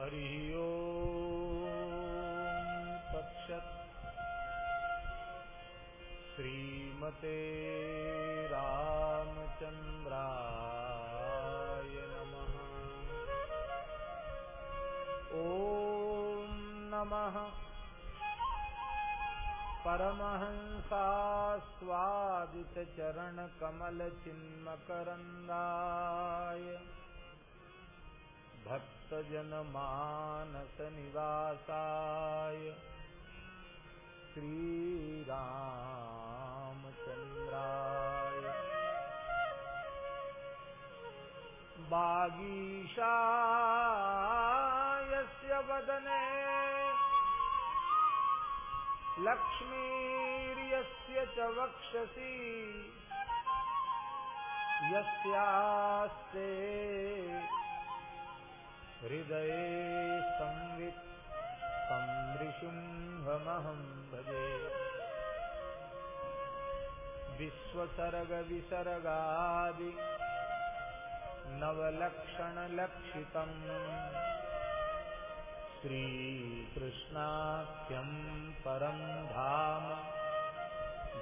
हरिः ॐ तत्सत्। श्रीमते रामचन्द्राय नमः। ॐ नमः। परमहंसास्वादितचरणकमलचिन्मकरन्दाय। भक्तजनमानसनिवासाय श्रीरामचन्द्राय। बागीशायस्य वदने लक्ष्मीर्यस्य च वक्षसि यस्यास्ते हृदये संवित् संनृसिंहमहं भजे। विश्वसर्गविसर्गादि नवलक्षणलक्षितम्। श्रीकृष्णाख्यं परं धाम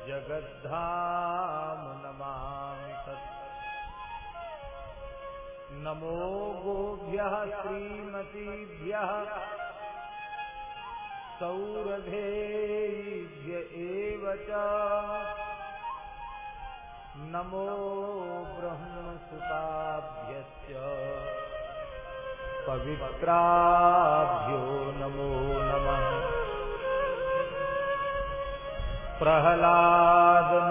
जगद्धाम नमामि तत् नमो गोभ्यः श्रीमतीभ्यः सौरभेभ्य एव च। नमो ब्रह्मसुताभ्यश्च। पवित्राभ्यो नमो नमः। प्रहलाद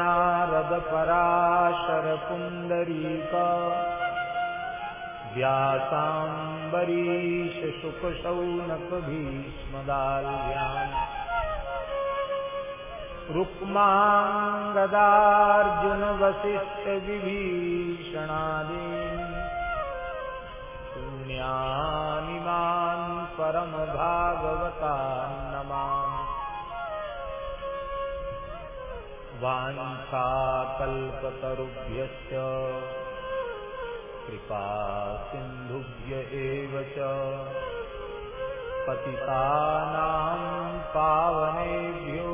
नारद पराशर पुण्डरीक व्यासाम्बरीश शुकशौनक भीष्मदाल्यान् रुक्माङ्गदार्जुन वसिष्ठ विभीषणादीन् पुण्यानिमान् परमभागवतान् वाञ्छाकल्पतरुभ्यश्च कृपा सिन्धुभ्य एव च। पतितानां पावनेभ्यो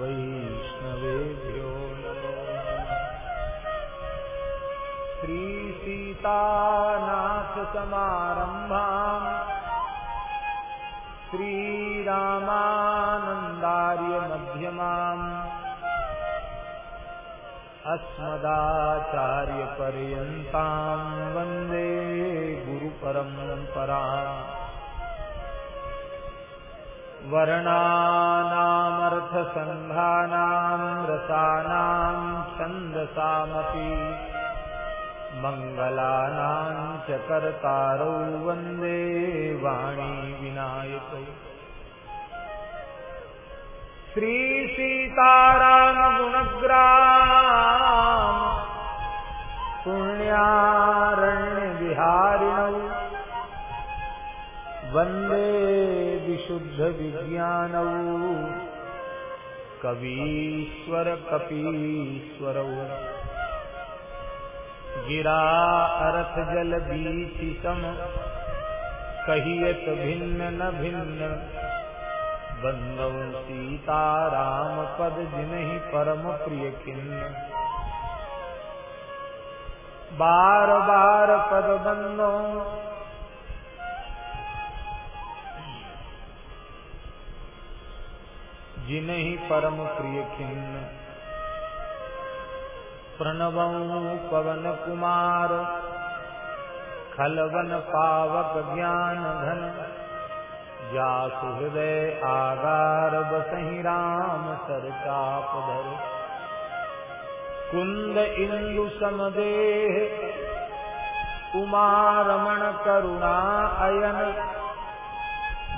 वैष्णवेभ्यो नमो। श्रीसीतानाथसमारम्भाम्। श्रीरामानन्दार्यमध्यमाम् अस्मदाचार्यपर्यन्ताम् वंदे गुरुपरम्पराम् वर्णानामर्थसङ्घानाम् रसानाम् छन्दसामपि। मङ्गलानाम् च कर्तारौ वंदे वाणी विनायकौ श्रीसीतारामगुणग्राम पुण्यारण्यविहारिणौ वंदे विशुद्धविज्ञानौ कवीश्वरकपीश्वरौ। गिरा अर्थ जल बीची सम कहियत भिन्न न भिन्न बंदौ सीताराम पद जिनहि परम प्रिय किन्न बार बार पद बंदो जिनहि परम प्रिय खिन्न प्रणवं पवन कुमार, खलवन पावक ज्ञान घन जासु हृदय आगार बसहि राम सर चाप धर। कुंद इंदु समदेह उमा रमण करुणा अयन।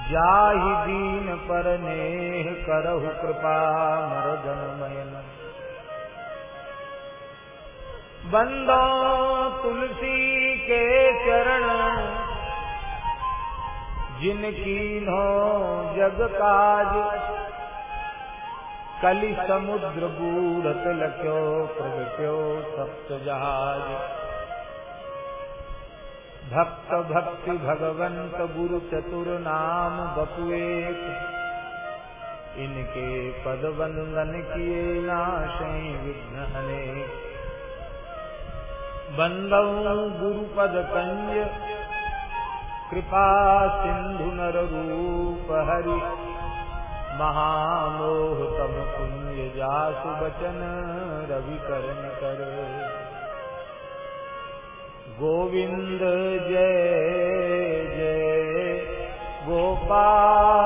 जाहि दीन पर नेह करहु कृपा मरदन मयन बंदो तुलसी के चरण जिनकी नो जग काज, कलि समुद्र बूढ़त लख्यो, प्रगट्यो सप्त जहाज़। भक्त, भक्ति, भगवंत, गुरु चतुर नाम बपुएक इनके पद बंदन किए नाशे विघ्न अनेक। गुरु पद कंज कृपा सिंधु नर रूप हरि। महामोह तम पुण्य जासु बचन रवि करण कर। गोविंद जय जय, गोपाल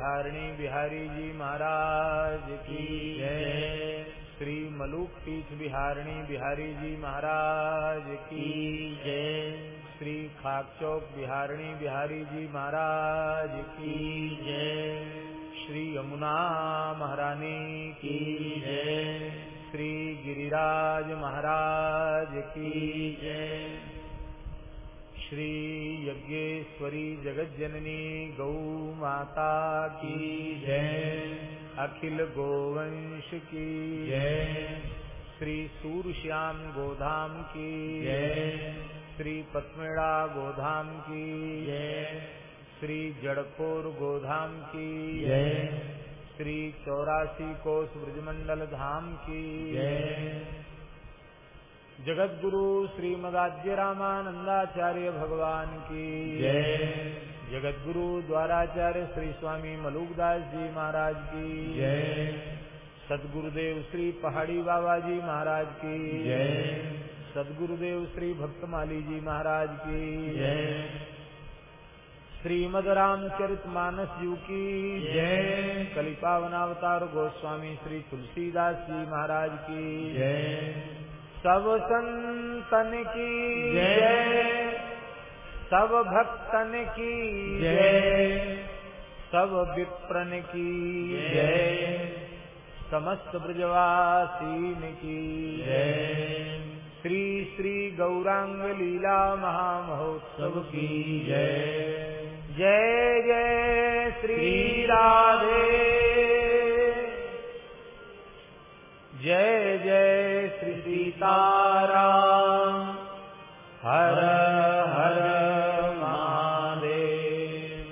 बिहारिणी बिहारी जी महाराज की जय। श्री मलुक तीर्थ बिहारिणी बिहारी जी महाराज की जय। श्री खाक चौक बिहारिणी बिहारी जी महाराज की जय। श्री यमुना महारानी की जय। श्री गिरिराज महाराज की जय। श्री यज्ञेश्वरी जगत जननी गौ माता की जय। अखिल गोवंश की जय। श्री सूरश्याम गोधाम की जय। श्री पद्मिड़ा गोधाम की जय। श्री जड़कोर गोधाम की जय। श्री चौरासी कोष ब्रजमंडल धाम की जय। जगत गुरु श्रीमदाद्य रामानंदाचार्य भगवान की। जय। जगत गुरु द्वाराचार्य श्री स्वामी मलुकदास जी महाराज की। जय। सदगुरुदेव श्री पहाड़ी बाबा जी महाराज की। जय। सदगुरुदेव श्री भक्तमाली जी महाराज की। जय। श्रीमद रामचरित मानस जी की। जय। कलिपावनावतार गोस्वामी श्री तुलसीदास जी महाराज की। जय। सब संतन की जय। सब भक्तन की जय। सब विप्रन की जय। समस्त ब्रजवासीन की जय। श्री श्री गौरांग लीला महामहोत्सव की जय। जय जय श्री राधे। जय जय श्री सीताराम हर हर महादेव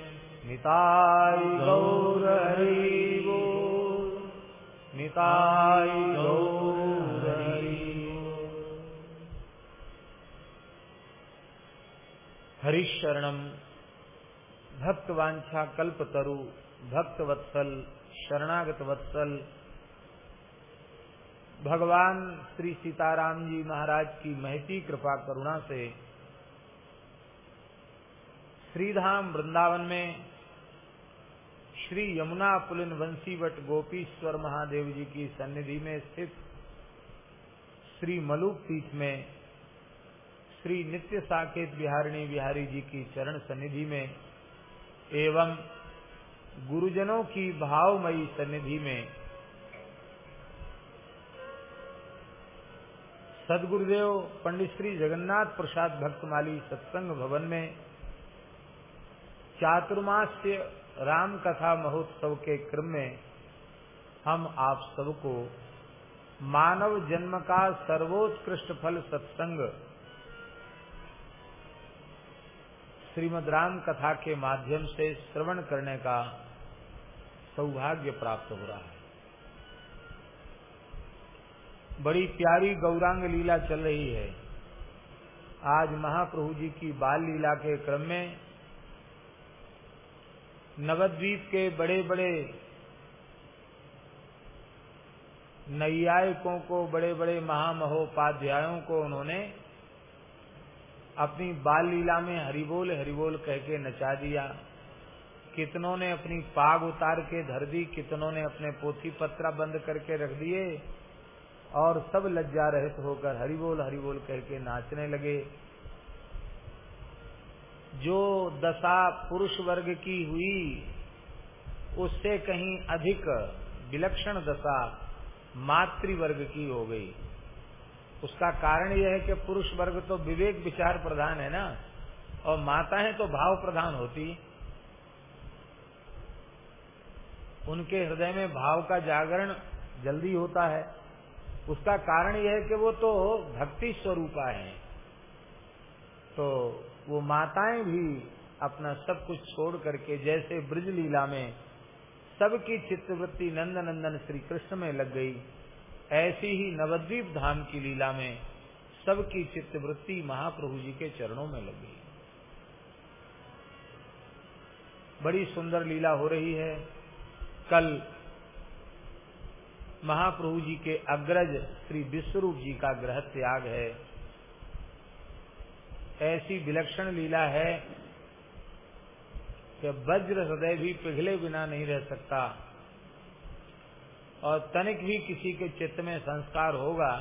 निताय गौर हरि बोल निताय गौर हरिशरणम भक्त वांछा कल्प तरु वत्सल शरणागत वत्सल भगवान श्री सीताराम जी महाराज की महती कृपा करुणा से श्रीधाम वृंदावन में श्री यमुना पुलिन वंशीवट गोपीश्वर महादेव जी की सन्निधि में स्थित श्री मलुक पीठ में श्री नित्य साकेत बिहारिणी बिहारी जी की चरण सन्निधि में एवं गुरुजनों की भावमयी सन्निधि में सदगुरुदेव पंडित श्री जगन्नाथ प्रसाद भक्तमाली सत्संग भवन में चातुर्मास्य राम कथा महोत्सव के क्रम में हम आप सबको मानव जन्म का सर्वोत्कृष्ट फल सत्संग श्रीमद राम कथा के माध्यम से श्रवण करने का सौभाग्य प्राप्त हो रहा है। बड़ी प्यारी गौरांग लीला चल रही है। आज महाप्रभु जी की बाल लीला के क्रम में नवद्वीप के बड़े बड़े नैयायिकों को बड़े बड़े महामहोपाध्यायों को उन्होंने अपनी बाल लीला में हरिबोल हरिबोल कह के नचा दिया। कितनों ने अपनी पाग उतार के धर दी, कितनों ने अपने पोथी पत्रा बंद करके रख दिए। और सब लज्जा रहित होकर हरिबोल हरिबोल कह के नाचने लगे। जो दशा पुरुष वर्ग की हुई, उससे कहीं अधिक विलक्षण दशा मातृवर्ग की हो गई। उसका कारण यह है कि पुरुष वर्ग तो विवेक विचार प्रधान है ना, और माताएँ तो भाव प्रधान होती। उनके हृदय में भाव का जागरण जल्दी होता है। उसका कारण यह है कि वो तो भक्ति स्वरूपा है। तो वो माताएँ भी अपना सब कुछ छोड़ करके जैसे ब्रज लीला में सबकी चित्तवृत्ति नंद नंदन श्री कृष्ण में लग गई, ऐसी ही नवद्वीप धाम की लीला में सबकी चित्तवृत्ति महाप्रभु जी के चरणों में लग गई। बड़ी सुंदर लीला हो रही है। कल महाप्रभु जी के अग्रज श्री विश्वरूप जी का ग्रह त्याग है। ऐसी विलक्षण लीला है कि वज्र हृदय भी पिघले बिना नहीं रह सकता और तनिक भी किसी के चित्त में संस्कार होगा,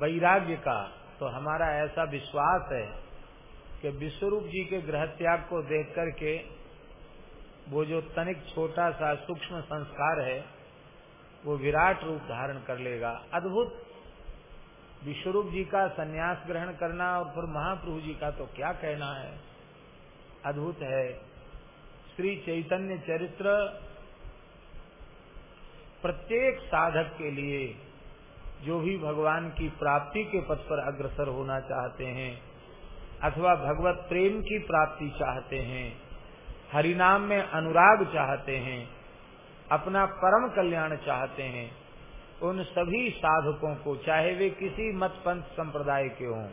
वैराग्य का तो हमारा ऐसा विश्वास है कि विश्वरूप जी के ग्रह त्याग को देख करके वो जो तनिक छोटा सा सूक्ष्म संस्कार है, वो विराट रूप धारण कर लेगा। अद्भुत। विश्वरूप जी का सन्यास ग्रहण करना और फिर महाप्रभु जी का तो क्या कहना है? अद्भुत है। श्री चैतन्य चरित्र प्रत्येक साधक के लिए जो भी भगवान की प्राप्ति के पथ पर अग्रसर होना चाहते हैं, अथवा भगवत प्रेम की प्राप्ति चाहते हैं हरिनाम में अनुराग चाहते हैं, अपना परम कल्याण चाहते हैं, उन सभी साधकों को, चाहे वे किसी मत पंथ संप्रदाय के हों,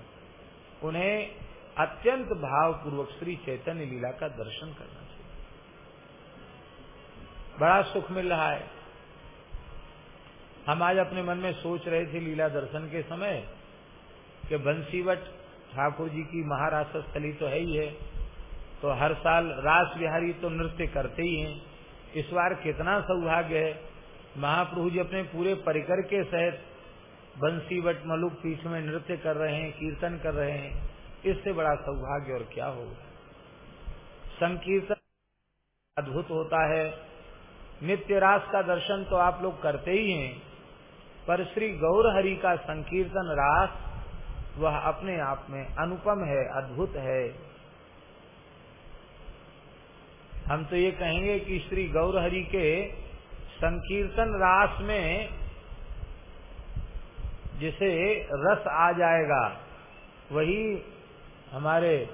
उन्हें अत्यंत भाव पूर्वक श्री चैतन्य लीला का दर्शन करना चाहिए। बड़ा सुख मिल रहा है। हम आज अपने मन में सोच रहे थे लीला दर्शन के समय कि बंसीवट ठाकुर जी की महाराष्ट्र स्थली तो है ही है। तो हर साल रास बिहारी तो नृत्य करते ही हैं। इस बार कितना सौभाग्य है। महाप्रभु जी अपने पूरे परिकर के सहित बंसी बंसीवट मलुक पीठ में नृत्य कर रहे हैं, कीर्तन कर रहे हैं। इससे बड़ा सौभाग्य और क्या होगा। संकीर्तन अद्भुत होता है। नित्य रास का दर्शन तो आप लोग करते ही हैं, पर श्री गौर हरि का संकीर्तन रास वह अपने आप में अनुपम है, अद्भुत है। हम तो ये कहेंगे कि श्री गौर हरि के संकीर्तन रास में जिसे रस आ जाएगा वही हमारे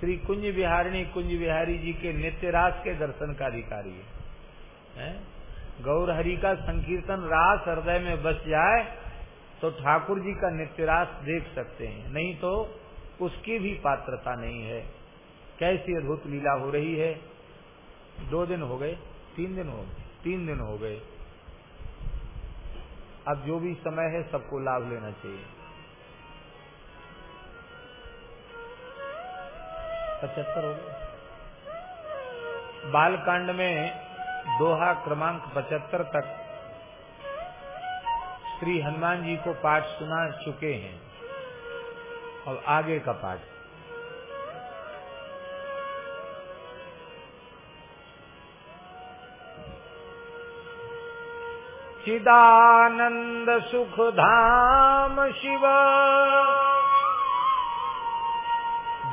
श्री कुंज बिहारिणी कुंज बिहारी जी के नित्य रास के दर्शन का अधिकारी है, है? गौर हरि का संकीर्तन रास हृदय में बस जाए तो ठाकुर जी का नित्य रास देख सकते हैं। नहीं तो उसकी भी पात्रता नहीं है। कैसी अद्भुत लीला हो रही है? दो दिन हो गए, तीन दिन हो गए, तीन दिन हो गए। अब जो भी समय है, सबको लाभ लेना चाहिए। पचहत्तर हो गए। बालकांड में दोहा क्रमांक पचहत्तर तक श्री हनुमान जी को पाठ सुना चुके हैं और आगे का पाठ। चिदानंद सुख धाम शिव।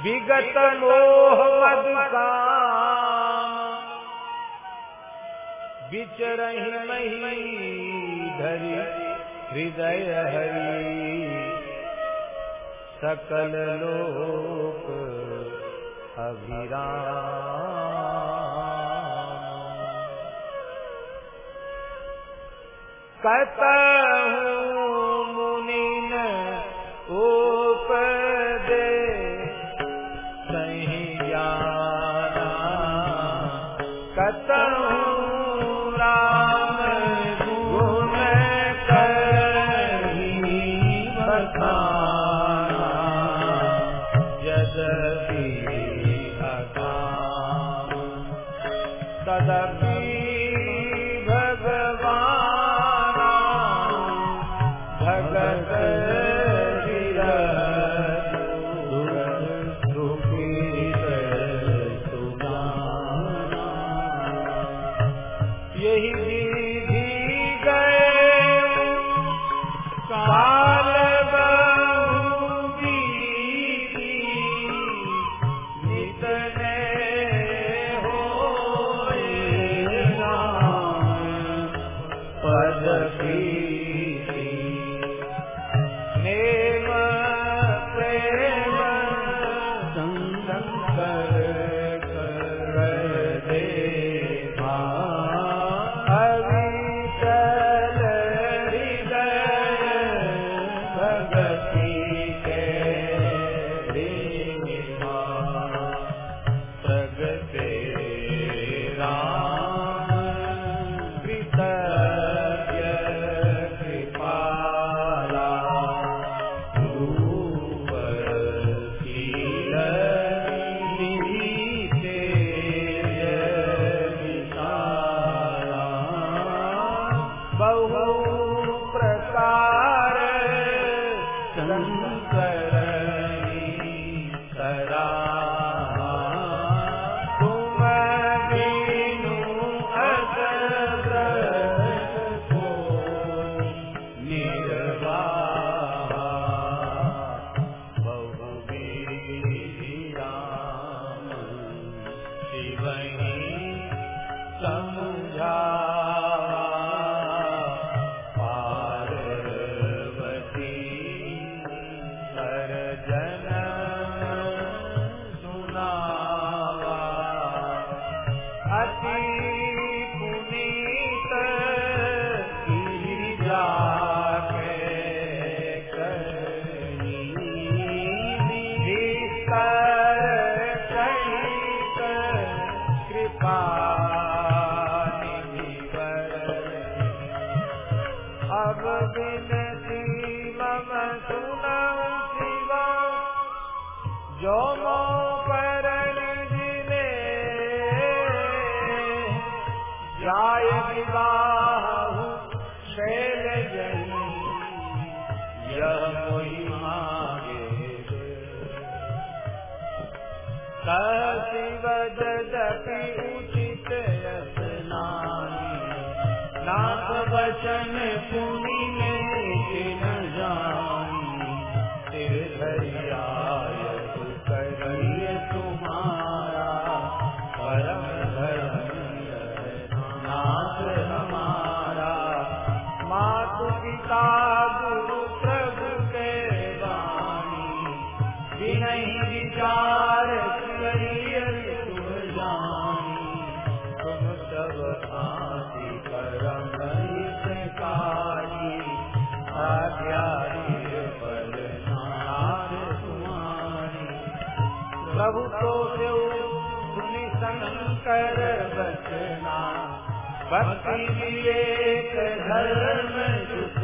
विगत मोह मधुका विचरही मही धरी हृदय हरि। सकल लोक अभिराम। कतहु मुनिन भक्ति विवेक धर्म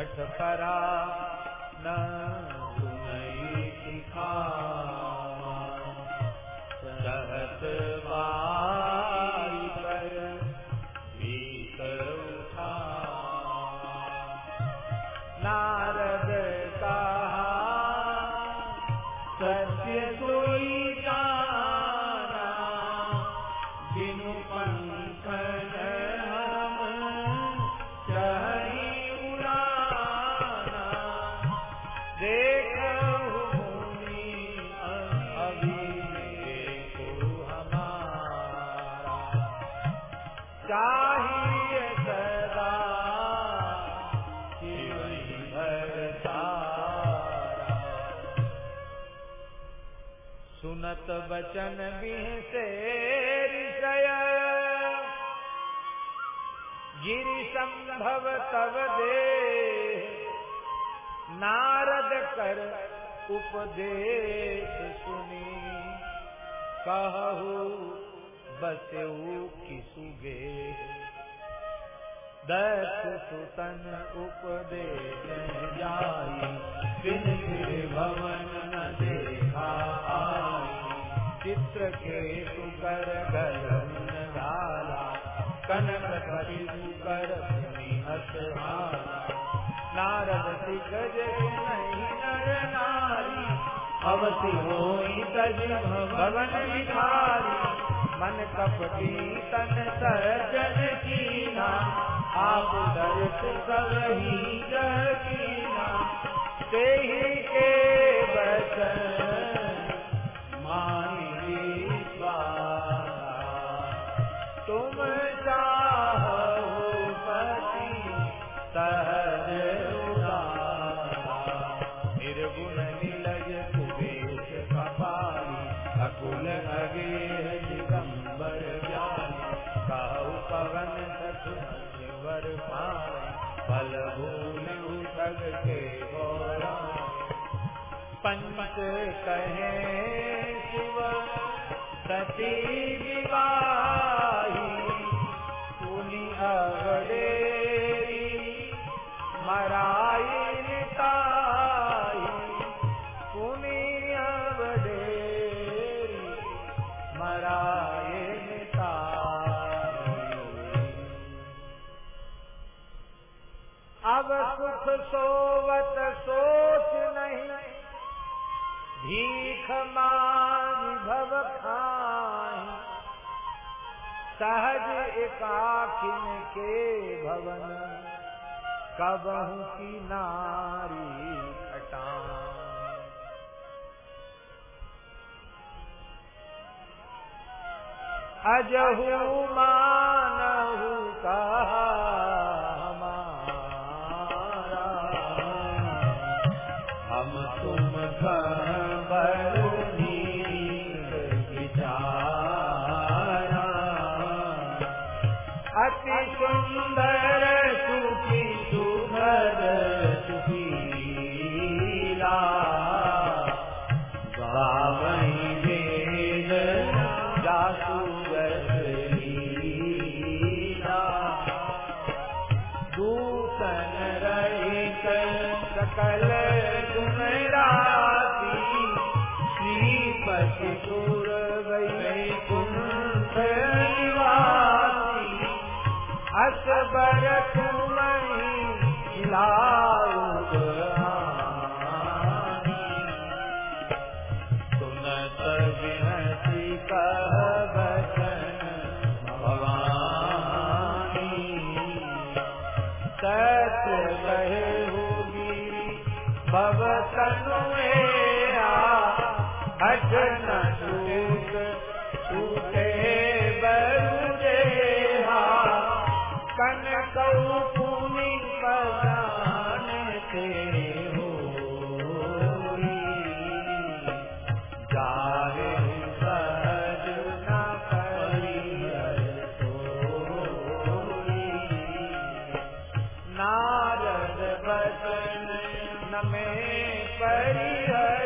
पट करा न सुनई सिखा। सुनत बचन से गिरि संभव तब दे। नारद कर उपदेश सुनी। कहू बसऊ किसुगे दस सुतन उपदेश जाई। बिन भवन न देखा। चित्र के गलन डाला कनक करी कर हस नारद सिकज नहीं नर अवति होई तज भवन विखारी मन कपटी तन सजन कीना, आप दर्श सबही कीना ते ही के बचन कहे शिव सती विवाही मराई निताई पुनि अवडेरी मराए निताई अब सुख सोवत नहीं भीख मांग भव सहज एकाकिन के भवन कबहू की नारी खटान अजहू मानहू हट न छूट छूटे बरुदेहा कन कऊ पुनि प्रदान होई न परिहर नारद बचन न में परिहर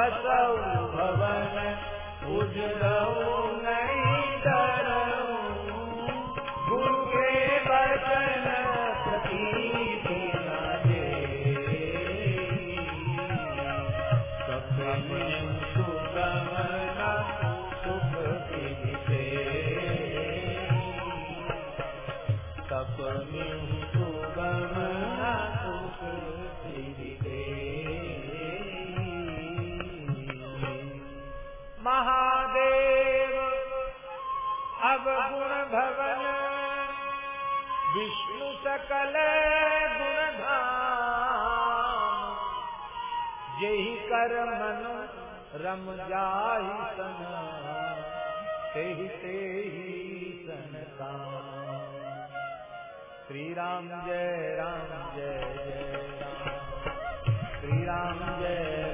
बसऊ भवन उजरऊ नहीं। भवन। विष्णु सकल गुण धाम यही कर मन रम जाहि सन। तेहि तेहि सन काम। श्री राम जय राम जय जय राम। श्री राम जय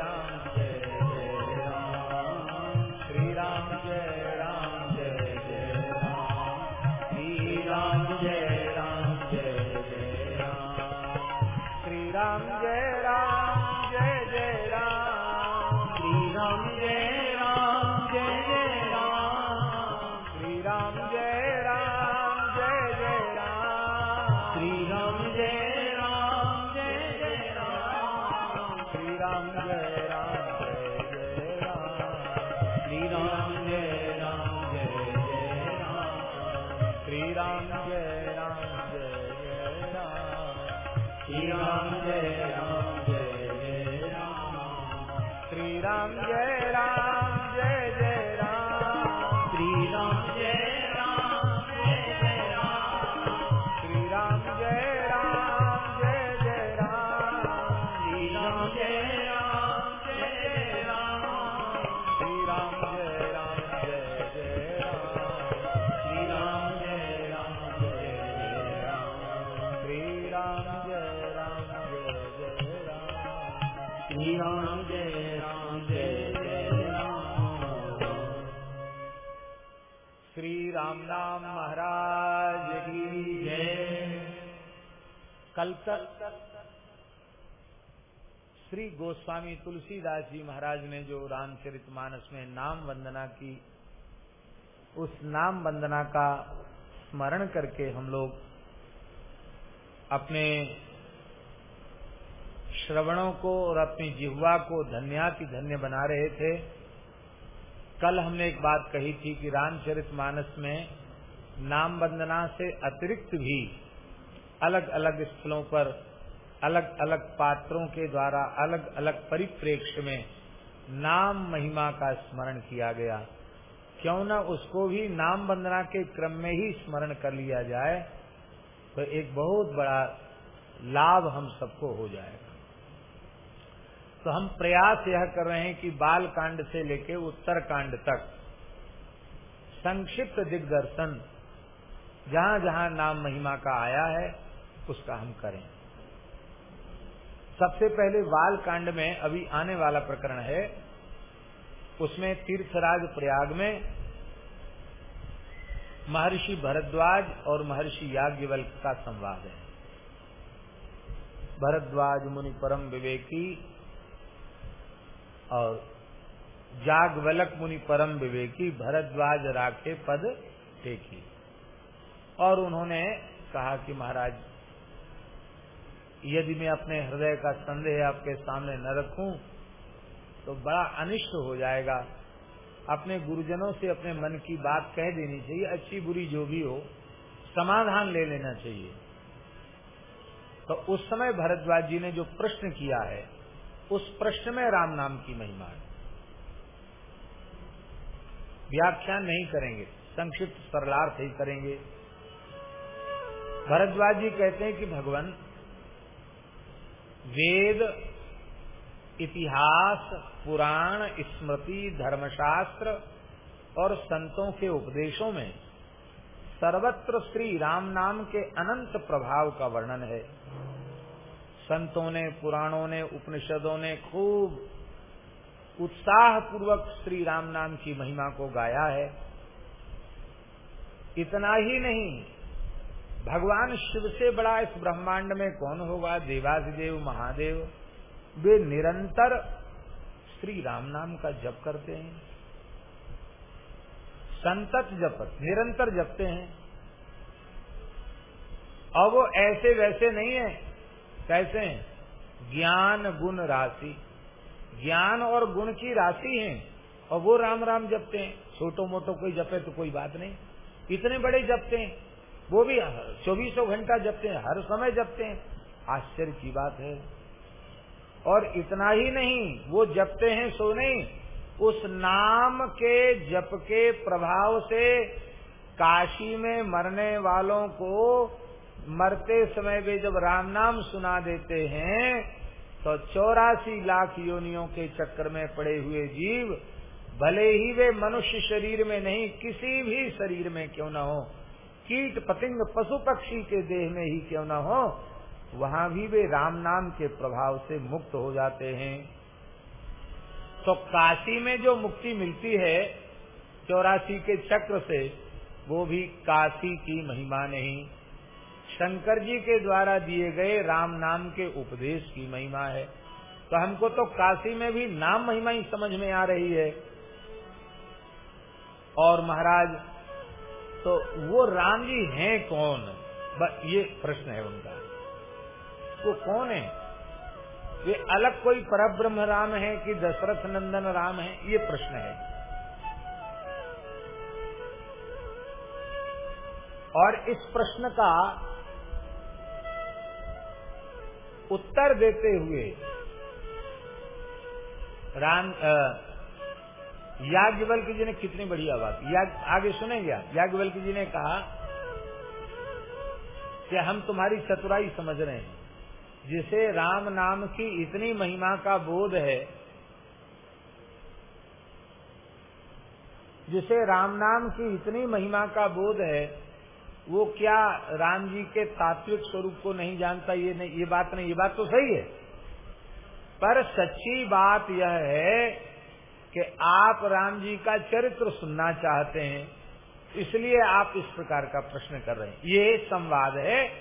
कल तक श्री गोस्वामी तुलसीदास जी महाराज ने जो रामचरितमानस में नाम वंदना की, उस नाम वंदना का स्मरण करके हम लोग अपने श्रवणों को और अपनी जिह्वा को धन्याति धन्य बना रहे थे। कल हमने एक बात कही थी कि रामचरितमानस में नाम वंदना से अतिरिक्त भी अलग अलग स्थलों पर अलग अलग पात्रों के द्वारा अलग अलग परिप्रेक्ष्य में नाम महिमा का स्मरण किया गया। क्यों न उसको भी नाम वंदना के क्रम में ही स्मरण कर लिया जाए तो एक बहुत बड़ा लाभ हम सबको हो जाएगा। तो हम प्रयास यह कर रहे हैं कि बाल कांड से लेके उत्तर कांड तक संक्षिप्त दिग्दर्शन जहाँ जहाँ नाम महिमा का आया है उसका हम करें। सबसे पहले बाल कांड में अभी आने वाला प्रकरण है, उसमें तीर्थराज प्रयाग में महर्षि भरद्वाज और महर्षि याज्ञवल्क का संवाद है। भरद्वाज मुनि परम विवेकी और जागवलक मुनि परम विवेकी भरद्वाज राखे पद टेकी। और उन्होंने कहा कि महाराज यदि मैं अपने हृदय का संदेह आपके सामने न रखूँ तो बड़ा अनिष्ट हो जाएगा। अपने गुरुजनों से अपने मन की बात कह देनी चाहिए, अच्छी बुरी जो भी हो, समाधान ले लेना चाहिए। तो उस समय भरद्वाज जी ने जो प्रश्न किया है, उस प्रश्न में राम नाम की महिमा है। व्याख्यान नहीं करेंगे, संक्षिप्त सरलार्थ ही करेंगे। भरद्वाज जी कहते हैं कि भगवान वेद, इतिहास, पुराण, स्मृति, धर्मशास्त्र और संतों के उपदेशों में सर्वत्र श्री राम नाम के अनंत प्रभाव का वर्णन है। संतों ने, पुराणों ने, उपनिषदों ने खूब उत्साह पूर्वक श्री राम नाम की महिमा को गाया है। इतना ही नहीं भगवान शिव से बड़ा इस ब्रह्मांड में कौन होगा? देवादिदेव, महादेव। वे निरंतर श्री राम नाम का जप करते हैं। संतत जपत निरंतर जपते हैं। और वो ऐसे वैसे नहीं है। कैसे हैं? ज्ञान गुण राशि। ज्ञान और गुण की राशि है। और वो राम राम जपते हैं। छोटो मोटो कोई जपे तो कोई बात नहीं। इतने बड़े जपते हैं। वो भी चौबीसों घंटा जपते हैं, हर समय जपते हैं। आश्चर्य की बात है। और इतना ही नहीं, वो जपते हैं सो नहीं उस नाम के जप के प्रभाव से काशी में मरने वालों को मरते समय वे जब राम नाम सुना देते हैं तो चौरासी लाख योनियों के चक्कर में पड़े हुए जीव, भले ही वे मनुष्य शरीर में नहीं, किसी भी शरीर में क्यों न हो कीट, पतिंग, पशु पक्षी के देह में ही क्यों न हो, वहाँ भी वे राम नाम के प्रभाव से मुक्त हो जाते हैं। तो काशी में जो मुक्ति मिलती है, चौरासी के चक्र से, वो भी काशी की महिमा नहीं। शंकर जी के द्वारा दिए गए राम नाम के उपदेश की महिमा है। तो हमको तो काशी में भी नाम महिमा ही समझ में आ रही है। और महाराज तो वो राम जी हैं कौन? ये प्रश्न है उनका। वो कौन है? ये अलग कोई परब्रह्म राम है कि दशरथ नंदन राम है? ये प्रश्न है। और इस प्रश्न का उत्तर देते हुए राम याज्ञवल्क जी ने कितनी बढ़िया बात याग आगे सुनेंगे आप? याज्ञवल्क जी ने कहा कि हम तुम्हारी चतुराई समझ रहे हैं, जिसे राम नाम की इतनी महिमा का बोध है, जिसे राम नाम की इतनी महिमा का बोध है, वो क्या राम जी के तात्विक स्वरूप को नहीं जानता? ये नहीं, ये बात नहीं, ये बात तो सही है। पर सच्ची बात यह है कि आप राम जी का चरित्र सुनना चाहते हैं, इसलिए आप इस प्रकार का प्रश्न कर रहे हैं। ये संवाद है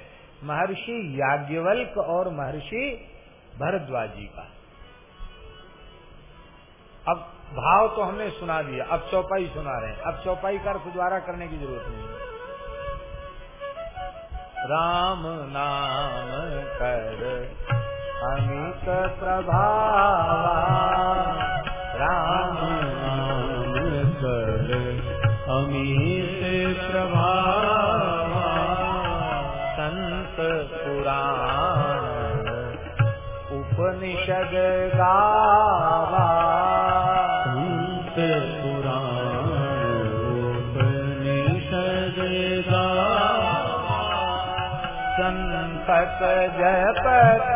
महर्षि याज्ञवल्क और महर्षि भरद्वाज जी का। अब भाव तो हमने सुना दिया, अब चौपाई सुना रहे हैं। अब चौपाई का अर्थ द्वारा करने की ज़रूरत नहीं है। राम नाम कर, अमित प्रभाव। राम कर अमित प्रभाव संत पुराण उपनिषद गावा संत पुराण उपनिषद गावा संतत जपत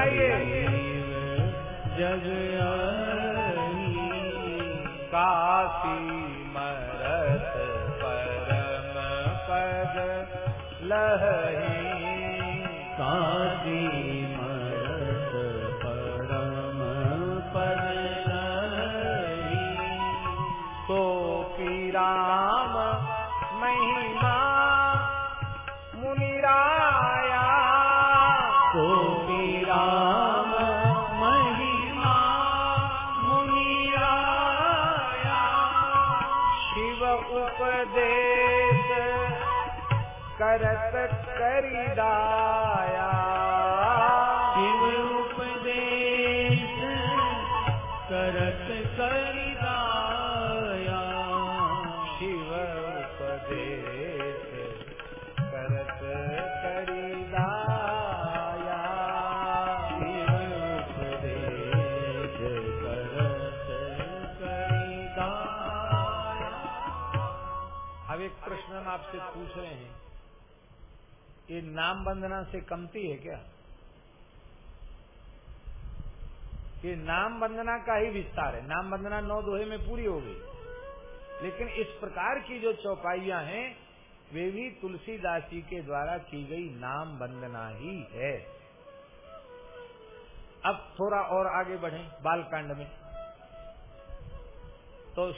गाइए। जग काशी मरत परम पद लहही काशी करिदाया वंदना से कमती है क्या? ये नाम वंदना का ही विस्तार है। नाम वंदना नौ दोहे में पूरी हो गई। लेकिन इस प्रकार की जो चौपाइयाँ हैं, वे भी तुलसीदास जी के द्वारा की गई नाम वंदना ही है। अब थोड़ा और आगे बढ़े, बालकांड में। तो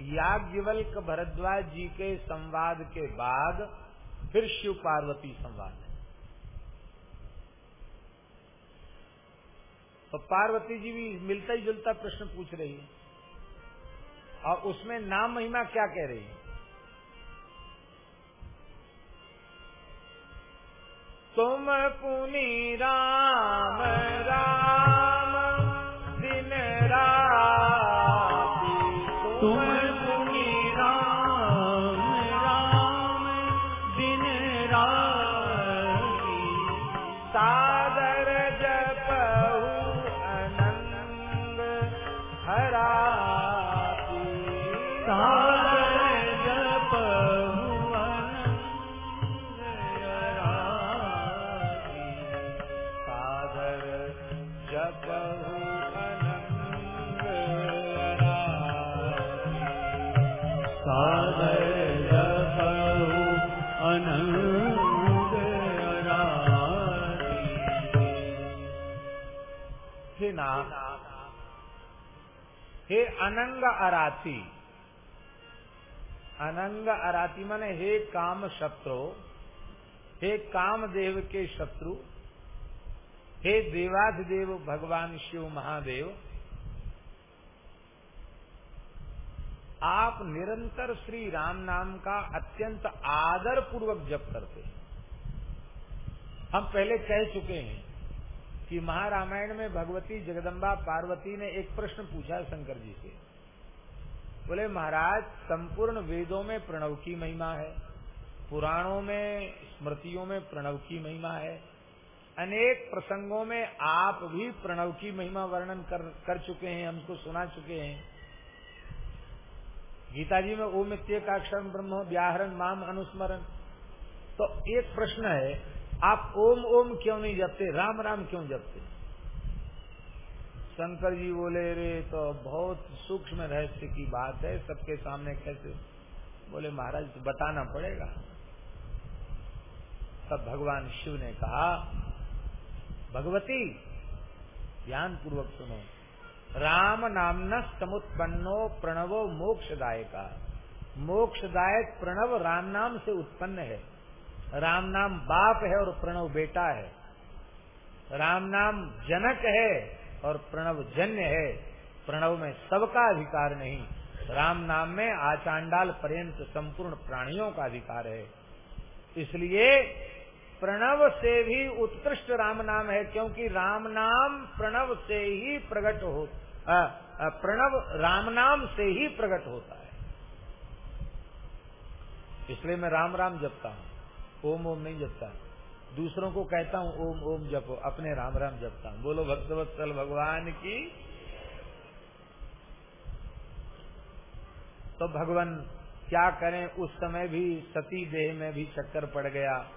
याज्ञवल्क भरद्वाज जी के संवाद के बाद फिर शिव पार्वती संवाद है। तो पार्वती जी भी मिलता ही जुलता प्रश्न पूछ रही है। और उसमें नाम महिमा क्या कह रही है? तुम पुनि राम राम। हे अनंग अराती। अनंग अराती माने हे काम शत्रु, हे कामदेव के शत्रु, हे देवाधिदेव भगवान शिव महादेव। आप निरंतर श्री राम नाम का अत्यंत आदर पूर्वक जप करते हैं। हम पहले कह चुके हैं कि महारामायण में भगवती जगदम्बा पार्वती ने एक प्रश्न पूछा शंकर जी से। बोले महाराज संपूर्ण वेदों में प्रणव की महिमा है पुराणों में स्मृतियों में प्रणव की महिमा है। अनेक प्रसंगों में आप भी प्रणव की महिमा वर्णन कर, कर चुके हैं हमको सुना चुके हैं। गीता जी में ओम इत्येकाक्षर ब्रह्म व्याहरण माम अनुस्मरण तो एक प्रश्न है आप ओम ओम क्यों नहीं जपते? राम राम क्यों जपते? शंकर जी बोले रे तो बहुत सूक्ष्म रहस्य की बात है, सबके सामने कैसे? बोले, महाराज तो बताना पड़ेगा। तब भगवान शिव ने कहा, भगवती ध्यान पूर्वक सुनो। राम नामन समुत्पन्नो प्रणवो मोक्षदायका। मोक्षदायक प्रणव राम नाम से उत्पन्न है। राम नाम बाप है और प्रणव बेटा है। राम नाम जनक है और प्रणव जन्य है। प्रणव में सबका अधिकार नहीं। राम नाम में आचांडाल पर्यंत संपूर्ण प्राणियों का अधिकार है। इसलिए प्रणव से भी उत्कृष्ट राम नाम है क्योंकि राम नाम प्रणव से ही प्रकट हो प्रणव राम नाम से ही प्रकट होता है। इसलिए मैं राम राम जपता हूँ। ओम ओम नहीं जपता। दूसरों को कहता हूँ, ओम ओम जपो, अपने राम राम जपता हूँ। बोलो, भक्तवत्सल भगवान की। तो भगवान क्या करें? उस समय भी सती देह में भी चक्कर पड़ गया।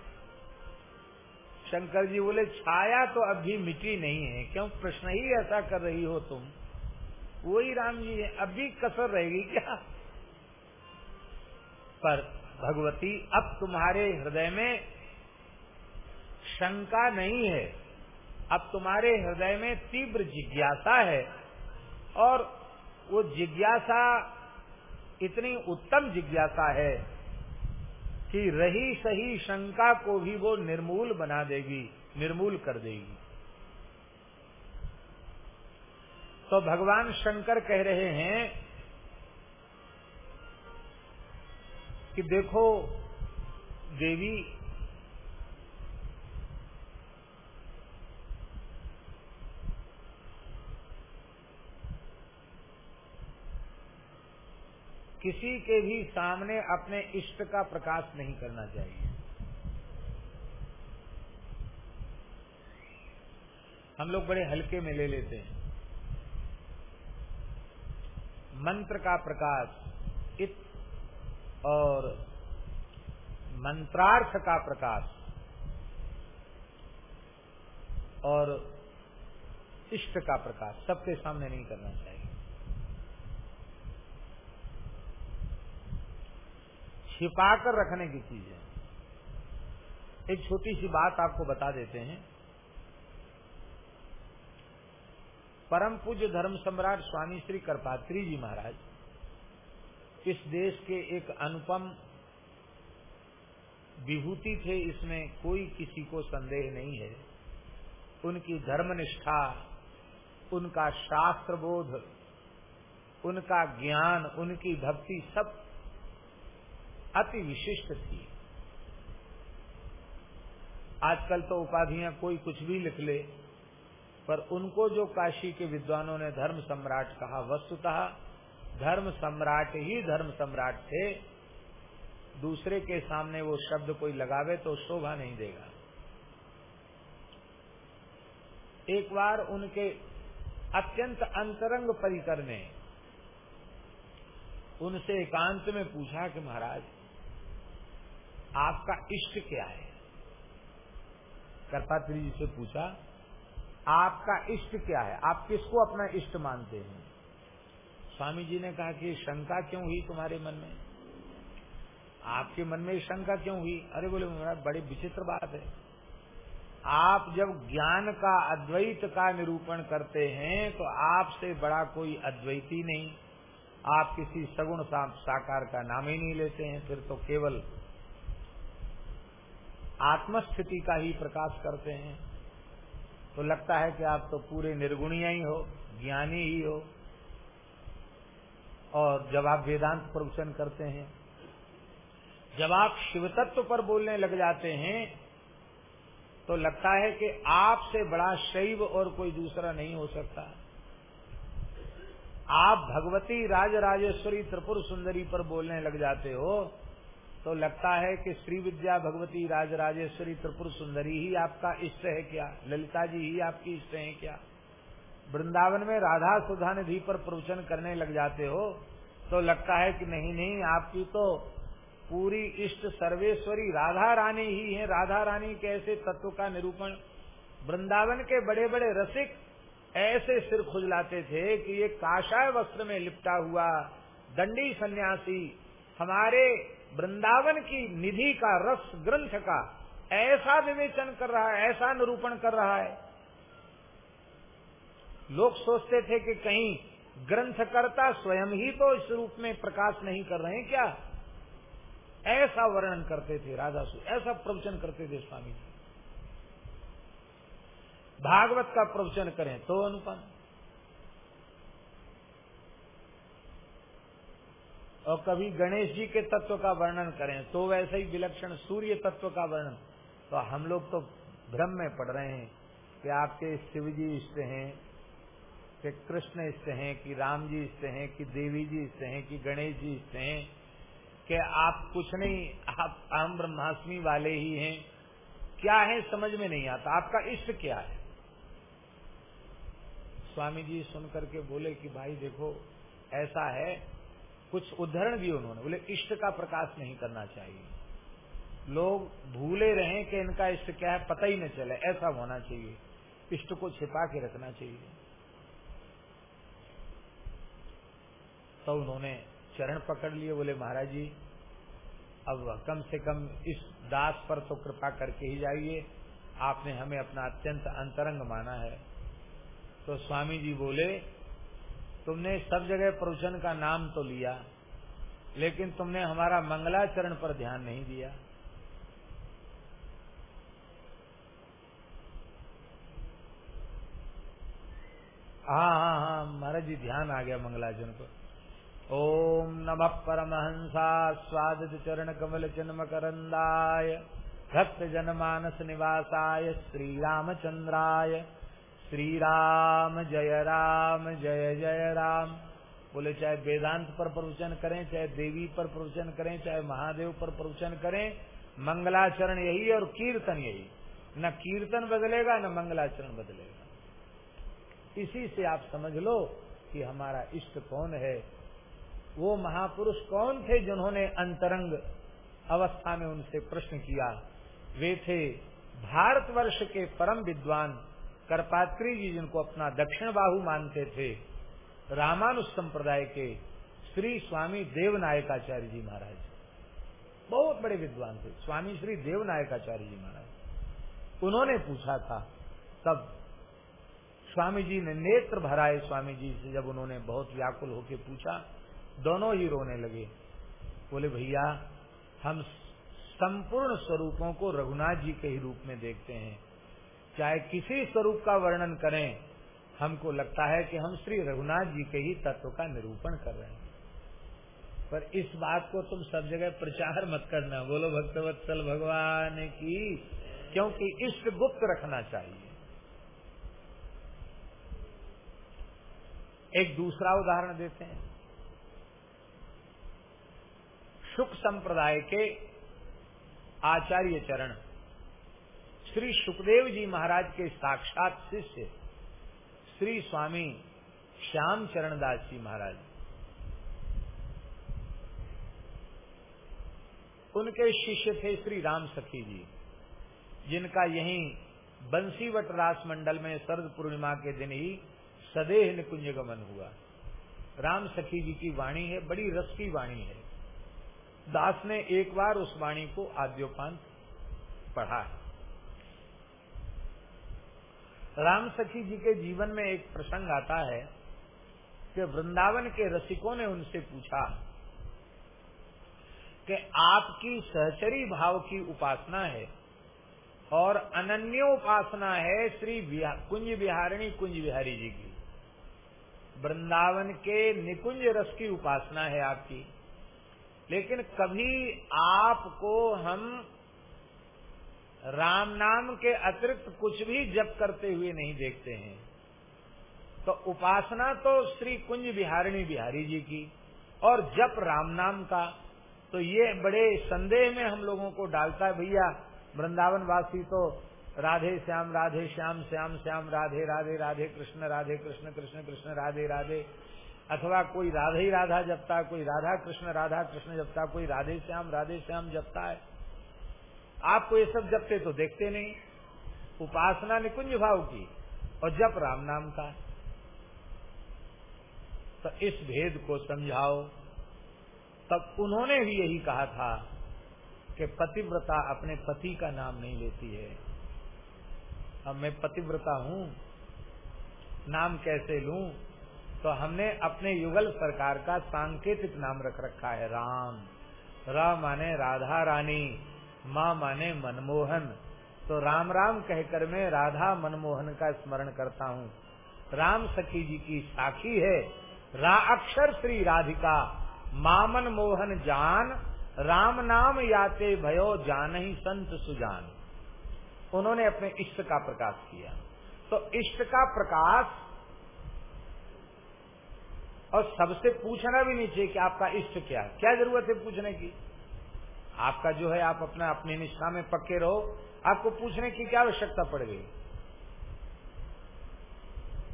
शंकर जी बोले, छाया तो अभी मिटी नहीं है। क्यों? प्रश्न ही ऐसा कर रही हो तुम। वही राम जी है अभी कसर रहेगी क्या? पर भगवती, अब तुम्हारे हृदय में शंका नहीं है। अब तुम्हारे हृदय में तीव्र जिज्ञासा है। और वो जिज्ञासा, इतनी उत्तम जिज्ञासा है कि रही सही शंका को भी वो निर्मूल बना देगी, निर्मूल कर देगी। तो भगवान शंकर कह रहे हैं कि देखो, देवी किसी के भी सामने अपने इष्ट का प्रकाश नहीं करना चाहिए। हम लोग बड़े हल्के में ले लेते हैं। मंत्र का प्रकाश और मंत्रार्थ का प्रकाश और इष्ट का प्रकाश सबके सामने नहीं करना चाहिए। छिपाकर रखने की चीज़ है। एक छोटी सी बात आपको बता देते हैं। परम पूज्य धर्म सम्राट स्वामी श्री करपात्री जी महाराज इस देश के एक अनुपम विभूति थे, इसमें कोई किसी को संदेह नहीं है। उनकी धर्मनिष्ठा, उनका शास्त्र बोध उनका ज्ञान, उनकी भक्ति सब अति विशिष्ट थी। आजकल तो उपाधियाँ कोई कुछ भी लिख ले, पर उनको जो काशी के विद्वानों ने धर्म सम्राट कहा, वस्तुतः धर्म सम्राट ही धर्म सम्राट थे। दूसरे के सामने वो शब्द कोई लगावे तो शोभा नहीं देगा। एक बार उनके अत्यंत अंतरंग परिकर ने उनसे एकांत में पूछा कि महाराज, आपका इष्ट क्या है? कर्पात्री जी से पूछा, आपका इष्ट क्या है? आप किसको अपना इष्ट मानते हैं? स्वामी जी ने कहा कि शंका क्यों हुई तुम्हारे मन में? आपके मन में शंका क्यों हुई? अरे बोले महाराज बड़ी विचित्र बात है। आप जब ज्ञान का अद्वैत का निरूपण करते हैं तो आपसे बड़ा कोई अद्वैती नहीं। आप किसी सगुण साकार का नाम ही नहीं लेते हैं, फिर तो केवल आत्मस्थिति का ही प्रकाश करते हैं। तो लगता है कि आप तो पूरे निर्गुणिया ही हो, ज्ञानी ही हो। और जब आप वेदांत प्रवचन करते हैं, जब आप शिव तत्व पर बोलने लग जाते हैं तो लगता है कि आपसे बड़ा शैव और कोई दूसरा नहीं हो सकता। आप भगवती राज राजेश्वरी त्रिपुर सुंदरी पर बोलने लग जाते हो तो लगता है कि श्री विद्या भगवती राज राजेश्वरी त्रिपुर सुंदरी ही आपका इष्ट है क्या? ललिता जी ही आपकी इष्ट है क्या? वृंदावन में राधा सुधा निधि पर प्रवचन करने लग जाते हो तो लगता है कि नहीं नहीं, आपकी तो पूरी इष्ट सर्वेश्वरी राधा रानी ही है। राधा रानी के ऐसे तत्व का निरूपण वृंदावन के बड़े बड़े रसिक ऐसे सिर खुजलाते थे कि ये काशाय वस्त्र में लिपटा हुआ दंडी सन्यासी हमारे वृंदावन की निधि का रस ग्रंथ का ऐसा विवेचन कर रहा है, ऐसा निरूपण कर रहा है। लोग सोचते थे कि कहीं ग्रंथकर्ता स्वयं ही तो इस रूप में प्रकाश नहीं कर रहे हैं क्या? ऐसा वर्णन करते थे राधा सु, ऐसा प्रवचन करते थे स्वामी जी। भागवत का प्रवचन करें तो अनुपम। और कभी गणेश जी के तत्व का वर्णन करें तो वैसे ही विलक्षण सूर्य तत्व का वर्णन। तो हम लोग तो भ्रम में पड़ रहे हैं कि आपके शिव जी इष्ट हैं कि कृष्ण इससे हैं, कि राम जी इससे हैं, कि देवी जी इससे हैं, कि गणेश जी इससे हैं, कि आप कुछ नहीं, आप, हम ब्रह्माष्टमी वाले ही हैं। क्या है, समझ में नहीं आता। आपका इष्ट क्या है? स्वामी जी सुन करके बोले कि भाई देखो, ऐसा है, कुछ उदाहरण दिए उन्होंने। बोले, इष्ट का प्रकाश नहीं करना चाहिए। लोग भूले रहे कि इनका इष्ट क्या है, पता ही न चले। ऐसा होना चाहिए। इष्ट को छिपा के रखना चाहिए। तो उन्होंने चरण पकड़ लिए, बोले, महाराज जी अब कम से कम इस दास पर तो कृपा करके ही जाइए। आपने हमें अपना अत्यंत अंतरंग माना है। तो स्वामी जी बोले, तुमने सब जगह प्रवचन का नाम तो लिया, लेकिन तुमने हमारा मंगलाचरण पर ध्यान नहीं दिया। हाँ हाँ हाँ महाराज जी, ध्यान आ गया मंगलाचरण पर। ओम नम परमहंसा स्वाद चरण कमल जन्म करंदाय भक्त जनमानस निवासाय श्री रामचंद्राय श्री राम जय राम, जय जय राम। बोले, चाहे वेदांत पर प्रवचन करें, चाहे देवी पर प्रवचन करें, चाहे महादेव पर प्रवचन करें, मंगलाचरण यही और कीर्तन यही। न कीर्तन बदलेगा, न मंगलाचरण बदलेगा। इसी से आप समझ लो कि हमारा इष्ट कौन है वो महापुरुष कौन थे जिन्होंने अंतरंग अवस्था में उनसे प्रश्न किया? वे थे भारतवर्ष के परम विद्वान करपात्री जी, जिनको अपना दक्षिण बाहु मानते थे, रामानुज संप्रदाय के श्री स्वामी देवनायकाचार्य जी महाराज। बहुत बड़े विद्वान थे। स्वामी श्री देवनायकाचार्य जी महाराज। उन्होंने पूछा था, तब स्वामी जी ने नेत्र भराए। स्वामी जी से जब उन्होंने बहुत व्याकुल होकर पूछा दोनों ही रोने लगे। बोले, भैया, हम संपूर्ण स्वरूपों को रघुनाथ जी के ही रूप में देखते हैं। चाहे किसी स्वरूप का वर्णन करें, हमको लगता है कि हम श्री रघुनाथ जी के ही तत्व का निरूपण कर रहे हैं। पर इस बात को तुम सब जगह प्रचार मत करना। बोलो, भक्तवत्सल भगवान की, क्योंकि इष्ट गुप्त रखना चाहिए। एक दूसरा उदाहरण देते हैं। सुख संप्रदाय के आचार्य चरण, श्री सुखदेव जी महाराज के साक्षात शिष्य, श्री स्वामी श्याम चरण दास जी महाराज। उनके शिष्य थे श्री राम सखी जी, जिनका यही बंसीवट रास मंडल में शरद पूर्णिमा के दिन ही सदेह निकुंज गमन हुआ। राम सखी जी की वाणी है, बड़ी रस की वाणी है। दास ने एक बार उस वाणी को आद्योपांत पढ़ा है। राम सखी जी के जीवन में एक प्रसंग आता है कि वृंदावन के रसिकों ने उनसे पूछा कि आपकी सहचरी भाव की उपासना है और अनन्य उपासना है श्री कुंज बिहारिणी कुंज बिहारी जी की। वृंदावन के निकुंज रस की उपासना है आपकी। लेकिन कभी आपको हम राम नाम के अतिरिक्त कुछ भी जप करते हुए नहीं देखते हैं। तो उपासना तो श्री कुंज बिहारिणी बिहारी जी की और जप राम नाम का। तो ये बड़े संदेह में हम लोगों को डालता है, भैया वृंदावन वासी तो राधे श्याम राधे श्याम श्याम श्याम, राधे राधे राधे, कृष्ण राधे, कृष्ण कृष्ण कृष्ण, राधे राधे। अथवा कोई राधे ही राधा जपता है, कोई राधा कृष्ण राधा कृष्ण जपता कोई राधे श्याम राधे श्याम जपता है। आपको ये सब जपते तो देखते नहीं। उपासना निकुंज भाव की और जप राम नाम का। तो इस भेद को समझाओ। तब उन्होंने भी यही कहा था कि पतिव्रता अपने पति का नाम नहीं लेती है। अब मैं पतिव्रता हूँ, नाम कैसे लूँ? तो हमने अपने युगल सरकार का सांकेतिक नाम रख रखा है, राम। रा माने राधा रानी, माँ माने मनमोहन। तो राम राम कहकर मैं राधा मनमोहन का स्मरण करता हूँ। राम सखी जी की साखी है, रा अक्षर श्री राधिका। मामन मोहन जान, राम नाम याते भयो जान ही संत सुजान। उन्होंने अपने इष्ट का प्रकाश किया। तो इष्ट का प्रकाश और सबसे पूछना भी नहीं चाहिए कि आपका इष्ट क्या है। क्या ज़रूरत है पूछने की? आपका जो है, आप अपना, अपनी निष्ठा में पक्के रहो। आपको पूछने की क्या आवश्यकता पड़ गई?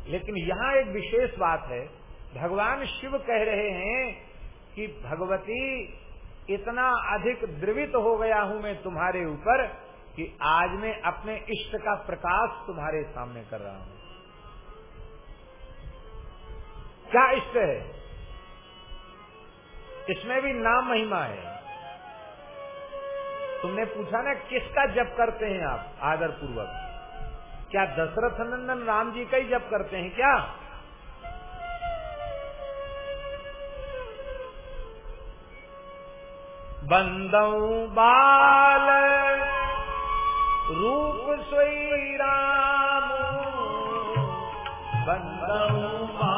लेकिन यहाँ एक विशेष बात है। भगवान शिव कह रहे हैं कि, भगवती, इतना अधिक द्रवित हो गया हूँ मैं तुम्हारे ऊपर कि आज मैं अपने इष्ट का प्रकाश तुम्हारे सामने कर रहा हूँ। क्या इष्ट है? इसमें भी नाम महिमा है। तुमने पूछा ना, किसका जप करते हैं आप? आदर पूर्वक क्या दशरथ नंदन राम जी का ही जप करते हैं क्या? बंदऊ बाल रूप सोई राम। बंदऊ बाल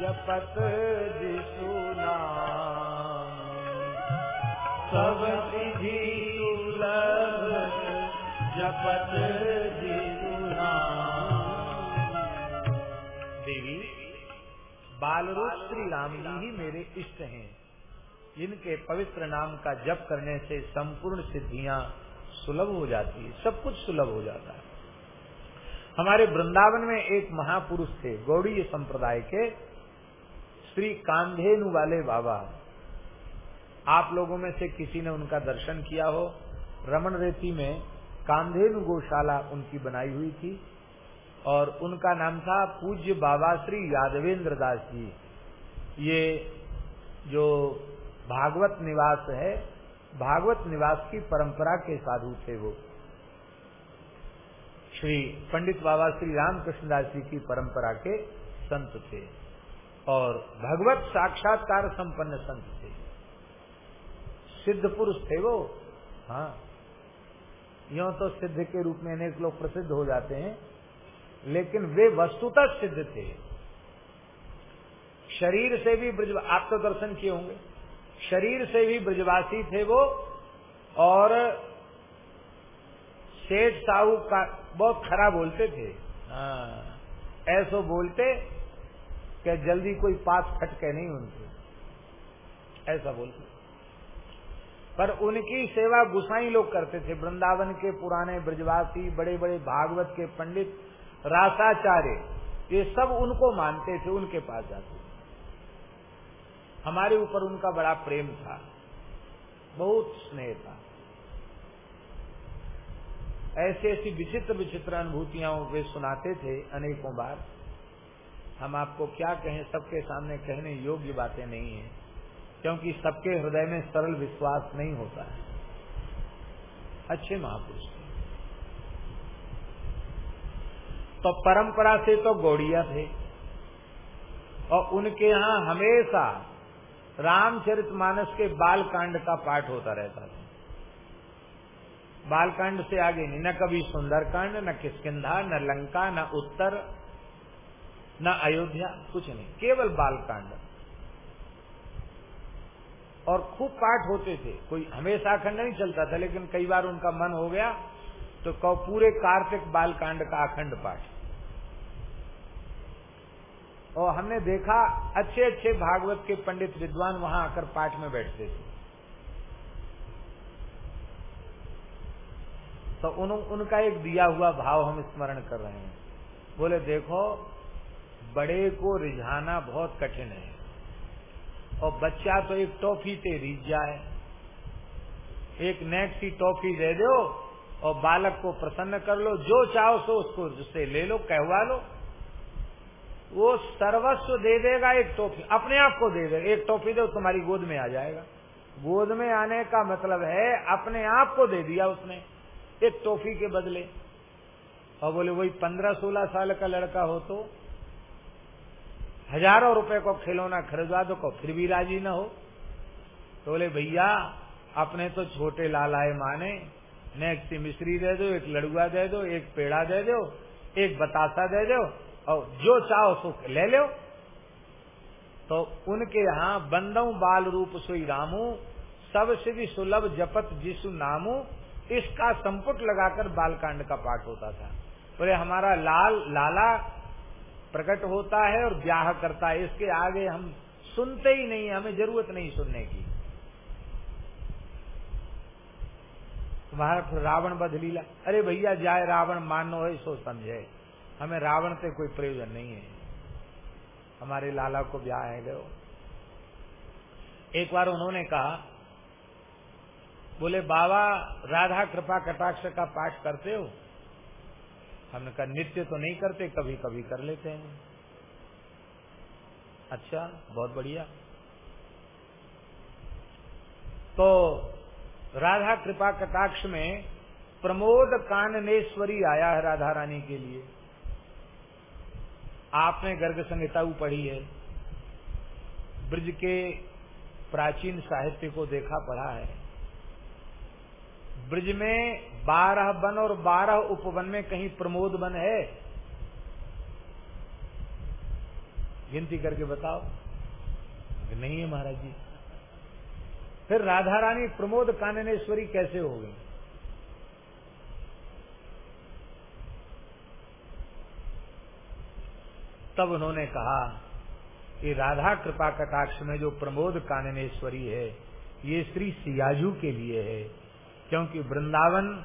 जपत दिसुना सब सिद्धि सुलभ जपत दिसुना देवी बाल रूप श्री राम ही मेरे इष्ट हैं। जिनके पवित्र नाम का जप करने से संपूर्ण सिद्धियाँ सुलभ हो जाती है, सब कुछ सुलभ हो जाता है। हमारे वृंदावन में एक महापुरुष थे, गौड़ीय संप्रदाय के, श्री कांधेनु वाले बाबा। आप लोगों में से किसी ने उनका दर्शन किया हो। रमन रेती में कांधेनु गौशाला उनकी बनाई हुई थी और उनका नाम था पूज्य बाबा श्री यादवेंद्र दास जी। ये जो भागवत निवास है, भागवत निवास की परंपरा के साधु थे वो। श्री पंडित बाबा श्री रामकृष्ण दास जी की परंपरा के संत थे और भगवत साक्षात्कार संपन्न संत थे। सिद्ध पुरुष थे वो। हाँ। यो तो सिद्ध के रूप में अनेक लोग प्रसिद्ध हो जाते हैं, लेकिन वे वस्तुतः सिद्ध थे। शरीर से भी ब्रज आप तो दर्शन किए होंगे। शरीर से भी ब्रजवासी थे वो, और सेठ साहू का बहुत खराब बोलते थे। हाँ, ऐसो बोलते कि जल्दी कोई पास खटके नहीं उनके। ऐसा बोलते। पर उनकी सेवा गुसाई लोग करते थे। वृंदावन के पुराने ब्रजवासी बड़े बड़े भागवत के पंडित रासाचार्य ये सब उनको मानते थे उनके पास जाते थे। हमारे ऊपर उनका बड़ा प्रेम था। बहुत स्नेह था। ऐसी ऐसी विचित्र विचित्र अनुभूतियाँ वे सुनाते थे अनेकों बार। हम आपको क्या कहें, सबके सामने कहने योग्य बातें नहीं है, क्योंकि सबके हृदय में सरल विश्वास नहीं होता है। अच्छे महापुरुष तो परंपरा से तो गौड़िया थे, और उनके यहाँ हमेशा रामचरित मानस के बाल कांड का पाठ होता रहता था। बाल कांड से आगे नहीं, न कभी सुंदरकांड, न किसकिधा, न लंका, न उत्तर, न अयोध्या, कुछ नहीं, केवल बालकांड। और खूब पाठ होते थे, कोई हमेशा अखंड नहीं चलता था, लेकिन कई बार उनका मन हो गया तो पूरे कार्तिक बालकांड का अखंड पाठ। और हमने देखा अच्छे अच्छे भागवत के पंडित विद्वान वहाँ आकर पाठ में बैठते थे। तो उन, उनका एक दिया हुआ भाव हम स्मरण कर रहे हैं। बोले देखो बड़े को रिझाना बहुत कठिन है। और बच्चा तो एक टॉफी से रिझ जाए। एक नेक सी टॉफी दे दो और बालक को प्रसन्न कर लो। जो चाहो सो उसको उससे ले लो कहवा लो। वो सर्वस्व दे देगा एक टॉफी। अपने आप को दे देगा एक टॉफी दो तुम्हारी गोद में आ जाएगा। गोद में आने का मतलब है अपने आप को दे दिया उसने। एक टॉफी के बदले। और बोले, वही पंद्रह सोलह साल का लड़का हो तो हज़ारों रुपए को खिलौना खरीदवा दो को फिर भी राज़ी न हो। तो बोले, भैया, अपने तो छोटे लालाए माने, ने एक मिश्री दे दो, एक लड़ुआ दे दो, एक पेड़ा दे दो, एक बतासा दे दो, और जो चाहो सो ले लो। तो उनके यहाँ बंदऊ बाल रूप सोई रामू, सब सिद्धि सुलभ जपत जिसु नामू इसका संपुट लगाकर बालकांड का पाठ होता था। बोले, हमारा लाल, लाला प्रकट होता है और ब्याह करता है। इसके आगे हम सुनते ही नहीं, हमें ज़रूरत नहीं सुनने की। तुम्हारा फिर रावण बध लीला। अरे भैया, जाए रावण, मानो है, सो समझे। हमें रावण से कोई प्रयोजन नहीं है। हमारे लाला को ब्याह है गयो एक बार उन्होंने कहा बोले, बाबा, राधा कृपा कटाक्ष का पाठ करते हो? हमने कहा, नित्य तो नहीं करते कभी कभी कर लेते हैं। अच्छा बहुत बढ़िया। तो राधा कृपा कटाक्ष में प्रमोद काननेश्वरी आया है राधा रानी के लिए। आपने गर्ग संहिताऊ पढ़ी है। ब्रज के प्राचीन साहित्य को देखा, पढ़ा है। ब्रज में बारह वन और बारह उपवन में कहीं प्रमोद वन है? गिनती करके बताओ। नहीं है महाराज जी, फिर राधा रानी प्रमोद काननेश्वरी कैसे हो गई? तब उन्होंने कहा कि राधा कृपा कटाक्ष में जो प्रमोद काननेश्वरी है, ये श्री सियाजू के लिए है। क्योंकि वृंदावन,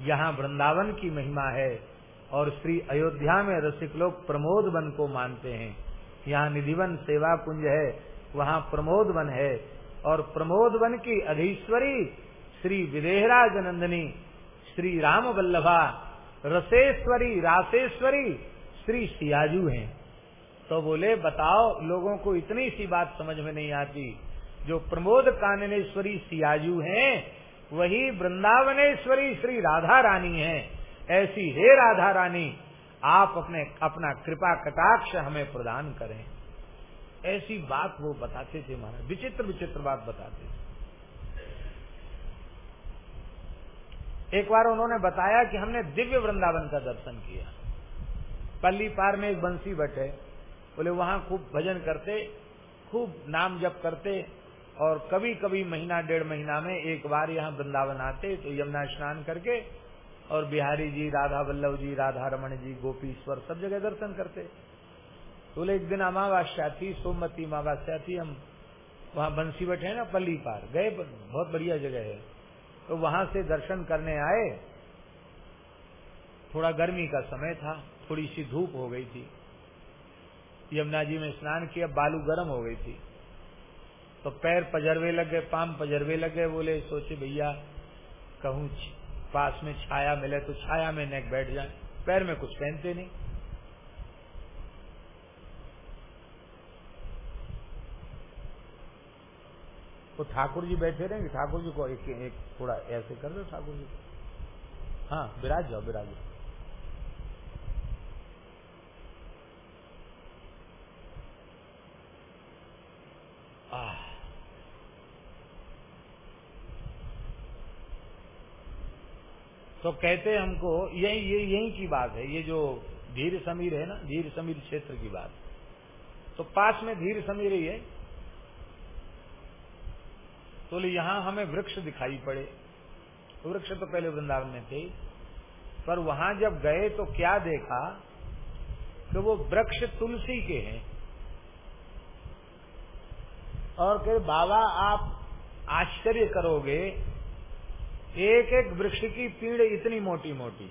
यहाँ वृंदावन की महिमा है और श्री अयोध्या में रसिक लोग प्रमोद वन को मानते हैं। यहाँ निधिवन सेवा कुंज है, वहाँ प्रमोद वन है और प्रमोद वन की अधीश्वरी श्री विदेहराज नंदिनी श्री राम वल्लभा रसेश्वरी, रासेश्वरी, श्री सियाजू हैं। तो बोले, बताओ, लोगों को इतनी सी बात समझ में नहीं आती। जो प्रमोद काननेश्वरी सियाजू हैं वही वृंदावनेश्वरी श्री राधा रानी है। ऐसी हे राधा रानी, आप अपने, अपना कृपा कटाक्ष हमें प्रदान करें। ऐसी बात वो बताते थे महाराज, विचित्र विचित्र बात बताते थे। एक बार उन्होंने बताया कि हमने दिव्य वृंदावन का दर्शन किया। पल्ली पार में एक बंसी बटे बोले, वहाँ खूब भजन करते, खूब नाम जप करते और कभी कभी महीना, डेढ़ महीना में एक बार यहाँ वृंदावन आते तो यमुना स्नान करके और बिहारी जी, राधा वल्लभ जी, राधा रमन जी, गोपीश्वर सब जगह दर्शन करते। बोले, एक दिन अमावस्या थी, सोमवती अमावस्या थी, हम वहाँ बंसी बैठे है ना, पल्ली पार, गए बहुत बढ़िया जगह है। तो वहाँ से दर्शन करने आए। थोड़ा गर्मी का समय था, थोड़ी सी धूप हो गई थी। यमुना जी में स्नान किया, बालू गर्म हो गई थी। तो पैर पजरवे लग गए पाम पजरवे लग गए बोले सोचे भैया कहूँ पास में छाया मिले तो छाया में नेक बैठ जाए। पैर में कुछ पहनते नहीं। तो ठाकुर जी बैठे रहेंगे। ठाकुर जी को एक, एक थोड़ा ऐसे कर दो ठाकुर जी हाँ विराज जाओ विराज जाओ। तो कहते हैं हमको, यही, ये, यही की बात है, ये जो धीर समीर है ना, धीर समीर क्षेत्र की बात। तो पास में धीर समीर ही है। तो यहाँ हमें वृक्ष दिखाई पड़े। वृक्ष तो पहले वृंदावन में थे। पर वहाँ जब गए तो क्या देखा कि वो वृक्ष तुलसी के हैं। और कहे बाबा, आप आश्चर्य करोगे एक एक वृक्ष की पीड़ इतनी मोटी मोटी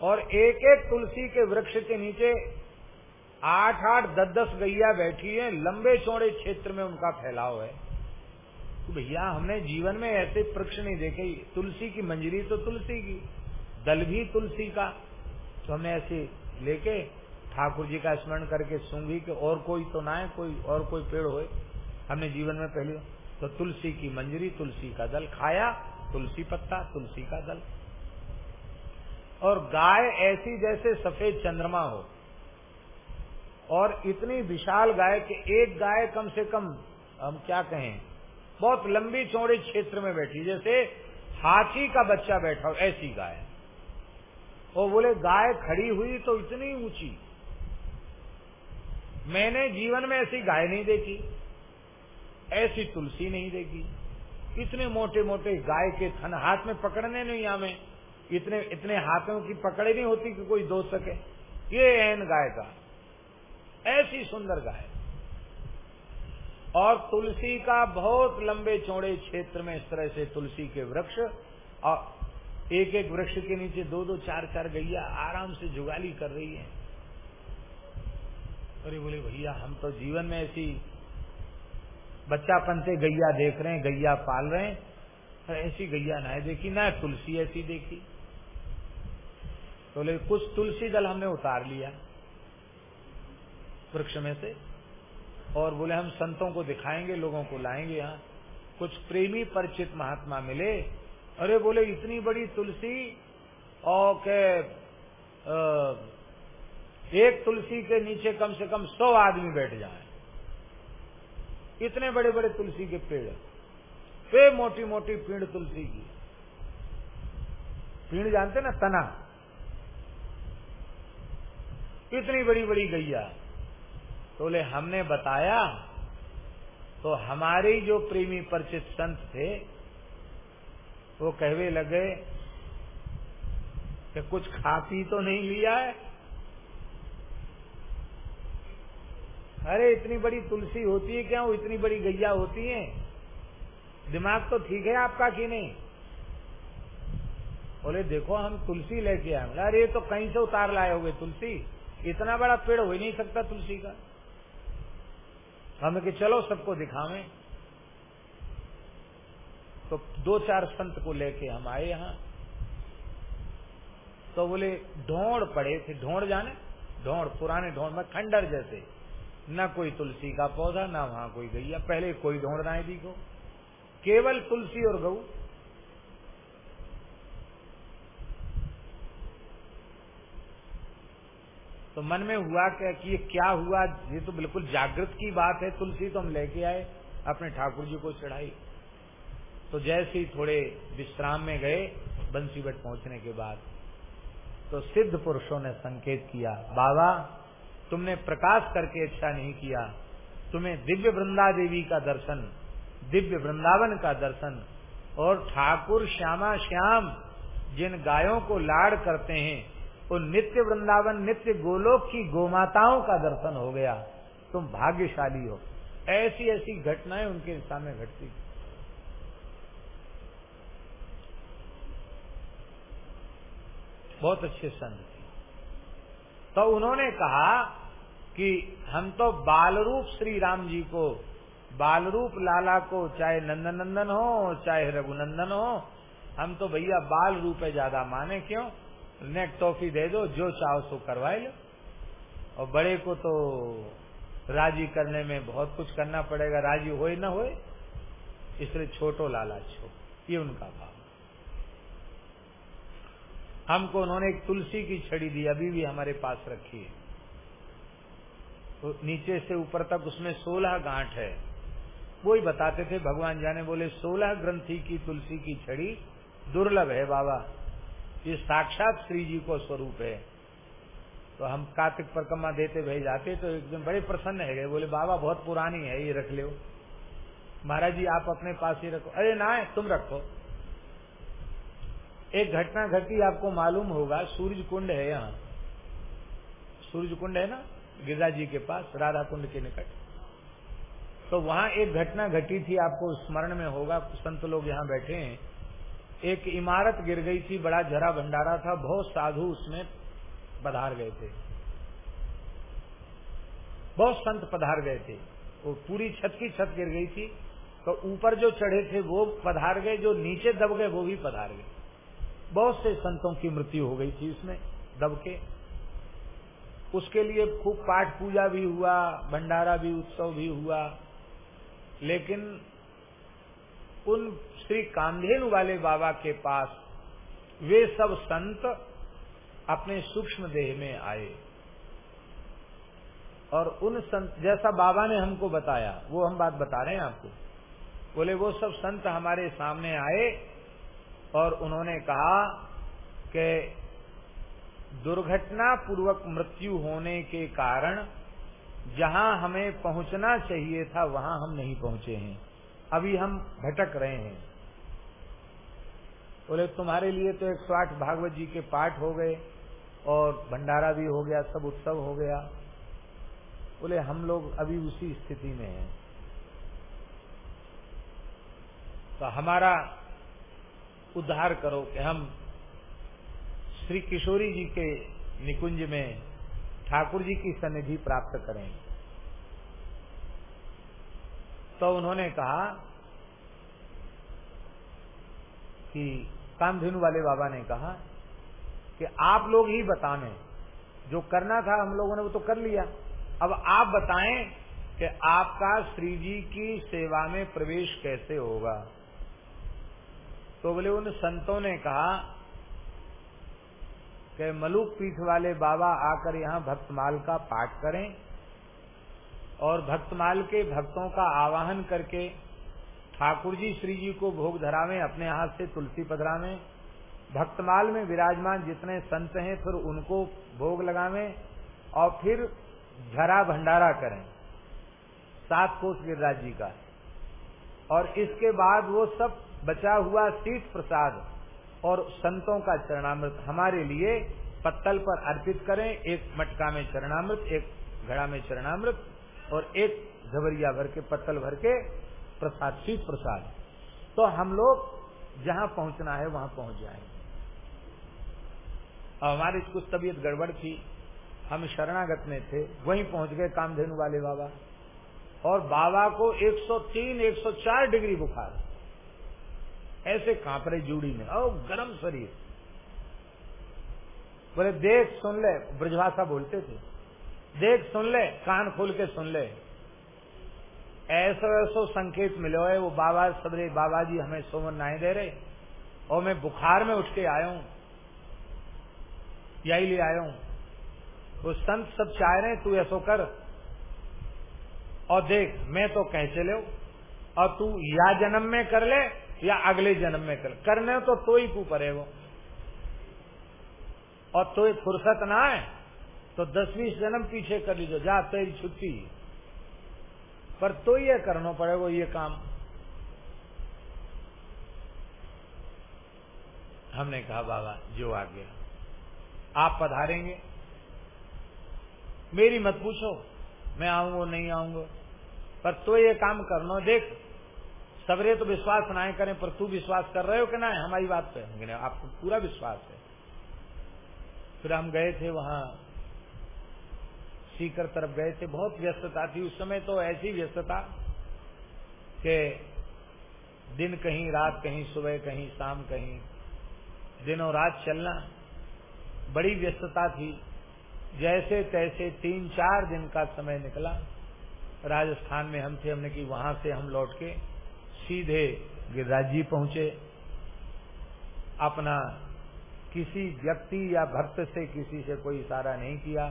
और एक एक तुलसी के वृक्ष के नीचे आठ आठ दस दस गैया बैठी है, लंबे चौड़े क्षेत्र में उनका फैलाव है। तो भैया, हमने जीवन में ऐसे वृक्ष नहीं देखे। तुलसी की मंजरी तो तुलसी की, दल भी तुलसी का। तो हमने ऐसे लेके ठाकुर जी का स्मरण करके सूंघी कि और कोई तो ना है कोई और कोई पेड़ होए। हमने जीवन में पहले तो तुलसी की मंजरी, तुलसी का दल खाया, तुलसी पत्ता, तुलसी का दल। और गाय ऐसी जैसे सफ़ेद चंद्रमा हो, और इतनी विशाल गाय कि एक गाय कम से कम, हम क्या कहें, बहुत लंबी चौड़े क्षेत्र में बैठी, जैसे हाथी का बच्चा बैठा हो, ऐसी गाय। और बोले, गाय खड़ी हुई तो इतनी ऊँची। मैंने जीवन में ऐसी गाय नहीं देखी। ऐसी तुलसी नहीं देखी इतने मोटे मोटे गाय के थन हाथ में पकड़ने नहीं हमें इतने इतने हाथों की पकड़े नहीं होती कि कोई दो सके। ये एन गाय का। ऐसी सुंदर गाय। और तुलसी का बहुत लंबे चौड़े क्षेत्र में इस तरह से तुलसी के वृक्ष, और एक एक वृक्ष के नीचे दो दो चार चार गैया आराम से जुगाली कर रही है। अरे बोले, भैया, हम तो जीवन में ऐसी बच्चा पनते गैया देख रहे हैं, गैया पाल रहे हैं। ऐसी गैया ना देखी ना, तुलसी ऐसी देखी। तो बोले, कुछ तुलसी दल हमने उतार लिया वृक्ष में से, और बोले, हम संतों को दिखाएँगे, लोगों को लाएँगे यहाँ। कुछ प्रेमी परिचित महात्मा मिले, अरे बोले, इतनी बड़ी तुलसी, और के एक तुलसी के नीचे कम से कम सौ आदमी बैठ जाए। इतने बड़े बड़े तुलसी के पेड़ वे मोटी मोटी पीड़ तुलसी की। पीड़ जानते ना, तना। इतनी बड़ी बड़ी गैया। तो बोले, हमने बताया तो हमारे जो प्रेमी परिचित संत थे, वो कहवे लगे कि कुछ खा पी तो नहीं लिया है अरे इतनी बड़ी तुलसी होती है क्या? वो इतनी बड़ी गैया होती है। दिमाग तो ठीक है आपका कि नहीं? बोले, देखो, हम तुलसी लेके आए अरे तो कहीं से उतार लाए होगे तुलसी। इतना बड़ा पेड़ हो ही नहीं सकता तुलसी का। हमें कि चलो, सबको दिखावे। तो दो चार संत को लेके हम आए यहाँ। तो बोले, ढोंड पड़े थे। ढोंड जाने? ढोंड, पुराने ढोंड में खंडर जैसे। न कोई तुलसी का पौधा, न वहाँ कोई गैया। पहले कोई ढोड़ ना दी को। केवल तुलसी और गऊ। तो मन में हुआ क्या कि ये क्या हुआ? ये तो बिल्कुल जागृत की बात है। तुलसी तो हम लेके आए, अपने ठाकुर जी को चढ़ाई। तो जैसे ही थोड़े विश्राम में गए बंसीवट पहुँचने के बाद तो सिद्ध पुरुषों ने संकेत किया, बाबा तुमने प्रकाश करके अच्छा नहीं किया। तुम्हें दिव्य वृंदा देवी का दर्शन, दिव्य वृंदावन का दर्शन और ठाकुर श्यामा श्याम जिन गायों को लाड़ करते हैं वो नित्य वृंदावन, नित्य गोलोक की गोमाताओं का दर्शन हो गया। तुम भाग्यशाली हो। ऐसी ऐसी घटनाएँ उनके सामने घटती। बहुत अच्छे संत। तो उन्होंने कहा कि हम तो बाल रूप श्री राम जी को बाल रूप लाला को, चाहे नंदन नंदन हो, चाहे रघुनंदन हो, हम तो भैया बाल रूप है ज़्यादा माने क्यों? नेक टॉफी दे दो, जो चाहो सो करवाए लो। और बड़े को तो राज़ी करने में बहुत कुछ करना पड़ेगा, राज़ी होए न होए, इसलिए छोटो लाला छो ये उनका भाव। हमको उन्होंने एक तुलसी की छड़ी दी, अभी भी हमारे पास रखी है। तो नीचे से ऊपर तक उसमें सोलह गांठ है। वो ही बताते थे, भगवान जाने बोले, सोलह ग्रंथी की तुलसी की छड़ी दुर्लभ है बाबा। ये साक्षात श्री जी को स्वरूप है। तो हम कार्तिक परिक्रमा देते भाई जाते तो एकदम बड़े प्रसन्न है गए। बोले, बाबा, बहुत पुरानी है, ये रख लो। महाराज जी, आप अपने पास ही रखो। अरे ना, तुम रखो। एक घटना घटी, आपको मालूम होगा सूर्य कुंड है यहाँ। सूर्य कुंड है ना गिरजा जी के पास, राधा कुंड के निकट। तो वहाँ एक घटना घटी थी, आपको स्मरण में होगा, संत लोग यहाँ बैठे हैं। एक इमारत गिर गई थी, बड़ा जरा भंडारा था, बहुत साधु उसमें पधार गए थे। बहुत संत पधार गए थे। वो पूरी छत की छत गिर गई थी तो ऊपर जो चढ़े थे, वो पधार गए, जो नीचे दब गए, वो भी पधार गए। बहुत से संतों की मृत्यु हो गई थी उसमें दब के उसके लिए खूब पाठ पूजा भी हुआ, भंडारा भी, उत्सव भी हुआ। लेकिन उन श्री कांधेनु वाले बाबा के पास वे सब संत अपने सूक्ष्म देह में आए। और उन संत, जैसा बाबा ने हमको बताया, वो हम बात बता रहे हैं आपको। बोले, वो सब संत हमारे सामने आए और उन्होंने कहा कि दुर्घटना पूर्वक मृत्यु होने के कारण जहाँ हमें पहुँचना चाहिए था, वहाँ हम नहीं पहुँचे हैं। अभी हम भटक रहे हैं। बोले, तुम्हारे लिए तो एक सौ आठ भागवत जी के पाठ हो गए और भंडारा भी हो गया, सब उत्सव हो गया। बोले, हम लोग अभी उसी स्थिति में हैं। तो हमारा उद्धार करो कि हम श्री किशोरी जी के निकुंज में ठाकुर जी की सन्निधि प्राप्त करें। तो उन्होंने कहा कि कामधेनु वाले बाबा ने कहा कि आप लोग ही बताने, जो करना था हम लोगों ने वो तो कर लिया। अब आप बताएँ कि आपका श्री जी की सेवा में प्रवेश कैसे होगा। तो बोले, उन संतों ने कहा कि मलुक पीठ वाले बाबा आकर यहाँ भक्तमाल का पाठ करें और भक्तमाल के भक्तों का आवाहन करके ठाकुर जी श्री जी को भोग धरावे, अपने हाथ से तुलसी पधरावे। भक्तमाल में विराजमान जितने संत हैं, फिर उनको भोग लगावे और फिर झरा भंडारा करें। सात कोष गिरिराज जी का। और इसके बाद वो सब बचा हुआ शीत प्रसाद और संतों का चरणामृत हमारे लिए पत्तल पर अर्पित करें। एक मटका में चरणामृत एक घड़ा में चरणामृत और एक झबरिया भर के पत्तल भर के प्रसाद शीत प्रसाद। तो हम लोग जहाँ पहुँचना है वहाँ पहुँच जाएँगे। और हमारी कुछ तबीयत गड़बड़ थी। हम शरणागत में थे। वहीं पहुँच गए कामधेनु वाले बाबा। और बाबा को 103, 104 डिग्री बुखार। ऐसे काँप रहे जूड़ी में, और गर्म शरीर। बोले, देख सुन ले, ब्रजभाषा बोलते थे। देख सुन ले, कान खोल के सुन ले। ऐसो ऐसो संकेत मिले है वो बाबा सबरे बाबा जी हमें सोमन नहीं दे रहे। और मैं बुखार में उठ के आया हूँ। यही ले आया हूँ। वो संत सब चाह रहे तू ऐसो कर। और देख, मैं तो कह चले और तू या जन्म में कर ले या अगले जन्म में कर। करने तो तो ही कू परे वो और तो फुर्सत ना है तो दस बीस जन्म पीछे कर लीजिए, जा तेरी छुट्टी। पर तो ये करना पड़ेगा ये काम। हमने कहा, बाबा, जो आ गया। आप पधारेंगे। मेरी मत पूछो, मैं आऊँगा, नहीं आऊँगा। पर तो ये काम करना, देख। सबरे तो विश्वास ना करें, पर तू विश्वास कर रहे हो कि ना? हमारी बात पे। हम आपको पूरा विश्वास है। फिर हम गए थे वहाँ, सीकर तरफ़ गए थे। बहुत व्यस्तता थी। उस समय तो ऐसी व्यस्तता के दिन कहीं, रात कहीं, सुबह कहीं, शाम कहीं, दिनों रात चलना बड़ी व्यस्तता थी। जैसे तैसे तीन चार दिन का समय निकला। राजस्थान में हम थे, हमने कि वहाँ से हम लौट के सीधे गिरिराज जी पहुँचे। अपना किसी व्यक्ति या भक्त से किसी से कोई इशारा नहीं किया।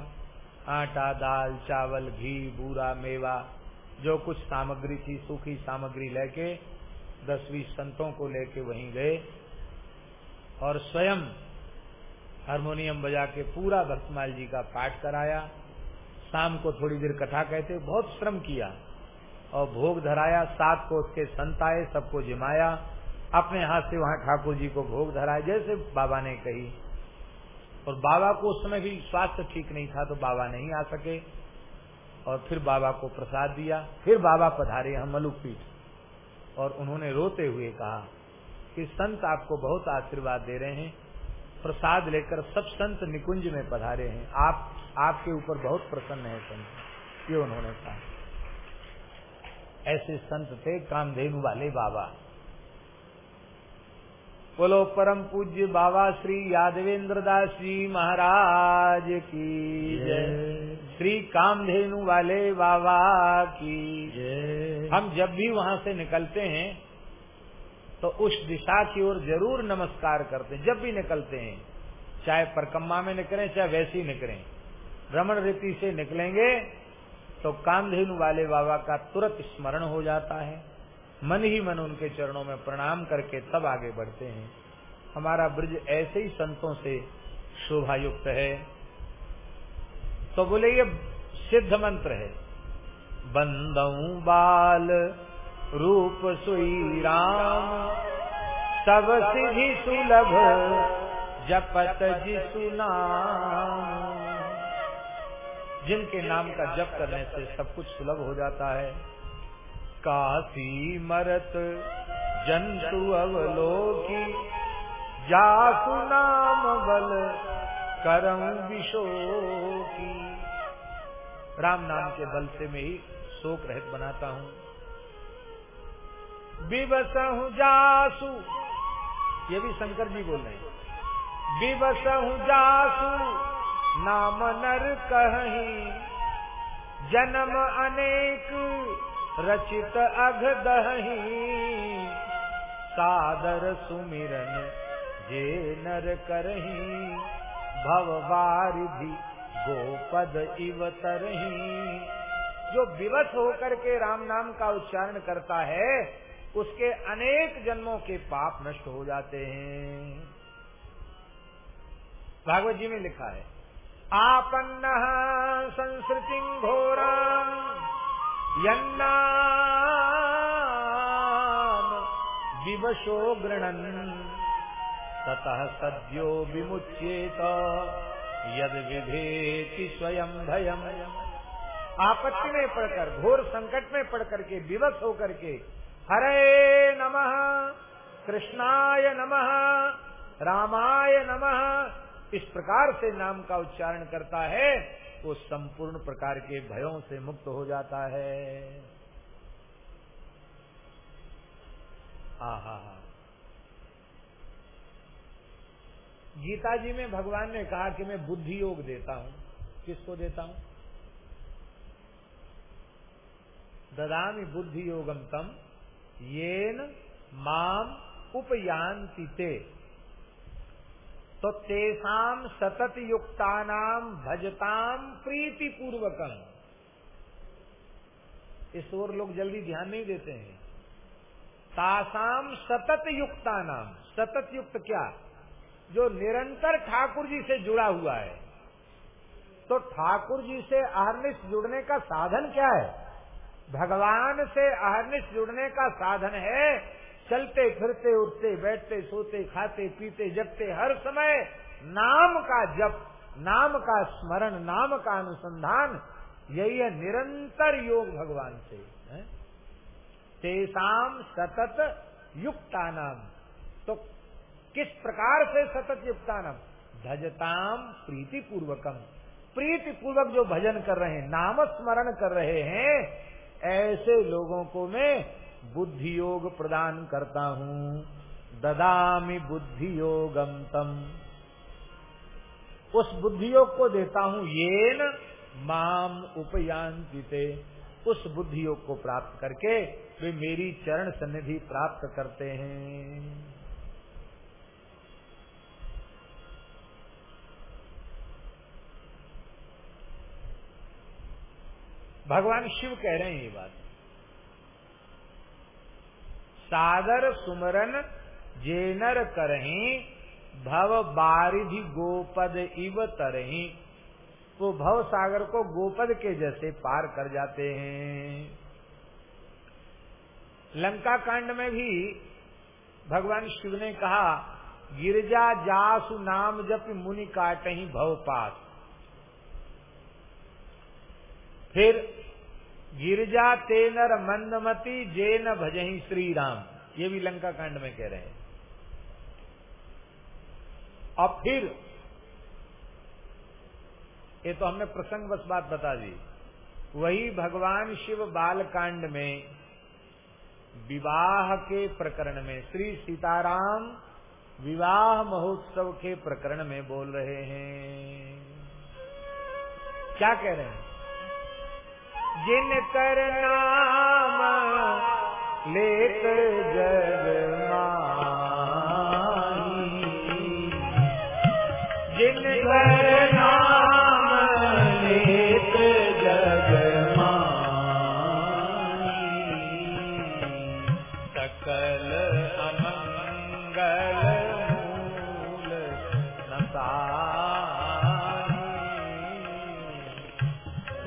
आटा, दाल, चावल, घी, बूरा, मेवा, जो कुछ सामग्री थी, सूखी सामग्री लेके दस बीस संतों को लेके वहीं गए और स्वयं हारमोनियम बजा के पूरा भक्तमाल जी का पाठ कराया। शाम को थोड़ी देर कथा कहते, बहुत श्रम किया। और भोग धराया, सात को उसके संत आए सबको जिमाया। अपने हाथ से वहाँ ठाकुर जी को भोग धराया, जैसे बाबा ने कही। और बाबा को उस समय भी स्वास्थ्य ठीक नहीं था तो बाबा नहीं आ सके। और फिर बाबा को प्रसाद दिया। फिर बाबा पधारे हम मलुक पीठ और उन्होंने रोते हुए कहा कि, संत आपको बहुत आशीर्वाद दे रहे हैं। प्रसाद लेकर सब संत निकुंज में पधारे हैं। आप, आपके ऊपर बहुत प्रसन्न है संत। ये उन्होंने कहा। ऐसे संत थे कामधेनु वाले बाबा। बोलो परम पूज्य बाबा श्री यादवेंद्र दास जी महाराज की जय। श्री कामधेनु वाले बाबा की जय। हम जब भी वहाँ से निकलते हैं तो उस दिशा की ओर ज़रूर नमस्कार करते हैं। जब भी निकलते हैं चाहे परकम्मा में निकलें चाहे वैसे ही निकलें भ्रमण रीति से निकलेंगे तो कामधेनु वाले बाबा का तुरंत स्मरण हो जाता है। मन ही मन उनके चरणों में प्रणाम करके तब आगे बढ़ते हैं। हमारा ब्रज ऐसे ही संतों से शोभा युक्त है। तो बोले, ये सिद्ध मंत्र है। बंदऊ बाल, रूप सुई राम, सब सिद्धि सुलभ, जपत जिसु नाम। जिनके नाम का जप करने से सब कुछ सुलभ हो जाता है। काशी मरत जंतु अवलोकी, जासु नाम बल करम विशोकी। राम नाम के बल से मैं ही शोक रहित बनाता हूँ। विवसहु जासु, ये भी शंकर जी बोल रहे हैं। विवसहु जासु नाम नर कहीं। जन्म अनेक, रचित अघ दही। सादर सुमिरन जे नर करही। भव बारिधि गोपद इव तरही। जो विवश होकर के राम नाम का उच्चारण करता है, उसके अनेक जन्मों के पाप नष्ट हो जाते हैं। भागवत जी में लिखा है आपन्न संस्कृति घोरा विवशो गृणन। ततः सद्यो विमुच्येत, यद विभेति स्वयं भयम। आपत्ति में पड़कर, घोर संकट में पड़ करके विवश होकर के, हरे नमः, कृष्णाय नमः, रामाय नमः इस प्रकार से नाम का उच्चारण करता है, वो संपूर्ण प्रकार के भयों से मुक्त हो जाता है। आहा। गीता जी में भगवान ने कहा कि मैं बुद्धि योग देता हूँ। किसको देता हूँ? ददामी बुद्धि योगम तम येन माम उपयांति ते। तो तेसाम सतत युक्ता नाम भजताम प्रीति पूर्वकम इस ओर लोग जल्दी ध्यान नहीं देते हैं। तासाम सतत युक्ता नाम सतत युक्त क्या? जो निरंतर ठाकुर जी से जुड़ा हुआ है। तो ठाकुर जी से अहरनिश जुड़ने का साधन क्या है? भगवान से अहरनिश जुड़ने का साधन है चलते, फिरते, उठते, बैठते, सोते, खाते, पीते जगते हर समय नाम का जप, नाम का स्मरण, नाम का अनुसंधान, यही है निरंतर योग भगवान से तेसाम सतत युक्तानाम। तो किस प्रकार से सतत युक्तानाम? भजताम प्रीति पूर्वकम प्रीति पूर्वक जो भजन कर रहे हैं, नाम स्मरण कर रहे हैं, ऐसे लोगों को मैं बुद्धि योग प्रदान करता हूँ। ददामी बुद्धि योगम तम। उस बुद्धि योग को देता हूँ ये न माम उपयांतिते। उस बुद्धि योग को प्राप्त करके वे मेरी चरण सन्निधि प्राप्त करते हैं। भगवान शिव कह रहे हैं ये बात। सादर सुमरन जेनर करही, भव बारिधि गोपद इव तरही। वो भव सागर को गोपद के जैसे पार कर जाते हैं। लंका कांड में भी भगवान शिव ने कहा, गिरजा जासु नाम जप मुनि काट ही भव पास। फिर गिरजा तेनर मंदमती जेन भजही श्री राम ये भी लंका कांड में कह रहे हैं। और फिर, ये तो हमने प्रसंग बस बात बता दी। वही भगवान शिव बाल कांड में, विवाह के प्रकरण में, श्री सीताराम विवाह महोत्सव के प्रकरण में बोल रहे हैं। क्या कह रहे हैं? जिन कर नाम लेकर जग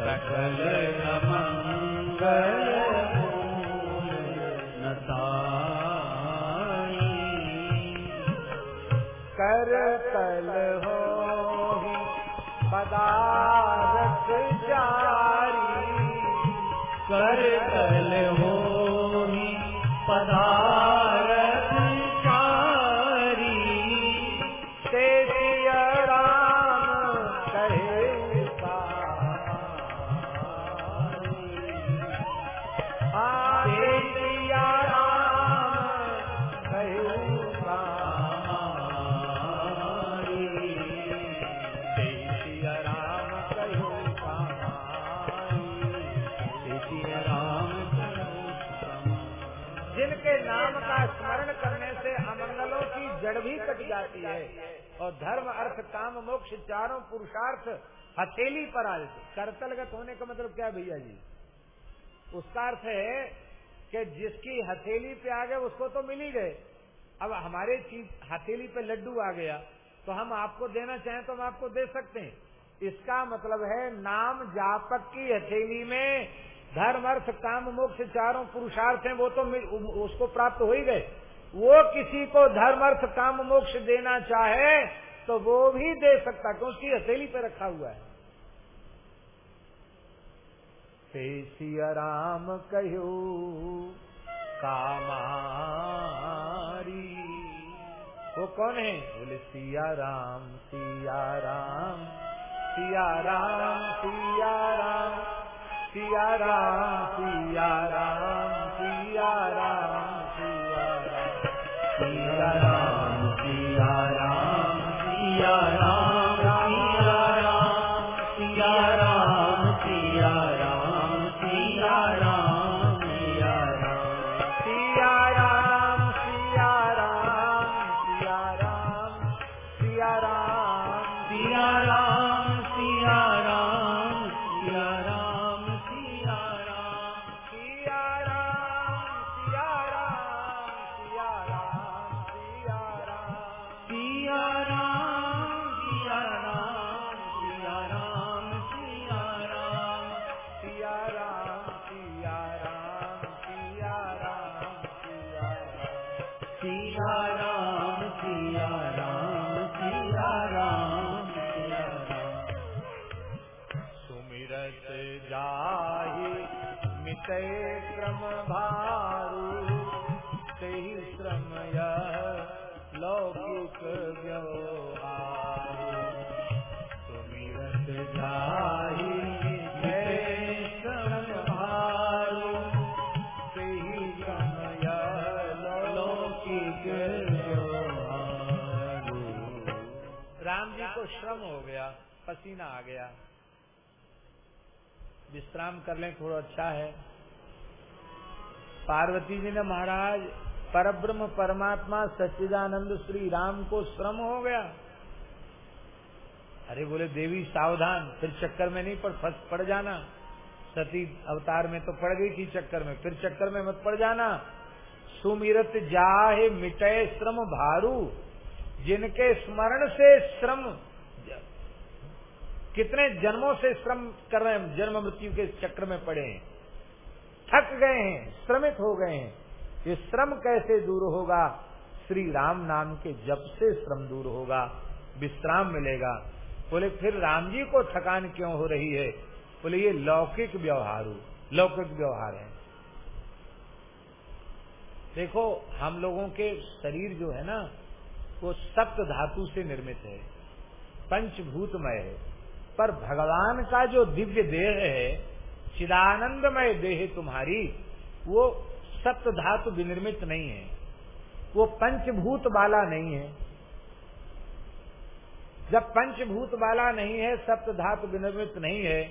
सकल मंगल धर्म, अर्थ, काम, मोक्ष, चारों पुरुषार्थ हथेली पर आ जाते करतलगत होने का मतलब क्या भैया जी? उसका अर्थ है कि जिसकी हथेली पे आ गए, उसको तो मिल ही गए। अब हमारे चीज़, हथेली पे लड्डू आ गया तो हम आपको देना चाहें तो हम आपको दे सकते हैं। इसका मतलब है नाम जापक की हथेली में धर्म, अर्थ, काम, मोक्ष, चारों पुरुषार्थ हैं, वो तो उसको प्राप्त हो ही गए। वो किसी को धर्म, अर्थ, काम, मोक्ष देना चाहे तो वो भी दे सकता क्यों उसकी हथेली पे रखा हुआ है। सिया राम कहो कामारी। वो कौन है? बोले, सिया राम सिया राम सिया राम सिया राम सिया राम सिया राम सिया राम सिया राम। सिया पसीना आ गया। विश्राम कर लें, थोड़ा अच्छा है। पार्वती जी ने महाराज, परब्रह्म परमात्मा सच्चिदानंद श्री राम को श्रम हो गया। अरे बोले, देवी सावधान, फिर चक्कर में नहीं पड़, फंस पड़ जाना। सती अवतार में तो पड़ गई थी चक्कर में, फिर चक्कर में मत पड़ जाना। सुमिरत जाहे मिटे श्रम भारू, जिनके स्मरण से श्रम कितने जन्मों से श्रम कर रहे हैं, जन्म मृत्यु के चक्र में पड़े हैं। थक गए हैं श्रमित हो गए हैं। ये श्रम कैसे दूर होगा? श्री राम नाम के जब से श्रम दूर होगा, विश्राम मिलेगा। बोले, फिर राम जी को थकान क्यों हो रही है? बोले, ये लौकिक व्यवहार लौकिक व्यवहार है। देखो, हम लोगों के शरीर जो है ना, वो सप्त धातु से निर्मित है, पंचभूतमय है। पर भगवान का जो दिव्य देह है, चिदानंदमय देह तुम्हारी, वो सप्त धातु विनिर्मित नहीं है। वो पंचभूत वाला नहीं है। जब पंचभूत वाला नहीं है सप्त धातु विनिर्मित नहीं है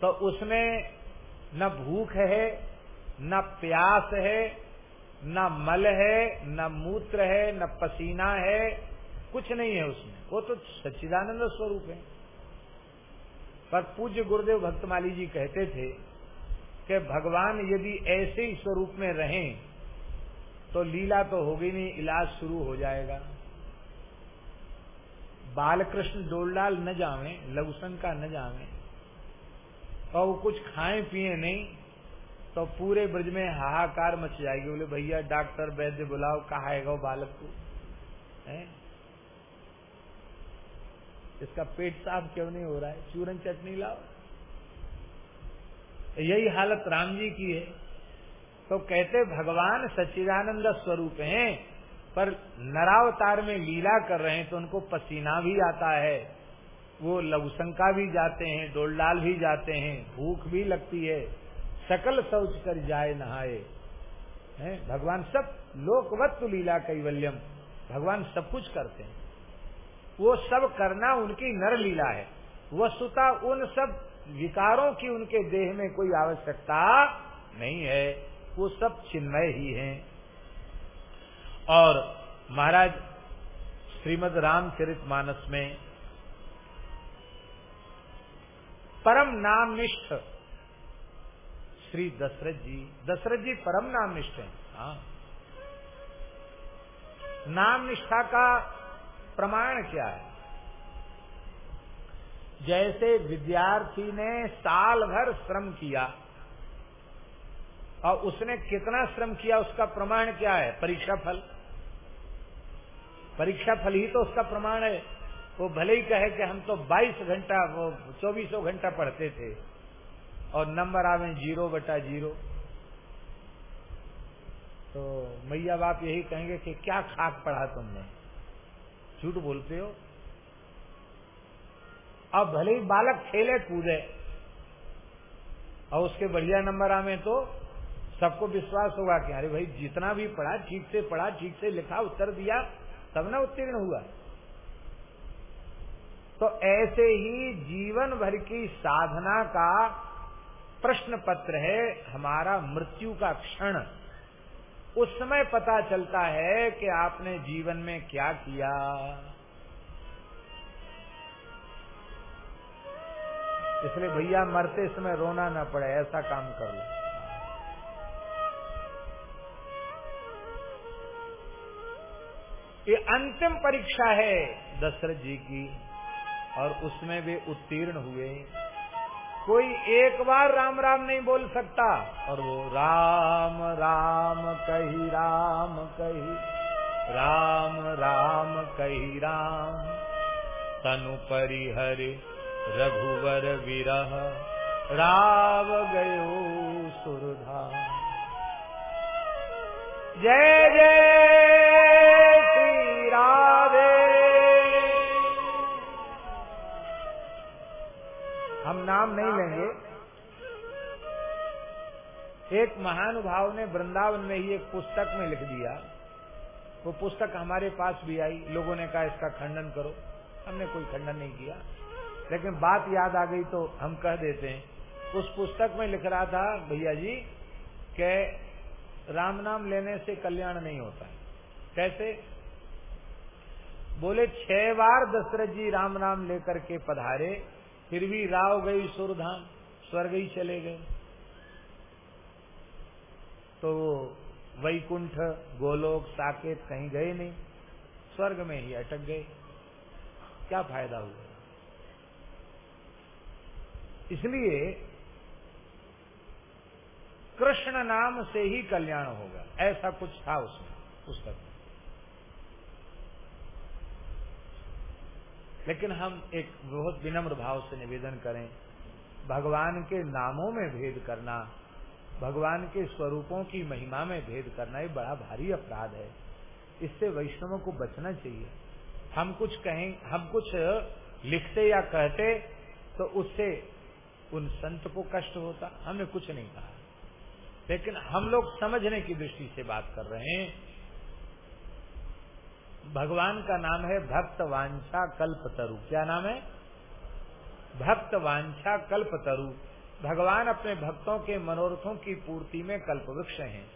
तो उसमें न भूख है, न प्यास है, न मल है, न मूत्र है, न पसीना है, कुछ नहीं है उसमें। वो तो सच्चिदानंद स्वरूप है। पर पूज्य गुरुदेव भक्तमाली जी कहते थे कि भगवान यदि ऐसे ही स्वरूप में रहें तो लीला तो होगी नहीं, इलाज शुरू हो जाएगा। बालकृष्ण डोलडाल न जावे, लघुसन का न जावे, और वो कुछ खाए पिए नहीं तो पूरे ब्रज में हाहाकार मच जाएगी। बोले, भैया, डॉक्टर वैद्य बुलाओ, कहा है बालक को है? इसका पेट साफ़ क्यों नहीं हो रहा है? चूरन चटनी लाओ। यही हालत राम जी की है। तो कहते भगवान सच्चिदानंद स्वरूप हैं, पर नरावतार में लीला कर रहे हैं तो उनको पसीना भी आता है। वो लघुशंका भी जाते हैं, डोलडाल भी जाते हैं, भूख भी लगती है। सकल शौच कर जाए, नहाए। हैं? भगवान सब लोकवत्व लीला कैवल्यम। भगवान सब कुछ करते हैं। वो सब करना उनकी नर लीला है। वस्तुता उन सब विकारों की उनके देह में कोई आवश्यकता नहीं है। वो सब चिन्मय ही हैं। और महाराज, श्रीमद रामचरित मानस में परम नाम निष्ठ श्री दशरथ जी दशरथ जी परम नाम निष्ठ हैं। हाँ। नाम निष्ठा का प्रमाण क्या है? जैसे विद्यार्थी ने साल भर श्रम किया और उसने कितना श्रम किया, उसका प्रमाण क्या है? परीक्षा फल। परीक्षा फल ही तो उसका प्रमाण है। वो भले ही कहे कि हम तो 22 घंटा, वो चौबीसों घंटा पढ़ते थे और नंबर आवे ज़ीरो बटा ज़ीरो। तो मैया बाप यही कहेंगे कि क्या खाक पढ़ा तुमने? झूठ बोलते हो? अब भले ही बालक खेले, कूदे, और उसके बढ़िया नंबर आवे तो सबको विश्वास होगा कि अरे भाई, जितना भी पढ़ा, ठीक से पढ़ा, ठीक से लिखा, उत्तर दिया, तब ना उत्तीर्ण हुआ। तो ऐसे ही जीवन भर की साधना का प्रश्न पत्र है हमारा मृत्यु का क्षण। उस समय पता चलता है कि आपने जीवन में क्या किया। इसलिए भैया मरते समय रोना न पड़े, ऐसा काम कर लो। ये अंतिम परीक्षा है दशरथ जी की, और उसमें वे उत्तीर्ण हुए। कोई एक बार राम राम नहीं बोल सकता। और वो राम राम कही राम कही राम राम कही राम। तनु परिहर रघुवर विरह राव गयो सुरधाम जय जय। हम नाम नहीं लेंगे। एक महानुभाव ने वृंदावन में ही एक पुस्तक में लिख दिया। वो पुस्तक हमारे पास भी आई। लोगों ने कहा, इसका खंडन करो। हमने कोई खंडन नहीं किया। लेकिन बात याद आ गई तो हम कह देते हैं। उस पुस्तक में लिख रहा था, भैया जी, के राम नाम लेने से कल्याण नहीं होता है। कैसे? बोले, छह बार दशरथ जी राम नाम लेकर के पधारे फिर भी राव गई सुरधाम, स्वर्ग ही चले गए। तो वैकुंठ, गोलोक, साकेत कहीं गए नहीं, स्वर्ग में ही अटक गए। क्या फ़ायदा हुआ? इसलिए कृष्ण नाम से ही कल्याण होगा, ऐसा कुछ था उसमें, पुस्तक में। लेकिन हम एक बहुत विनम्र भाव से निवेदन करें, भगवान के नामों में भेद करना, भगवान के स्वरूपों की महिमा में भेद करना ये बड़ा भारी अपराध है। इससे वैष्णवों को बचना चाहिए। हम कुछ कहें, हम कुछ लिखते या कहते तो उससे उन संत को कष्ट होता। हमने कुछ नहीं कहा। लेकिन हम लोग समझने की दृष्टि से बात कर रहे हैं भगवान का नाम है भक्त वांछा कल्प तरु क्या नाम है? भक्त वांछा कल्प तरु भगवान अपने भक्तों के मनोरथों की पूर्ति में कल्प वृक्ष हैं।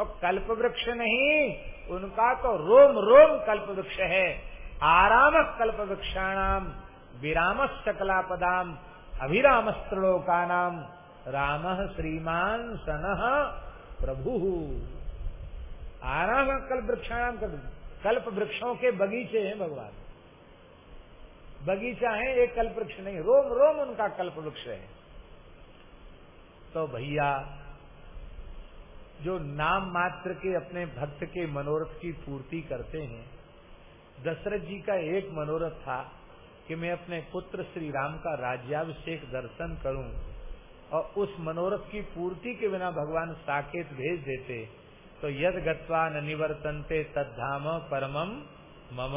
और कल्प वृक्ष नहीं, उनका तो रोम रोम कल्प वृक्ष है। आराम कल्प वृक्षाणाम विराम सकलापदाम अभिराम स्त्रोका नाम राम श्रीमान सन प्रभु। आराम कल्प वृक्षाणाम कल्प वृक्षों के बगीचे हैं भगवान। बगीचा है, एक कल्प वृक्ष नहीं, रोम रोम उनका कल्प वृक्ष है। तो भैया, जो नाम मात्र के अपने भक्त के मनोरथ की पूर्ति करते हैं, दशरथ जी का एक मनोरथ था कि मैं अपने पुत्र श्री राम का राज्याभिषेक दर्शन करूँ और उस मनोरथ की पूर्ति के बिना भगवान साकेत भेज देते। तो यद गत्वा न निवर्तनते तद्धाम परमम मम।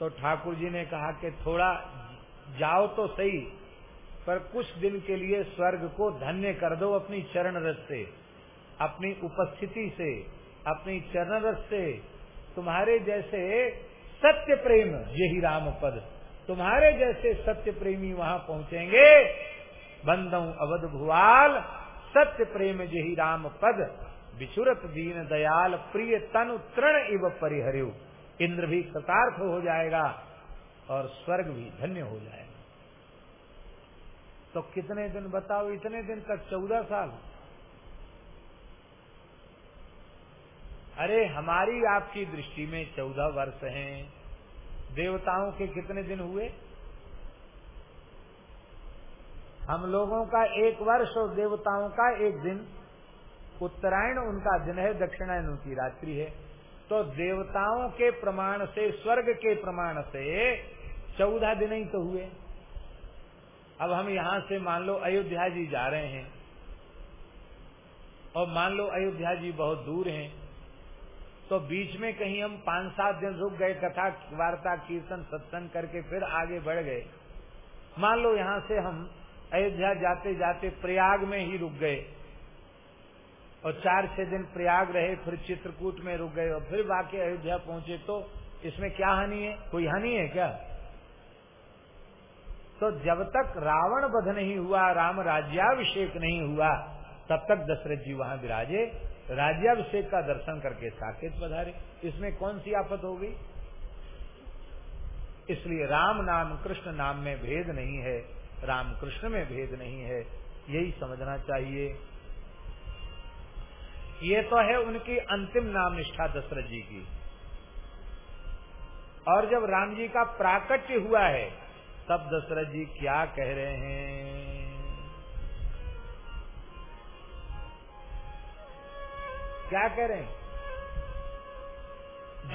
तो ठाकुर जी ने कहा कि थोड़ा जाओ तो सही, पर कुछ दिन के लिए स्वर्ग को धन्य कर दो अपनी चरण रस से अपनी उपस्थिति से, अपनी चरण रस से तुम्हारे जैसे सत्य प्रेम, यही राम पद। तुम्हारे जैसे सत्य प्रेमी वहाँ पहुँचेंगे। बंदऊ अवध भुआल, सत्य प्रेम, यही राम पद। विचुरत दीन दयाल प्रिय तनु तृण इव परिहरु इंद्र भी कृतार्थ हो जाएगा और स्वर्ग भी धन्य हो जाएगा। तो कितने दिन बताओ, इतने दिन तक चौदह साल। अरे, हमारी आपकी दृष्टि में चौदह वर्ष हैं। देवताओं के कितने दिन हुए? हम लोगों का एक वर्ष और देवताओं का एक दिन। उत्तरायण उनका दिन है, दक्षिणायन उनकी रात्रि है। तो देवताओं के प्रमाण से, स्वर्ग के प्रमाण से चौदह दिन ही तो हुए। अब हम यहाँ से मान लो अयोध्या जी जा रहे हैं, और मान लो अयोध्या जी बहुत दूर हैं तो बीच में कहीं हम पाँच सात दिन रुक गए, कथा, वार्ता, कीर्तन, सत्संग करके फिर आगे बढ़ गए। मान लो यहाँ से हम अयोध्या जाते जाते प्रयाग में ही रुक गए। और चार, छह दिन प्रयाग रहे, फिर चित्रकूट में रुक गए और फिर बाकी अयोध्या पहुँचे। तो इसमें क्या हानि है? कोई हानि है क्या? तो जब तक रावण वध नहीं हुआ, राम राज्याभिषेक नहीं हुआ, तब तक दशरथ जी वहाँ विराजे। राज्याभिषेक का दर्शन करके साकेत पधारे। इसमें कौन सी आफत हो गई? इसलिए राम नाम कृष्ण नाम में भेद नहीं है। राम कृष्ण में भेद नहीं है। यही समझना चाहिए। ये तो है उनकी अंतिम नाम निष्ठा दशरथ जी की। और जब राम जी का प्राकट्य हुआ है, तब दशरथ जी क्या कह रहे हैं? क्या कह रहे हैं?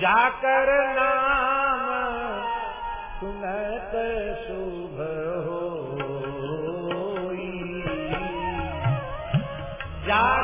जाकर नाम सुनत शुभ हो जाकर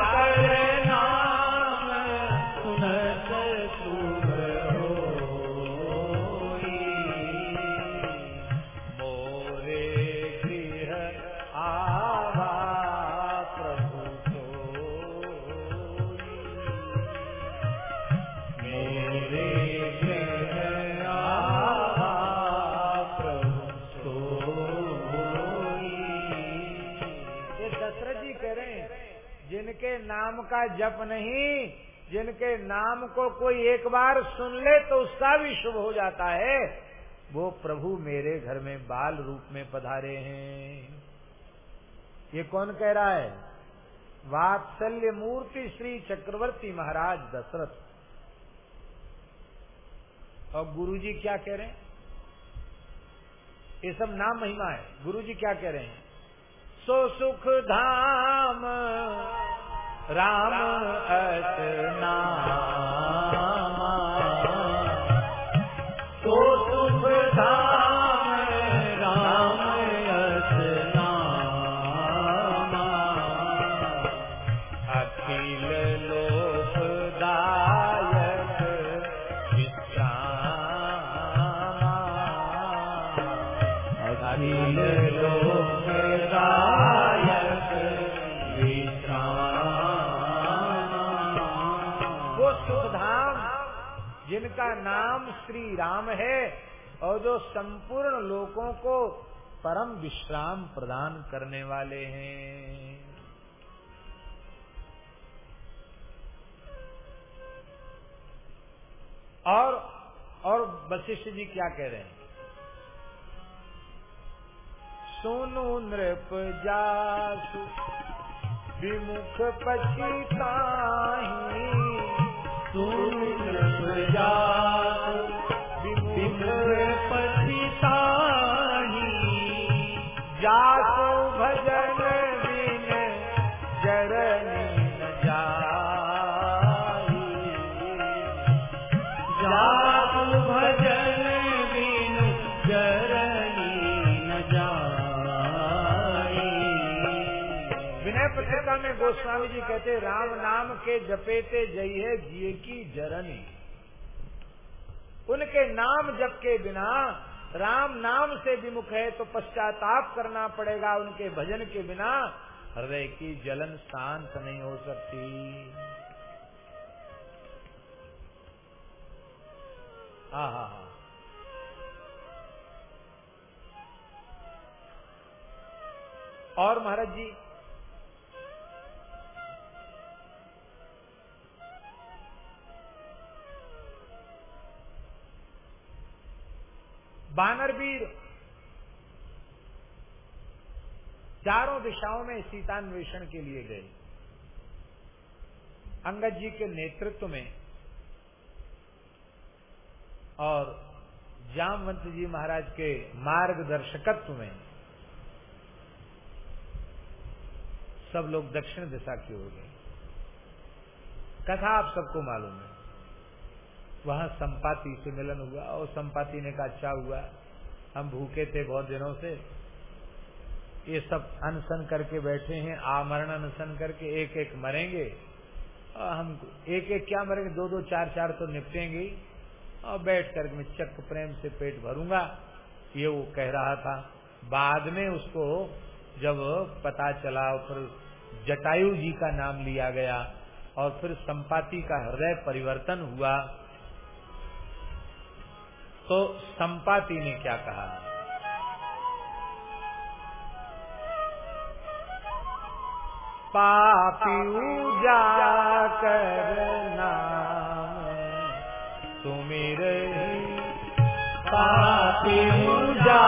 नाम का जप नहीं, जिनके नाम को कोई एक बार सुन ले तो उसका भी शुभ हो जाता है। वो प्रभु मेरे घर में बाल रूप में पधारे हैं। ये कौन कह रहा है? वात्सल्य मूर्ति श्री चक्रवर्ती महाराज दशरथ। और गुरुजी क्या कह रहे हैं? ये सब नाम महिमा है। गुरुजी क्या कह रहे हैं? सो सुख धाम। राम अस श्री राम है और जो संपूर्ण लोगों को परम विश्राम प्रदान करने वाले हैं। और और वशिष्ठ जी क्या कह रहे हैं? सोनु नृप जासु, विमुख पछिताही। सुनृप जासु। गोस्वामी जी कहते राम नाम के जपेते जई है जिये की जरनी। उनके नाम जप के बिना राम नाम से विमुख है तो पश्चाताप करना पड़ेगा उनके भजन के बिना। हृदय की जलन शांत नहीं हो सकती। हा हा हाँ। और महाराज जी बानरवीर चारों दिशाओं में सीतान्वेषण के लिए गए। अंगद जी के नेतृत्व में और जामवंत जी महाराज के मार्गदर्शकत्व में सब लोग दक्षिण दिशा की ओर गए। कथा आप सबको मालूम है। वहाँ संपाति से मिलन हुआ और संपाति ने कहा अच्छा हुआ। हम भूखे थे बहुत दिनों से। ये सब अनशन करके बैठे हैं, आमरण अनशन करके एक एक मरेंगे। और हम एक एक क्या मरेंगे? दो दो चार चार तो निपटेंगे और बैठ कर मैं चक प्रेम से पेट भरूँगा। ये वो कह रहा था। बाद में उसको जब पता चला फिर जटायु जी का नाम लिया गया और फिर संपाति का हृदय परिवर्तन हुआ तो संपाति ने क्या कहा? पापी जा कर नाम सुमिर पापी जा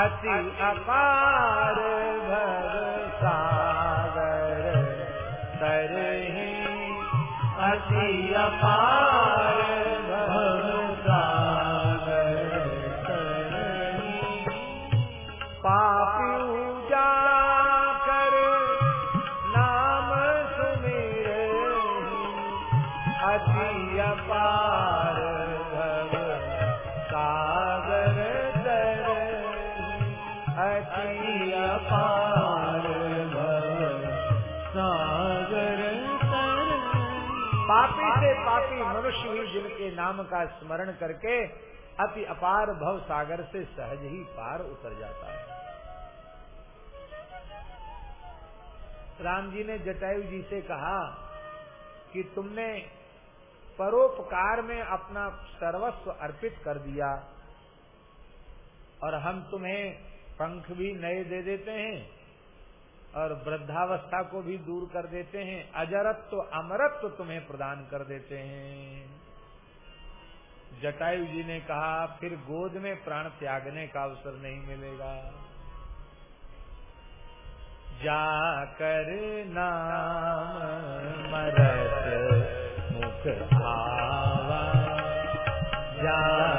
अति अपार अपार ही नाम का स्मरण करके अति अपार भव सागर से सहज ही पार उतर जाता है। राम जी ने जटायु जी से कहा कि तुमने परोपकार में अपना सर्वस्व अर्पित कर दिया और हम तुम्हें पंख भी नए दे देते हैं और वृद्धावस्था को भी दूर कर देते हैं, अजरत्व, अमरत्व तुम्हें प्रदान कर देते हैं। जटायु जी ने कहा, फिर गोद में प्राण त्यागने का अवसर नहीं मिलेगा। जाकर नाम मरत मुख आवा जाकर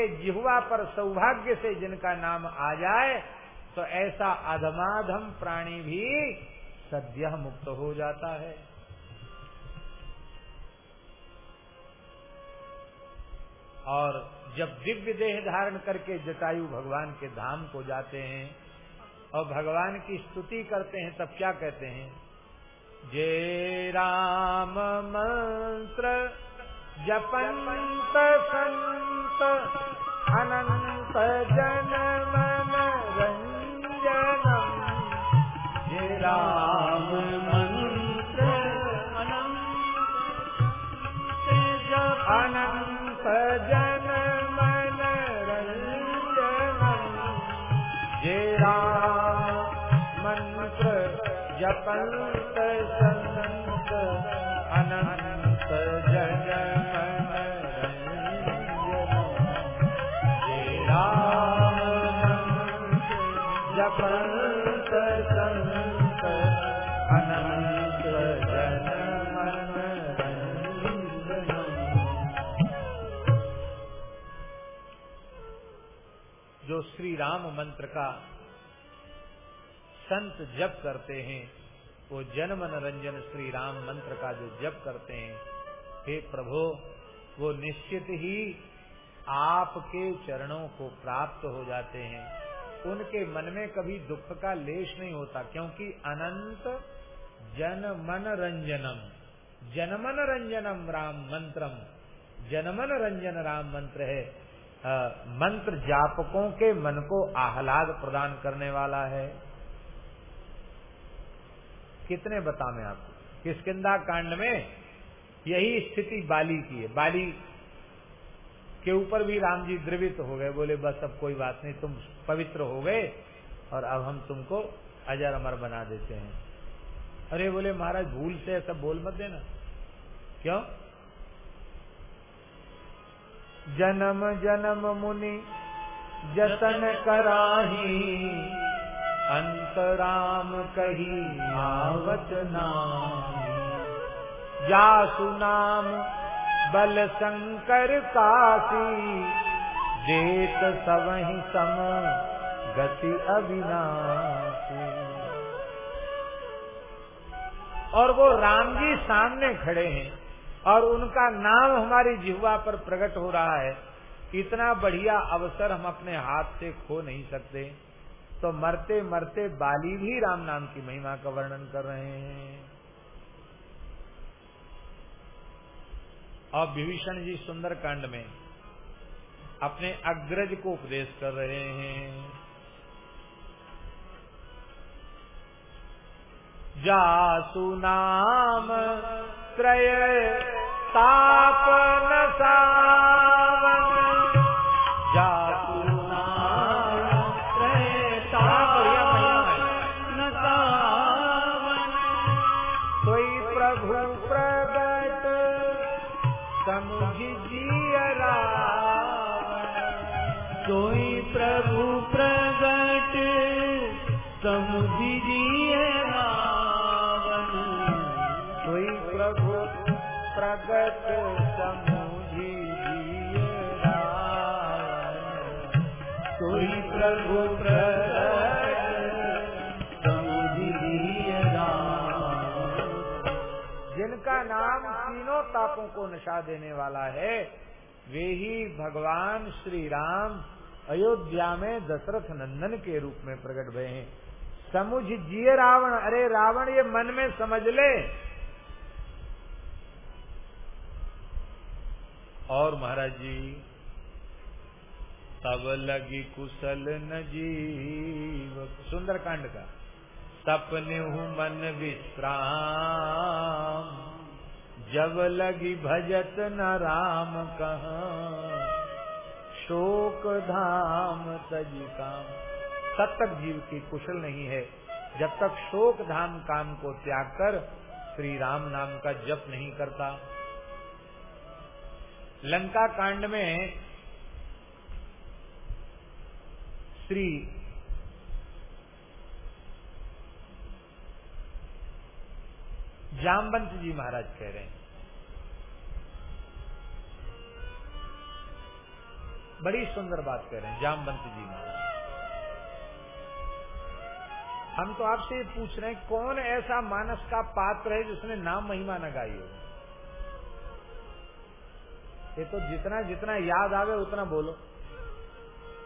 के जिहुआ पर सौभाग्य से जिनका नाम आ जाए तो ऐसा अधमाधम प्राणी भी सद्य मुक्त हो जाता है। और जब दिव्य देह धारण करके जटायु भगवान के धाम को जाते हैं, और भगवान की स्तुति करते हैं, तब क्या कहते हैं? जय राम मंत्र। जपंत संत अनंत जन श्री राम मंत्र का संत जप करते हैं, वो जन मनोरंजन श्री राम मंत्र का जो जप करते हैं, हे प्रभो, वो निश्चित ही आपके चरणों को प्राप्त हो जाते हैं। उनके मन में कभी दुख का लेश नहीं होता, क्योंकि अनंत जन मन रंजनम। जनमन रंजनम राम मंत्रम। जनमन रंजन राम मंत्र है। मंत्र जापकों के मन को आह्लाद प्रदान करने वाला है। कितने बता मैं आपको? किसकिदा कांड में यही स्थिति बाली की है। बाली के ऊपर भी राम जी द्रवित हो गए, बोले, बस अब कोई बात नहीं, तुम पवित्र हो गए और अब हम तुमको अजर अमर बना देते हैं। अरे बोले, महाराज, भूल से ऐसा बोल मत देना। क्यों? जन्म जन्म मुनि जतन कराही। अंतराम कही आवत नाम। जासु नाम बल शंकर काशी। देत सवही सम गति अविनाशी। और वो राम जी सामने खड़े हैं। और उनका नाम हमारी जिहवा पर प्रकट हो रहा है। इतना बढ़िया अवसर हम अपने हाथ से खो नहीं सकते। तो मरते मरते बाली भी राम नाम की महिमा का वर्णन कर रहे हैं। और विभीषण जी सुंदर कांड में अपने अग्रज को उपदेश कर रहे हैं। जासु नाम त्रय तापन सावन तापों को नशा देने वाला है वे ही भगवान श्री राम अयोध्या में दशरथ नंदन के रूप में प्रकट हुए हैं। समुझ जिये रावण अरे रावण ये मन में समझ ले। और महाराज जी तब लगी कुशल न जीव सुंदरकांड का। सपने हूँ मन विश्राम। जब लगी भजत न राम कहा। शोक धाम तज काम। तब तक जीव की कुशल नहीं है। जब तक शोक धाम काम को त्याग कर श्री राम नाम का जप नहीं करता। लंका कांड में श्री जामवंत जी महाराज कह रहे हैं। बड़ी सुंदर बात कह रहे हैं जामवंत जी महाराज। हम तो आपसे ये पूछ रहे हैं, कौन ऐसा मानस का पात्र है जिसने नाम महिमा न गाई हो? ये तो जितना जितना याद आवे उतना बोलो।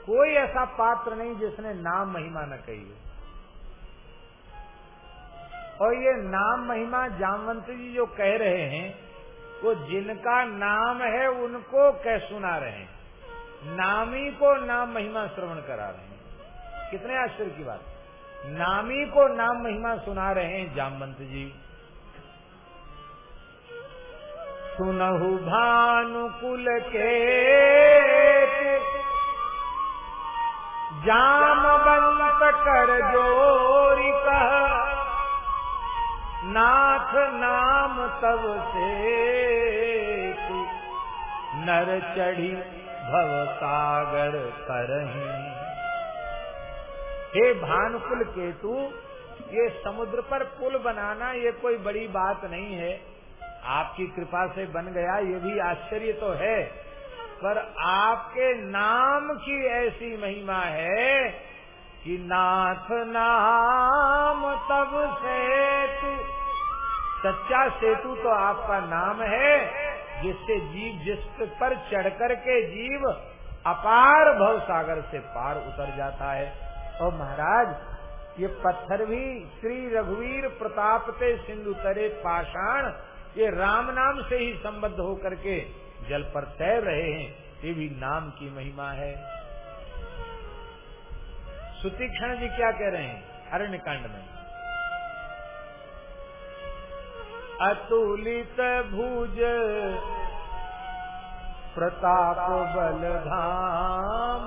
कोई ऐसा पात्र नहीं जिसने नाम महिमा न कही हो। और ये नाम महिमा जामवंत जी जो कह रहे हैं, वो जिनका नाम है उनको कह सुना रहे हैं। नामी को नाम महिमा श्रवण करा रहे हैं। कितने आश्चर्य की बात। नामी को नाम महिमा सुना रहे हैं जामवंत जी। सुनहु भानुकुल के जामवंत कर जोरी कह, नाथ नाम तब से नर चढ़ी भव सागर करही। हे भानुकुल केतु, ये समुद्र पर पुल बनाना ये कोई बड़ी बात नहीं है। आपकी कृपा से बन गया, ये भी आश्चर्य तो है। पर आपके नाम की ऐसी महिमा है कि नाथ नाम तब सेतु। सच्चा सेतु तो आपका नाम है। जिससे जीव जिस पर चढ़ कर के जीव अपार भव सागर से पार उतर जाता है। और महाराज, ये पत्थर भी श्री रघुवीर प्रताप ते सिंधु तरे पाषाण, ये राम नाम से ही संबद्ध होकर के जल पर तैर रहे हैं, ये भी नाम की महिमा है। सुतीक्षण जी क्या कह रहे हैं? अरण्य कांड में। अतुलित भुज प्रताप बल धाम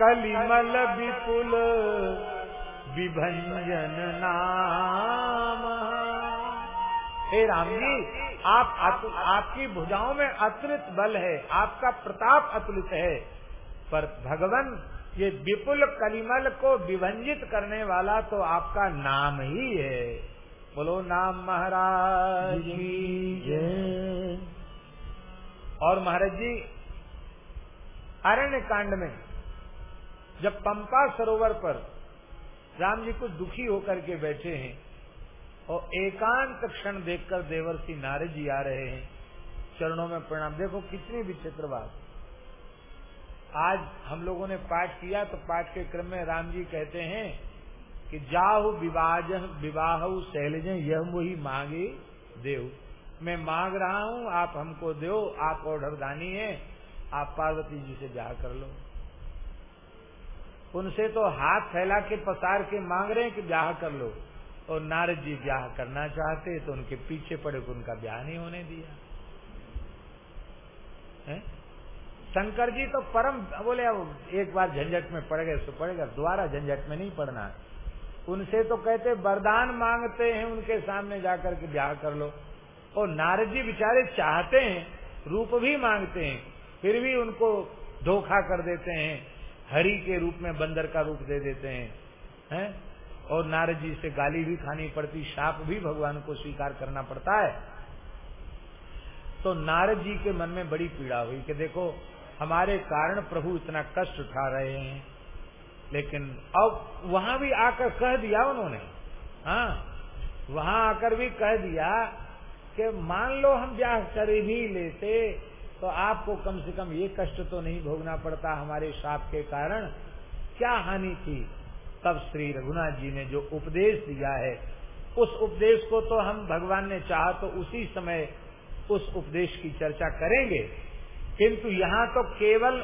कलिमल विपुल विभंजन नाम। हे राम जी आप अतु, आपकी भुजाओं में अतुलित बल है आपका प्रताप अतुलित है। पर भगवान ये विपुल कलिमल को विभंजित करने वाला तो आपका नाम ही है। बोलो नाम महाराज और महाराज जी अरण्य कांड में जब पंपा सरोवर पर राम जी कुछ दुखी होकर के बैठे हैं और एकांत क्षण देखकर देवर्षि नारद जी आ रहे हैं चरणों में प्रणाम। देखो कितनी विचित्र बात आज हम लोगों ने पाठ किया तो पाठ के क्रम में राम जी कहते हैं कि जाहु विवाज विवाह शैलज यह वही मांगे देव। मैं मांग रहा हूँ, आप हमको दो, आप दानी है, आप पार्वती जी से ब्याह कर लो। उनसे तो हाथ फैला के पसार के मांग रहे हैं कि ब्याह कर लो। और नारद जी ब्याह करना चाहते तो उनके पीछे पड़े को उनका ब्याह नहीं होने दिया। है? शंकर जी तो परम, बोले, अब एक बार झंझट में पड़ गए तो पड़ेगा दोबारा झंझट में नहीं पड़ना। उनसे तो कहते वरदान मांगते हैं, उनके सामने जाकर के ब्याह कर लो। और नारद जी बेचारे चाहते हैं, रूप भी मांगते हैं, फिर भी उनको धोखा कर देते हैं, हरि के रूप में बंदर का रूप दे देते हैं हैं? और नारद जी से गाली भी खानी पड़ती, शाप भी भगवान को स्वीकार करना पड़ता है। तो नारद जी के मन में बड़ी पीड़ा हुई कि देखो, हमारे कारण प्रभु इतना कष्ट उठा रहे हैं। लेकिन अब वहाँ भी आकर कह दिया उन्होंने। हाँ वहाँ आकर भी कह दिया कि मान लो हम ब्याह कर भी लेते तो आपको कम से कम ये कष्ट तो नहीं भोगना पड़ता हमारे श्राप के कारण। क्या हानि थी? तब श्री रघुनाथ जी ने जो उपदेश दिया है, उस उपदेश को तो हम भगवान ने चाहा तो उसी समय उस उपदेश की चर्चा करेंगे। किंतु यहाँ तो केवल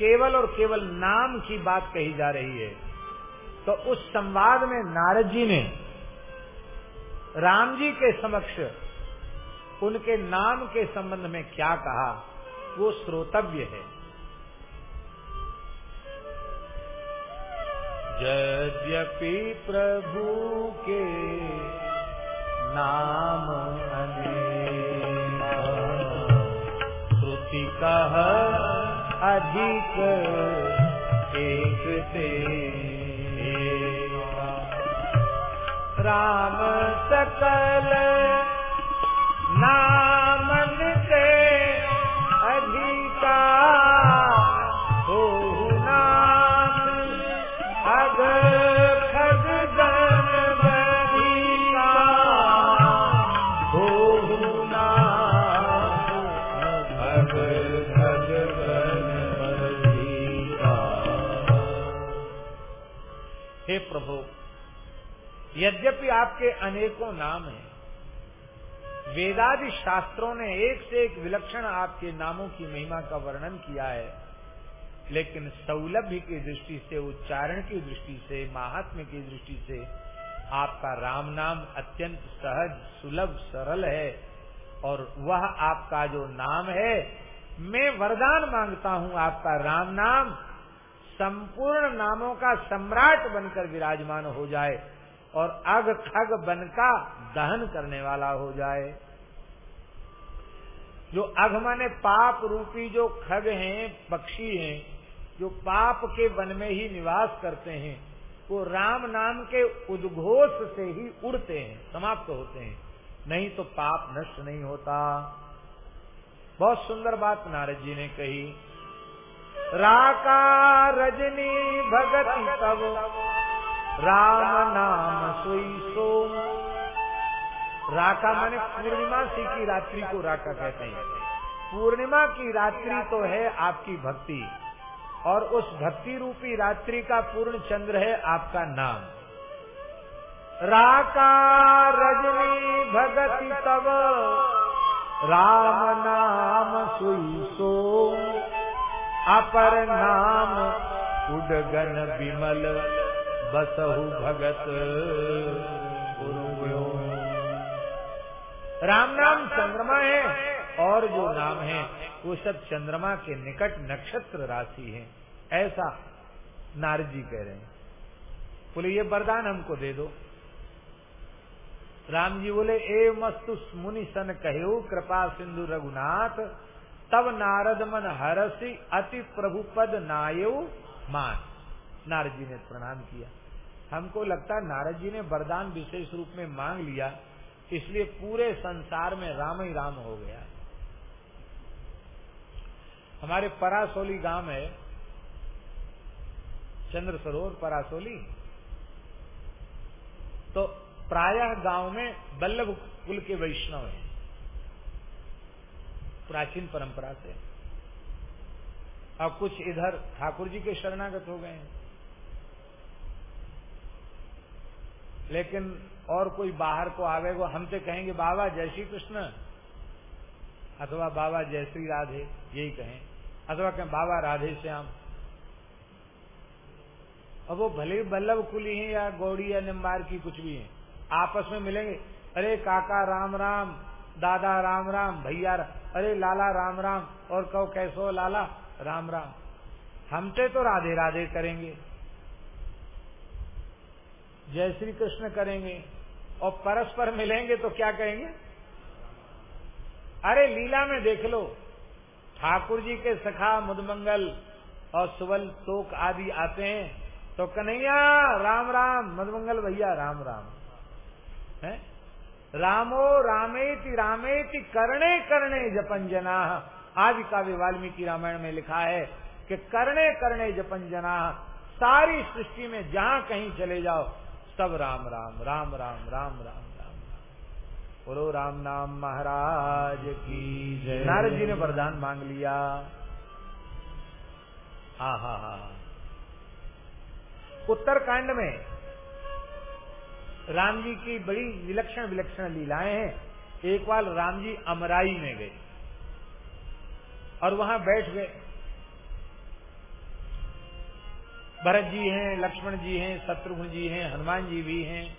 केवल और केवल नाम की बात कही जा रही है। तो उस संवाद में नारद जी ने राम जी के समक्ष उनके नाम के संबंध में क्या कहा, वो श्रोतव्य है। यद्यपि प्रभु के नाम श्रुति कह अधिक एक से राम सकल आपके अनेकों नाम हैं। वेदादि शास्त्रों ने एक से एक विलक्षण आपके नामों की महिमा का वर्णन किया है, लेकिन सौलभ्य की दृष्टि से, उच्चारण की दृष्टि से, महात्म्य की दृष्टि से आपका राम नाम अत्यंत सहज, सुलभ, सरल है और वह आपका जो नाम है, मैं वरदान माँगता हूँ आपका राम नाम, संपूर्ण नामों का सम्राट बनकर विराजमान हो जाए। और अग खग बन का दहन करने वाला हो जाए। जो अघ माने पाप रूपी जो खग हैं, पक्षी हैं, जो पाप के वन में ही निवास करते हैं, वो राम नाम के उद्घोष से ही उड़ते हैं, समाप्त तो होते हैं। नहीं तो पाप नष्ट नहीं होता। बहुत सुंदर बात नारद जी ने कही। राका रजनी भगति राम नाम सोई सोम राका माने पूर्णिमासी की रात्रि को राका कहते हैं। पूर्णिमा की रात्रि तो है आपकी भक्ति, और उस भक्ति रूपी रात्रि का पूर्ण चंद्र है आपका नाम। राका रजनी भगति तब राम नाम सुई सो। अपर नाम उडगन विमल बसहु भगत। गुरु राम नाम चंद्रमा है और जो नाम है, वो सब चंद्रमा के निकट नक्षत्र राशि है। ऐसा नारद जी कह रहे हैं। बोले, ये वरदान हमको दे दो। राम जी बोले, ए मस्तु मुनि सन कहो कृपा सिंधु रघुनाथ, तब नारद मन हरसी अति प्रभु पद नायो मान। नारद जी ने प्रणाम किया। हमको लगता है नारद जी ने वरदान विशेष रूप में मांग लिया, इसलिए पूरे संसार में राम ही राम हो गया। हमारे परासोली गाँव है चंद्र सरोवर परासोली। तो प्रायः गाँव में बल्लभ कुल के वैष्णव हैं। प्राचीन परंपरा से। और कुछ इधर ठाकुर जी के शरणागत हो गए हैं। लेकिन और कोई बाहर को आवे वो हमसे कहेंगे, बाबा, जय श्री कृष्ण। अथवा, बाबा, जय श्री राधे, यही कहें। अथवा कहें, बाबा, राधे श्याम। अब वो भले बल्लभ कुली है या गौड़ी या निम्बार की कुछ भी है, आपस में मिलेंगे, अरे, काका, राम राम, दादा, राम राम, भैया अरे, लाला, राम राम, और कहो, कैसो, लाला, राम राम। हमसे तो राधे राधे करेंगे। जय श्री कृष्ण करेंगे और परस्पर मिलेंगे तो क्या कहेंगे अरे लीला में देख लो, ठाकुर जी के सखा मुदमंगल और सुवल तोक आदि आते हैं तो कन्हैया, राम राम मधुमंगल भैया, राम राम। है? रामो रामेति रामेति करणे करणे जपन जना। आदि काव्य वाल्मीकि रामायण में लिखा है कि करने करने जपन जना। सारी सृष्टि में जहाँ कहीं चले जाओ सब राम राम राम राम राम राम राम बोलो राम नाम महाराज की जय। नारद जी ने वरदान मांग लिया। हा हा हा। उत्तरकांड में राम जी की बड़ी विलक्षण विलक्षण लीलाएँ हैं। एक बार राम जी अमराई में गए। और वहाँ बैठ गए। भरत जी हैं, लक्ष्मण जी हैं, शत्रुघ्न जी हैं, हनुमान जी भी हैं।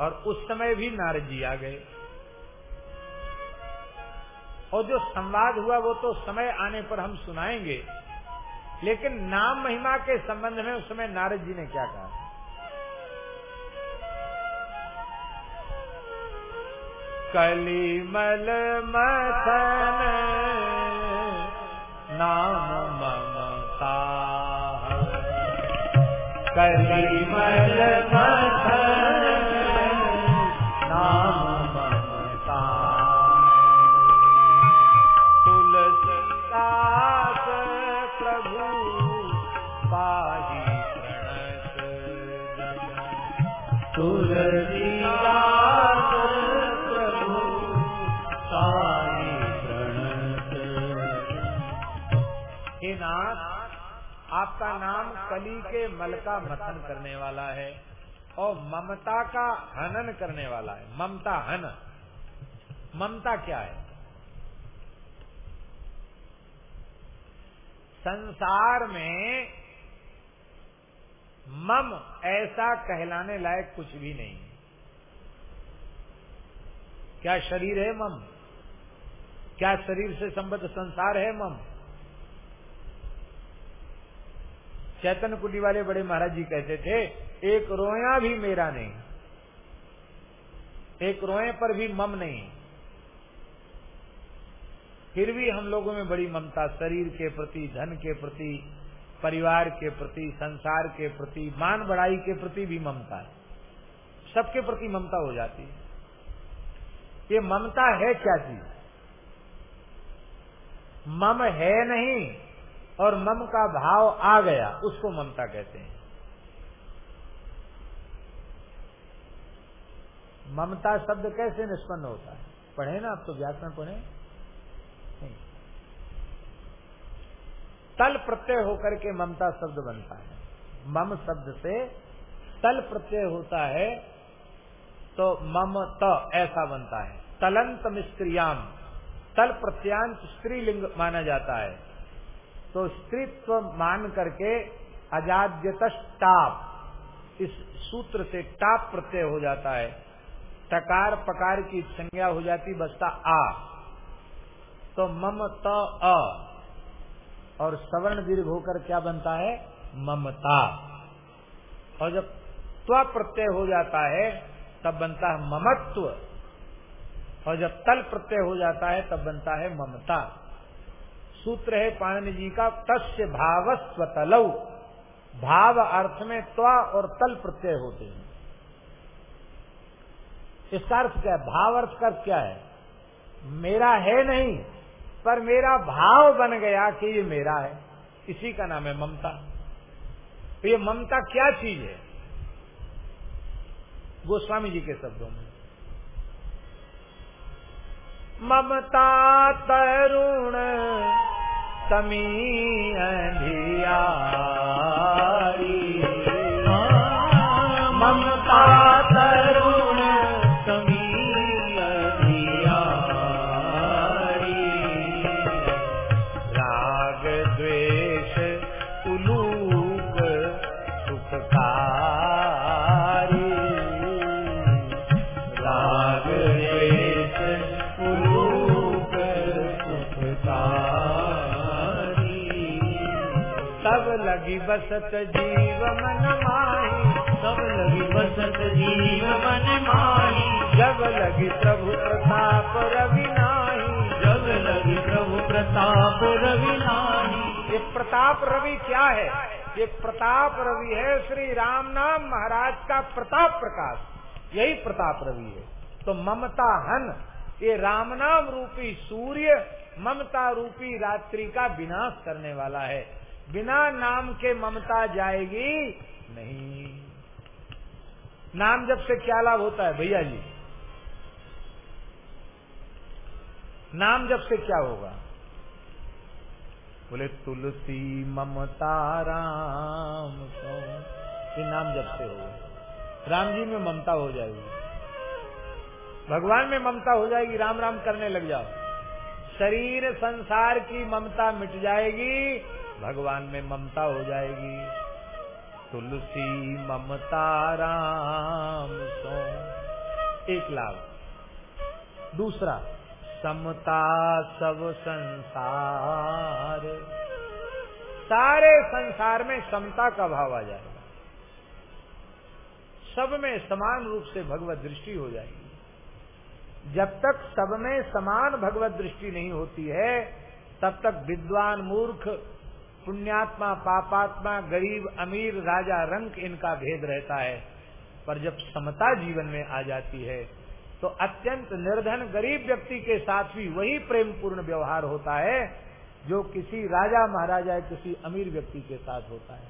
और उस समय भी नारद जी आ गए। और जो संवाद हुआ वो तो समय आने पर हम सुनाएँगे, लेकिन नाम महिमा के संबंध में उस समय नारद जी ने क्या कहा? कलिमल मथन, नाम ममता कलिमल मथन कली के मल का मथन करने वाला है और ममता का हनन करने वाला है। ममता हन। ममता क्या है? संसार में मम ऐसा कहलाने लायक कुछ भी नहीं। क्या शरीर है मम? क्या शरीर से संबद्ध संसार है मम? चैतन्य कुटी वाले बड़े महाराज जी कहते थे, एक रोया भी मेरा नहीं, एक रोए पर भी मम नहीं। फिर भी हम लोगों में बड़ी ममता, शरीर के प्रति, धन के प्रति, परिवार के प्रति, संसार के प्रति, मान बढ़ाई के प्रति भी ममता है। सबके प्रति ममता हो जाती है। ये ममता है क्या चीज़? मम है नहीं और मम का भाव आ गया, उसको ममता कहते हैं। ममता शब्द कैसे निष्पन्न होता है? पढ़े ना आप तो व्याकरण पढ़े? तल प्रत्यय होकर के ममता शब्द बनता है। मम शब्द से तल प्रत्यय होता है तो मम त ऐसा बनता है। तलंत मिस्त्रियाम तल प्रत्यांत स्त्रीलिंग माना जाता है। तो स्त्रीत्व मान करके अजाद्यत टाप इस सूत्र से टाप प्रत्यय हो जाता है। टकार पकार की संज्ञा हो जाती, बसता आ। तो मम त अ, और सवर्ण दीर्घ होकर क्या बनता है? ममता। और जब त्व प्रत्यय हो जाता है, तब बनता है ममत्व। और जब तल प्रत्यय हो जाता है, तब बनता है ममता। सूत्र है पाणनि जी का, तस्य भावस्व तलव भाव अर्थ में त्वा और तल प्रत्यय होते हैं। इसका अर्थ क्या है? भाव अर्थ का क्या है? मेरा है नहीं, पर मेरा भाव बन गया कि ये मेरा है। इसी का नाम है ममता। तो ये ममता क्या चीज़ है? गोस्वामी जी के शब्दों में। ममता तरुण समी अंधियारी बसत जीव मन माही, सब लगी बसत जीव मन माही। जब लगी प्रभु प्रताप रवि नाही जब लगी प्रभु प्रताप रवि नाही। ये प्रताप रवि क्या है? ये प्रताप रवि है श्री राम नाम महाराज का प्रताप प्रकाश। यही प्रताप रवि है। तो ममता हन, ये राम नाम रूपी सूर्य ममता रूपी रात्रि का विनाश करने वाला है। बिना नाम के ममता जाएगी नहीं। नाम जब से क्या लाभ होता है भैया जी? नाम जब से क्या होगा? बोले, तुलसी, ममता, राम तो ये नाम जब से होगा। राम जी में ममता हो जाएगी। भगवान में ममता हो जाएगी राम राम करने लग जाओ। शरीर संसार की ममता मिट जाएगी भगवान में ममता हो जाएगी। तुलसी, ममता, राम सो एक लाभ। दूसरा, समता सब संसार। सारे संसार में समता का भाव आ जाएगा। सब में समान रूप से भगवत दृष्टि हो जाएगी। जब तक सब में समान भगवत दृष्टि नहीं होती है, तब तक विद्वान मूर्ख पुण्यात्मा, पापात्मा, गरीब, अमीर, राजा, रंक इनका भेद रहता है। पर जब समता जीवन में आ जाती है तो अत्यंत निर्धन गरीब व्यक्ति के साथ भी वही प्रेम पूर्ण व्यवहार होता है, जो किसी राजा महाराजा किसी अमीर व्यक्ति के साथ होता है।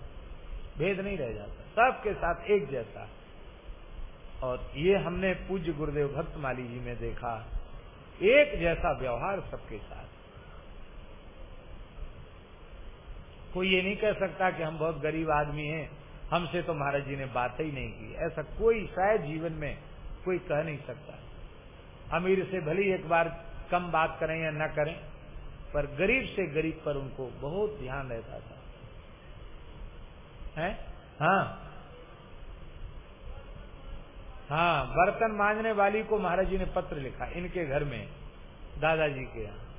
भेद नहीं रह जाता, सबके साथ एक जैसा। और ये हमने पूज्य गुरुदेव भक्त माली जी में देखा, एक जैसा व्यवहार सबके साथ। कोई ये नहीं कह सकता कि हम बहुत गरीब आदमी हैं, हमसे तो महाराज जी ने बात ही नहीं की। ऐसा कोई, शायद जीवन में कोई कह नहीं सकता। अमीर से भले एक बार कम बात करें या न करें, पर गरीब से गरीब पर उनको बहुत ध्यान रहता था। है? हाँ। हाँ बर्तन मांजने वाली को महाराज जी ने पत्र लिखा, इनके घर में, दादाजी के यहाँ।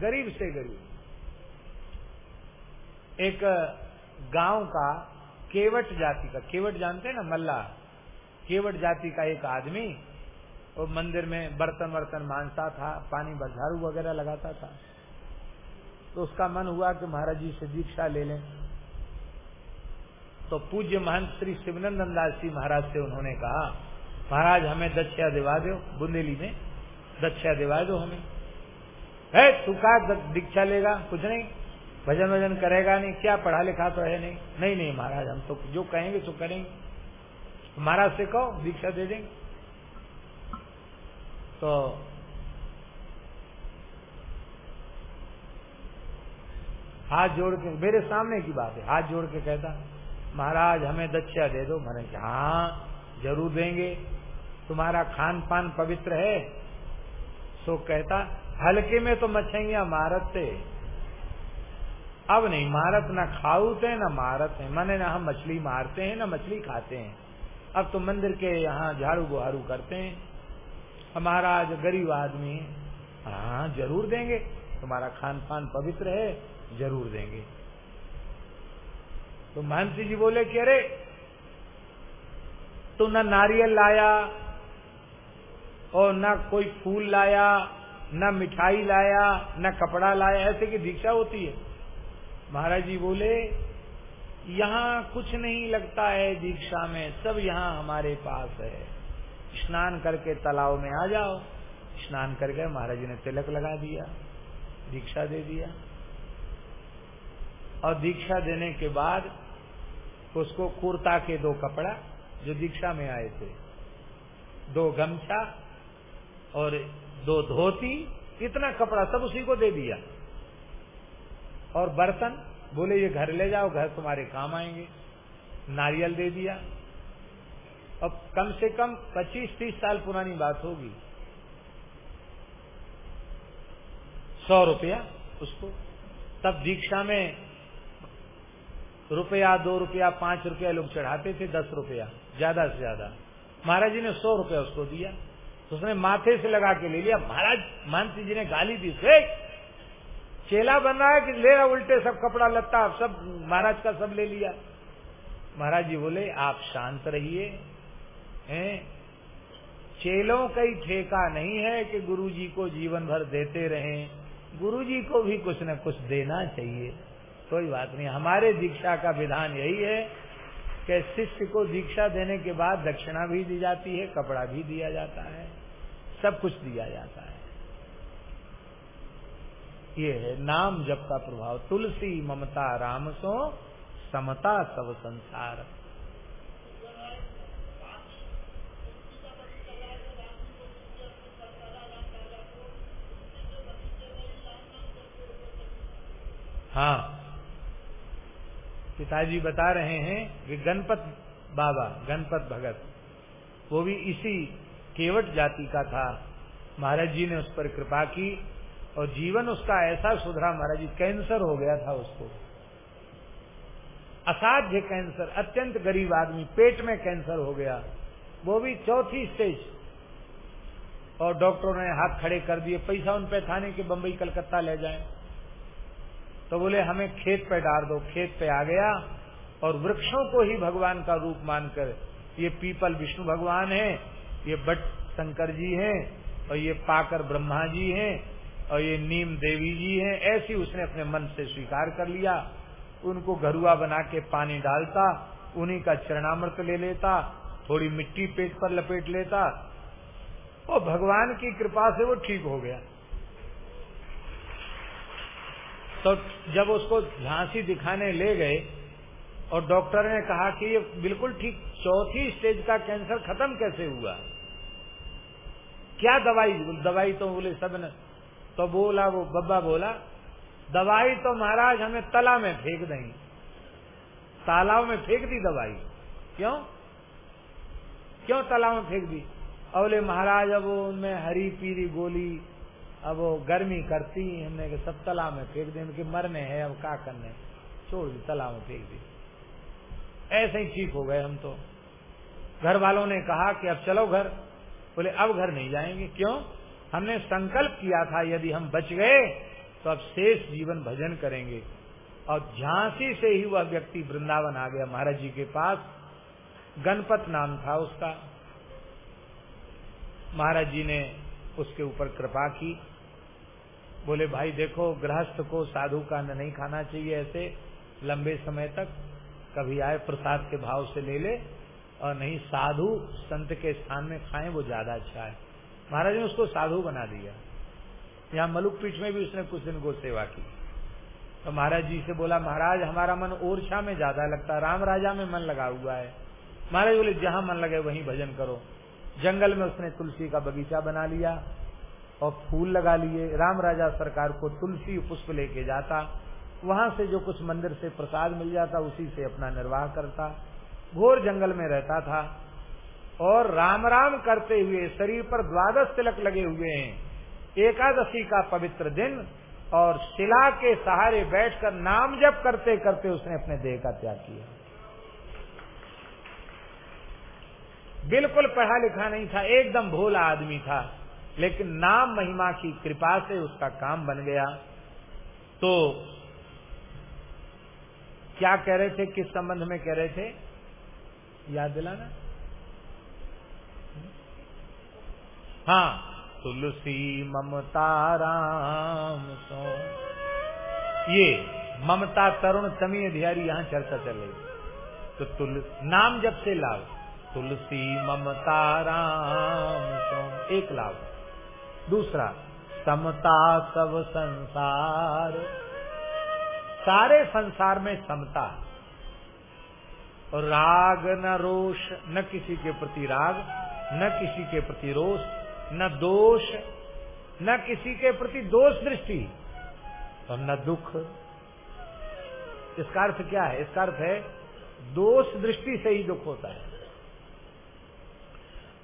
गरीब से गरीब। एक गाँव का केवट जाति का, केवट जानते हैं ना, मल्ला? केवट जाति का एक आदमी, वो मंदिर में बर्तन वर्तन मांजता था, पानी झाड़ू वगैरह लगाता था। तो उसका मन हुआ कि महाराज जी से दीक्षा ले लें। तो पूज्य महंत श्री शिवनंदन दास जी महाराज से उन्होंने कहा, महाराज, हमें दक्षा दिवा दो, बुंदेली में। दक्षा दिवा दो हमें। है, तू का दीक्षा लेगा? कुछ नहीं। भजन वज़न करेगा नहीं, क्या पढ़ा लिखा तो है नहीं? नहीं नहीं महाराज, हम तो जो कहेंगे तो करेंगे। महाराज से कहो, दीक्षा दे देंगे। तो हाथ जोड़ के, मेरे सामने की बात है, हाथ जोड़ के कहता, महाराज, हमें दक्षा दे दो। मैंने कहा हाँ ज़रूर देंगे। तुम्हारा खान पान पवित्र है। सो कहता, हल्के में तो मछैया मारत थे अब नहीं, मारत न खाऊते न मारत है। मैंने न हम मछली मारते हैं, न मछली खाते हैं। अब तो मंदिर के यहाँ झाड़ू बुहारू करते हैं। हमारा आज गरीब आदमी हाँ ज़रूर देंगे। तुम्हारा खान पान पवित्र है, ज़रूर देंगे। तो महंत जी बोले कि अरे, तू न नारियल लाया, और न कोई फूल लाया, न मिठाई लाया, न कपड़ा लाया, ऐसे की दीक्षा होती है। महाराज जी बोले, यहाँ कुछ नहीं लगता है दीक्षा में, सब यहाँ हमारे पास है। स्नान करके तालाब में आ जाओ। स्नान करके महाराज जी ने तिलक लगा दिया, दीक्षा दे दिया। और दीक्षा देने के बाद उसको कुर्ता के दो कपड़ा, जो दीक्षा में आए थे, दो गमछा और दो धोती, इतना कपड़ा सब उसी को दे दिया। और बर्तन, बोले, ये घर ले जाओ, घर तुम्हारे काम आएँगे। नारियल दे दिया। अब कम से कम 25-30 साल पुरानी बात होगी। सौ रुपया उसको। तब दीक्षा में रुपया, दो रुपया, पाँच रुपया लोग चढ़ाते थे, दस रुपया, ज़्यादा से ज़्यादा। महाराज जी ने सौ रुपया उसको दिया। उसने माथे से लगा के ले लिया। महाराज महंत जी ने गाली दी चेला बन रहा है कि ले रहा उल्टे सब कपड़ा लत्ता सब महाराज का सब ले लिया। महाराज जी बोले, आप शांत रहिए, हैं? चेलों का ही ठेका नहीं है कि गुरुजी को जीवन भर देते रहें। गुरुजी को भी कुछ न कुछ देना चाहिए। कोई बात नहीं, हमारे दीक्षा का विधान यही है कि शिष्य को दीक्षा देने के बाद दक्षिणा भी दी जाती है, कपड़ा भी दिया जाता है, सब कुछ दिया जाता है। ये है, नाम जप का प्रभाव। तुलसी, ममता, राम सो, समता सब संसार। हाँ। पिताजी बता रहे हैं कि गणपत बाबा, गणपत भगत। वो भी इसी केवट जाति का था। महाराज जी ने उस पर कृपा की। और जीवन उसका ऐसा सुधरा महाराज जी, कैंसर हो गया था उसको। असाध्य कैंसर, अत्यंत गरीब आदमी, पेट में कैंसर हो गया। वो भी चौथी स्टेज। और डॉक्टरों ने हाथ खड़े कर दिए, पैसा उन पे था नहीं कि बम्बई कलकत्ता ले जाएँ। तो बोले, हमें खेत पे डाल दो, खेत पे आ गया और वृक्षों को ही भगवान का रूप मानकर, ये पीपल विष्णु भगवान है, ये बट शंकर जी हैं और ये पाकर ब्रह्मा जी हैं और ये नीम देवी जी हैं, ऐसी उसने अपने मन से स्वीकार कर लिया। उनको घरुआ बना के पानी डालता, उन्हीं का चरणामृत ले लेता, थोड़ी मिट्टी पेट पर लपेट लेता। और भगवान की कृपा से वो ठीक हो गया। तो जब उसको झांसी दिखाने ले गए, और डॉक्टर ने कहा कि ये बिल्कुल ठीक चौथी स्टेज का कैंसर खत्म कैसे हुआ? क्या दवाई दवाई तो बोले, सबने तो बोला, वो बब्बा बोला, दवाई तो महाराज हमें तला में फेंक देंगे। तालाब में फेंक दी दवाई। क्यों? क्यों तालाब में फेंक दी? अवले महाराज, अब उनमें हरी पीरी गोली, अब वो गर्मी करती हमने के सब तालाब में फेंक दी उनके मरने हैं, अब क्या करने? छोड़ दी तालाब में फेंक दी। ऐसे ही ठीक हो गए हम तो। घर वालों ने कहा कि, अब चलो घर। बोले, अब घर नहीं जाएँगे। क्यों? हमने संकल्प किया था, यदि हम बच गए तो अब शेष जीवन भजन करेंगे। और झांसी से ही वह व्यक्ति वृंदावन आ गया महाराज जी के पास। गणपत नाम था उसका। महाराज जी ने उसके ऊपर कृपा की। बोले, भाई देखो, गृहस्थ को साधु का नहीं खाना चाहिए ऐसे लंबे समय तक। कभी आए, प्रसाद के भाव से ले ले और नहीं, साधु संत के स्थान में खाएँ, वो ज़्यादा अच्छा है। महाराज ने उसको साधु बना दिया। यहाँ मलुक पीठ में भी उसने कुछ दिन गो सेवा की। तो महाराज जी से बोला, महाराज, हमारा मन ओरछा में ज़्यादा लगता है, राम राजा में मन लगा हुआ है। महाराज बोले, जहाँ मन लगे वहीं भजन करो। जंगल में उसने तुलसी का बगीचा बना लिया और फूल लगा लिए। राम राजा सरकार को तुलसी पुष्प लेके जाता। वहाँ से जो कुछ मंदिर से प्रसाद मिल जाता, उसी से अपना निर्वाह करता। घोर जंगल में रहता था। और राम राम करते हुए, शरीर पर द्वादश तिलक लगे हुए हैं। एकादशी का पवित्र दिन, और शिला के सहारे बैठकर नाम जप करते करते उसने अपने देह का त्याग किया। बिल्कुल पढ़ा लिखा नहीं था, एकदम भोला आदमी था, लेकिन नाम महिमा की कृपा से उसका काम बन गया। तो क्या कह रहे थे, किस संबंध में कह रहे थे? याद दिलाना? हाँ। तुलसी ममता राम सो। ये ममता तरुण तमी धियारी यहाँ चर्चा चल रही तो तुल, नाम जब से लाभ तुलसी ममता राम सो। एक लाभ दूसरा, समता सब संसार। सारे संसार में समता। और राग न रोष, न किसी के प्रति राग, न किसी के प्रति रोष न दोष, न किसी के प्रति दोष दृष्टि और न दुख। इसका अर्थ क्या है? इसका अर्थ है, दोष दृष्टि से ही दुख होता है।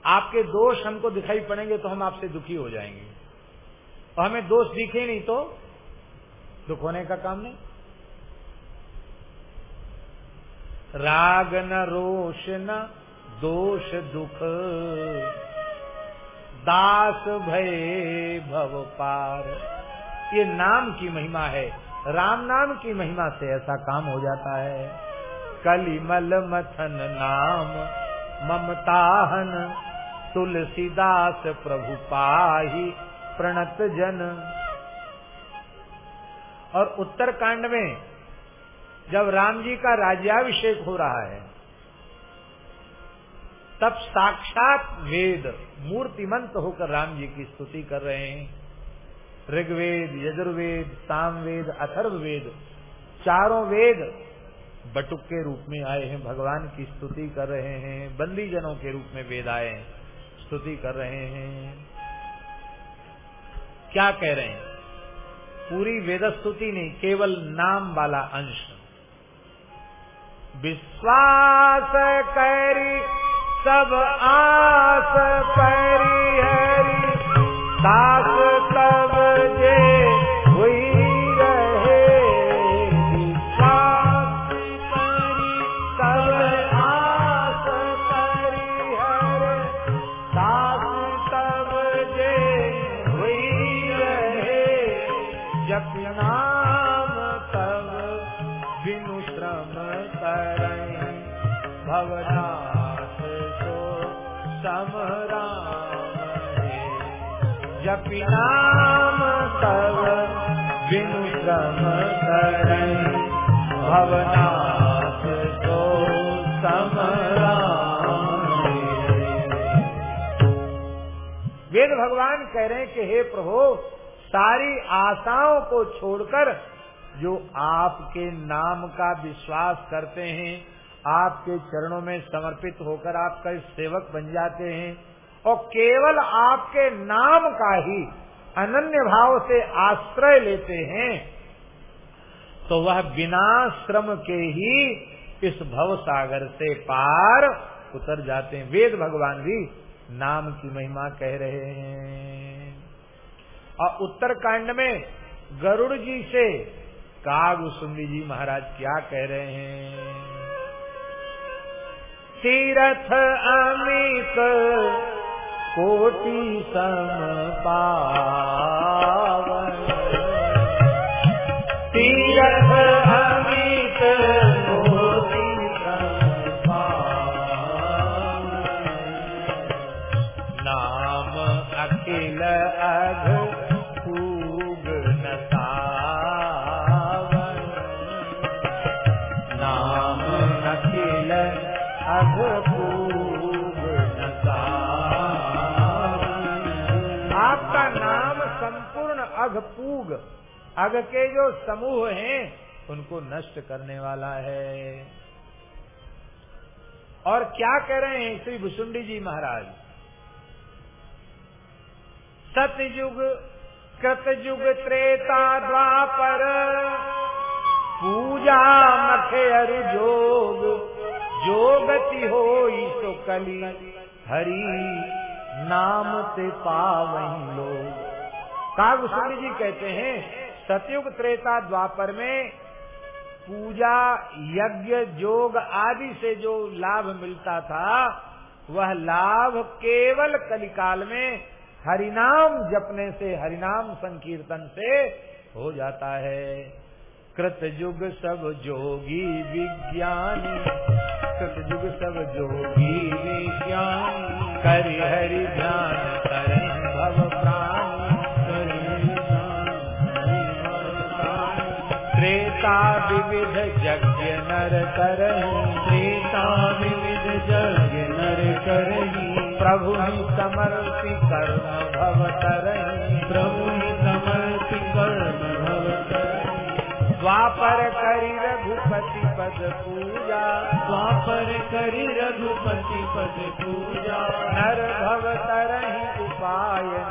आपके दोष हमको दिखाई पड़ेंगे तो हम आपसे दुखी हो जाएँगे। और हमें दोष दिखे नहीं तो दुख होने का काम नहीं। राग न रोष न दोष दुख। दास भय भव पार। ये नाम की महिमा है। राम नाम की महिमा से ऐसा काम हो जाता है। कलिमल मथन नाम, ममताहन, तुलसीदास प्रभु पाही प्रणत जन। और उत्तरकांड में जब राम जी का राज्याभिषेक हो रहा है तब साक्षात वेद मूर्तिमंत होकर राम जी की स्तुति कर रहे हैं। ऋग्वेद, यजुर्वेद, सामवेद, अथर्ववेद, चारों वेद बटुक के रूप में आए हैं, भगवान की स्तुति कर रहे हैं बंदी जनों के रूप में वेद आए हैं, स्तुति कर रहे हैं। क्या कह रहे हैं? पूरी वेद स्तुति नहीं, केवल नाम वाला अंश। विश्वास करी सब आस परिहरी हरी दास का विश्वास करते हैं, आपके चरणों में समर्पित होकर आपका सेवक बन जाते हैं और केवल आपके नाम का ही अनन्य भाव से आश्रय लेते हैं तो वह बिना श्रम के ही इस भव सागर से पार उतर जाते हैं। वेद भगवान भी नाम की महिमा कह रहे हैं। और उत्तरकांड में गरुड़ जी से काग सुंदी जी महाराज क्या कह रहे हैं? तीरथ अमित कोटि सम पावन। अघ के जो समूह हैं, उनको नष्ट करने वाला है। और क्या कह रहे हैं श्री भुसुंडी जी महाराज? सतयुग, कृतयुग, त्रेता, द्वापर, पूजा मखे अरु, जोग। जोगति हो सो कली, हरि, नाम से पावही लोग। कागभूषण जी कहते हैं सतयुग त्रेता द्वापर में पूजा, यज्ञ, जोग आदि से जो लाभ मिलता था, वह लाभ केवल कलिकाल में हरिनाम जपने से, हरिनाम संकीर्तन से हो जाता है। कृत युग सब जोगी विज्ञानी, कृत युग सब जोगी विज्ञानी, कर हरि ध्यान। त्रेता विविध यज्ञ नर करही त्रेता विविध यज्ञ नर करही। प्रभु ही समर्पि कर्म भव तरही प्रभु ही समर्पि कर्म भव तरही द्वापर करी रघुपति पद पूजा। द्वापर करी रघुपति पद पूजा। नर भव तरही उपाय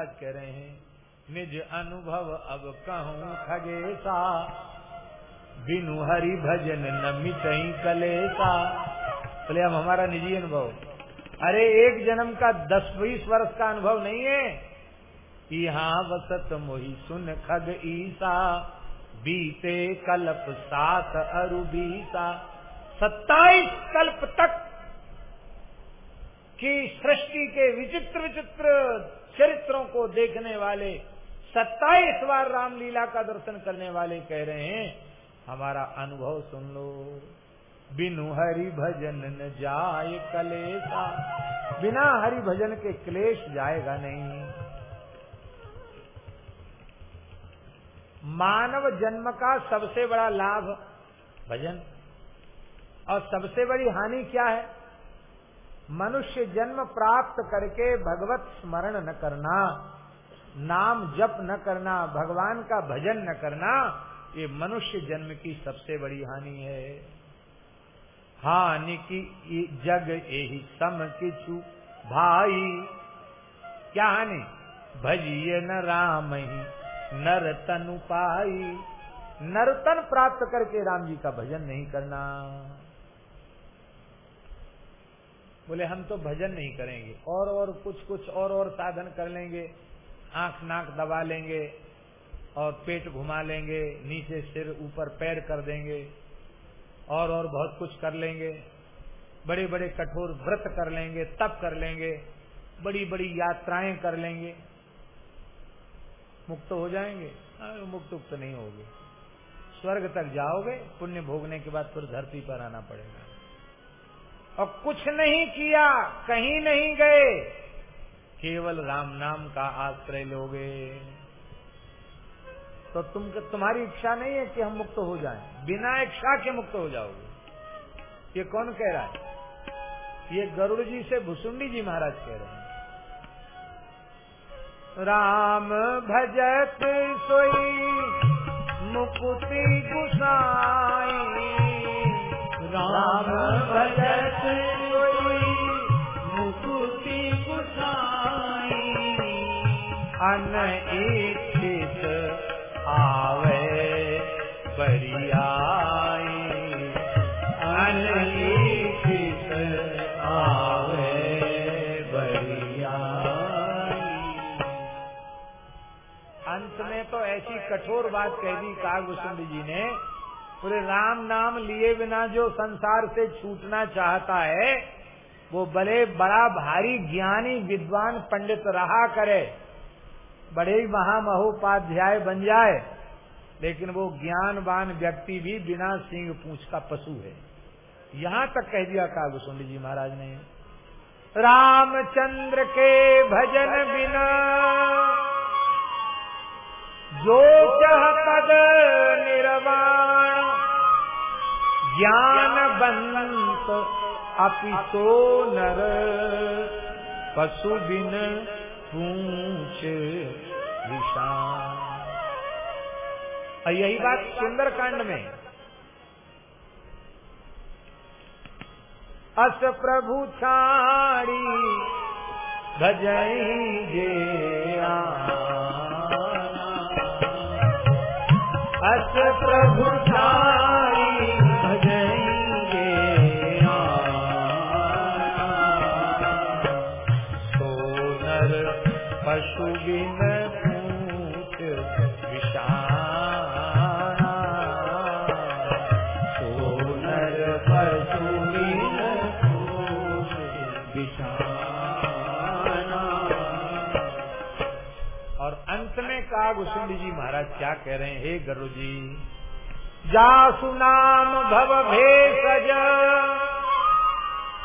महाराज कह रहे हैं। निज अनुभव अब कहूँ, खगेसा। बिनु हरि भजन न मिटई कलेसा। बोले, अब हमारा निजी अनुभव। अरे, एक जन्म का दस बीस वर्ष का अनुभव नहीं है। यहाँ वसत मोही सुन खग ईसा। बीते कल्प सात अरु बीसा। सत्ताईस कल्प तक की सृष्टि के विचित्र विचित्र चरित्रों को देखने वाले, सत्ताईस बार रामलीला का दर्शन करने वाले कह रहे हैं, हमारा अनुभव सुन लो। बिनु हरि भजन न जाय कलेसा बिना हरि भजन के क्लेश जाएगा नहीं। मानव जन्म का सबसे बड़ा लाभ, भजन, और सबसे बड़ी हानि क्या है? मनुष्य जन्म प्राप्त करके भगवत स्मरण न करना, नाम जप न करना, भगवान का भजन न करना, ये मनुष्य जन्म की सबसे बड़ी हानि है। हानि की जग यही सम किचु भाई। क्या हानि? भजिए न राम ही नर तनु पाई। नरतन प्राप्त करके राम जी का भजन नहीं करना। बोले हम तो भजन नहीं करेंगे। और और कुछ कुछ और और साधन कर लेंगे। आँख नाक दबा लेंगे और पेट घुमा लेंगे। नीचे सिर ऊपर पैर कर देंगे। और और बहुत कुछ कर लेंगे। बड़े बड़े कठोर व्रत कर लेंगे तप कर लेंगे। बड़ी बड़ी यात्राएँ कर लेंगे। मुक्त हो जाएँगे? हाँ, मुक्त उक्त नहीं होगी। स्वर्ग तक जाओगे पुण्य भोगने के बाद फिर धरती पर आना पड़ेगा। और कुछ नहीं किया, कहीं नहीं गए। केवल राम नाम का आश्रय लोगे। तो तुम, तुम्हारी इच्छा नहीं है कि हम मुक्त हो जाएँ। बिना इच्छा के मुक्त हो जाओगे। ये कौन कह रहा है? ये गरुड़ जी से भुसुंडी जी महाराज कह रहे हैं। राम भजत सोई, मुकुति गुसाई। राम मुकुति अनइच्छित आवे बरियाई अनइच्छित आवे अंत में तो ऐसी कठोर बात कह दी कागभूषण जी ने पूरे राम नाम लिए बिना जो संसार से छूटना चाहता है, वो बड़े बड़ा भारी ज्ञानी, विद्वान, पंडित रहा करे, बड़े ही महामहोपाध्याय बन जाए, लेकिन वो ज्ञानवान व्यक्ति भी बिना सिंह पूछ का पशु है। यहाँ तक कह दिया कागभूषण जी महाराज ने, रामचंद्र के भजन बिना जो चह पद निर्वाण ज्ञान बंत अपिसो नर पशु बिन पूछ विषाण यही बात सुंदर कांड में। अस प्रभु छाड़ी भजई जे अस प्रभु छाड़ी कागुसुंड जी महाराज क्या कह रहे हैं? हे गरु जी जासु नाम भव भेषज।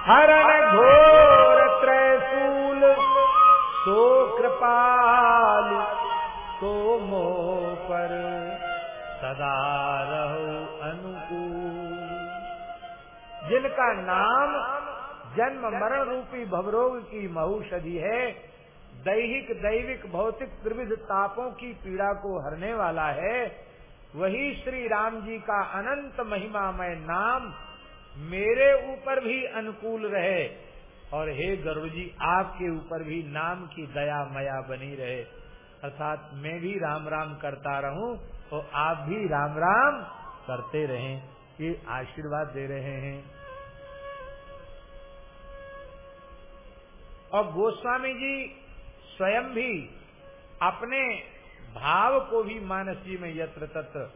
हरण घोर त्रैसूल। सो कृपाल तो मो पर सदा रहो अनुकूल। जिनका नाम जन्म मरण रूपी भवरोग की महौषधि है दैहिक, दैविक, भौतिक त्रिविध तापों की पीड़ा को हरने वाला है। वही श्री राम जी का अनंत महिमामय नाम मेरे ऊपर भी अनुकूल रहे और हे गरुड़ जी, आपके ऊपर भी नाम की दया मया बनी रहे। अर्थात मैं भी राम राम करता रहूँ और आप भी राम राम करते रहें। ये आशीर्वाद दे रहे हैं। और गोस्वामी जी स्वयं भी अपने भाव को भी मानस में यत्र तत्र।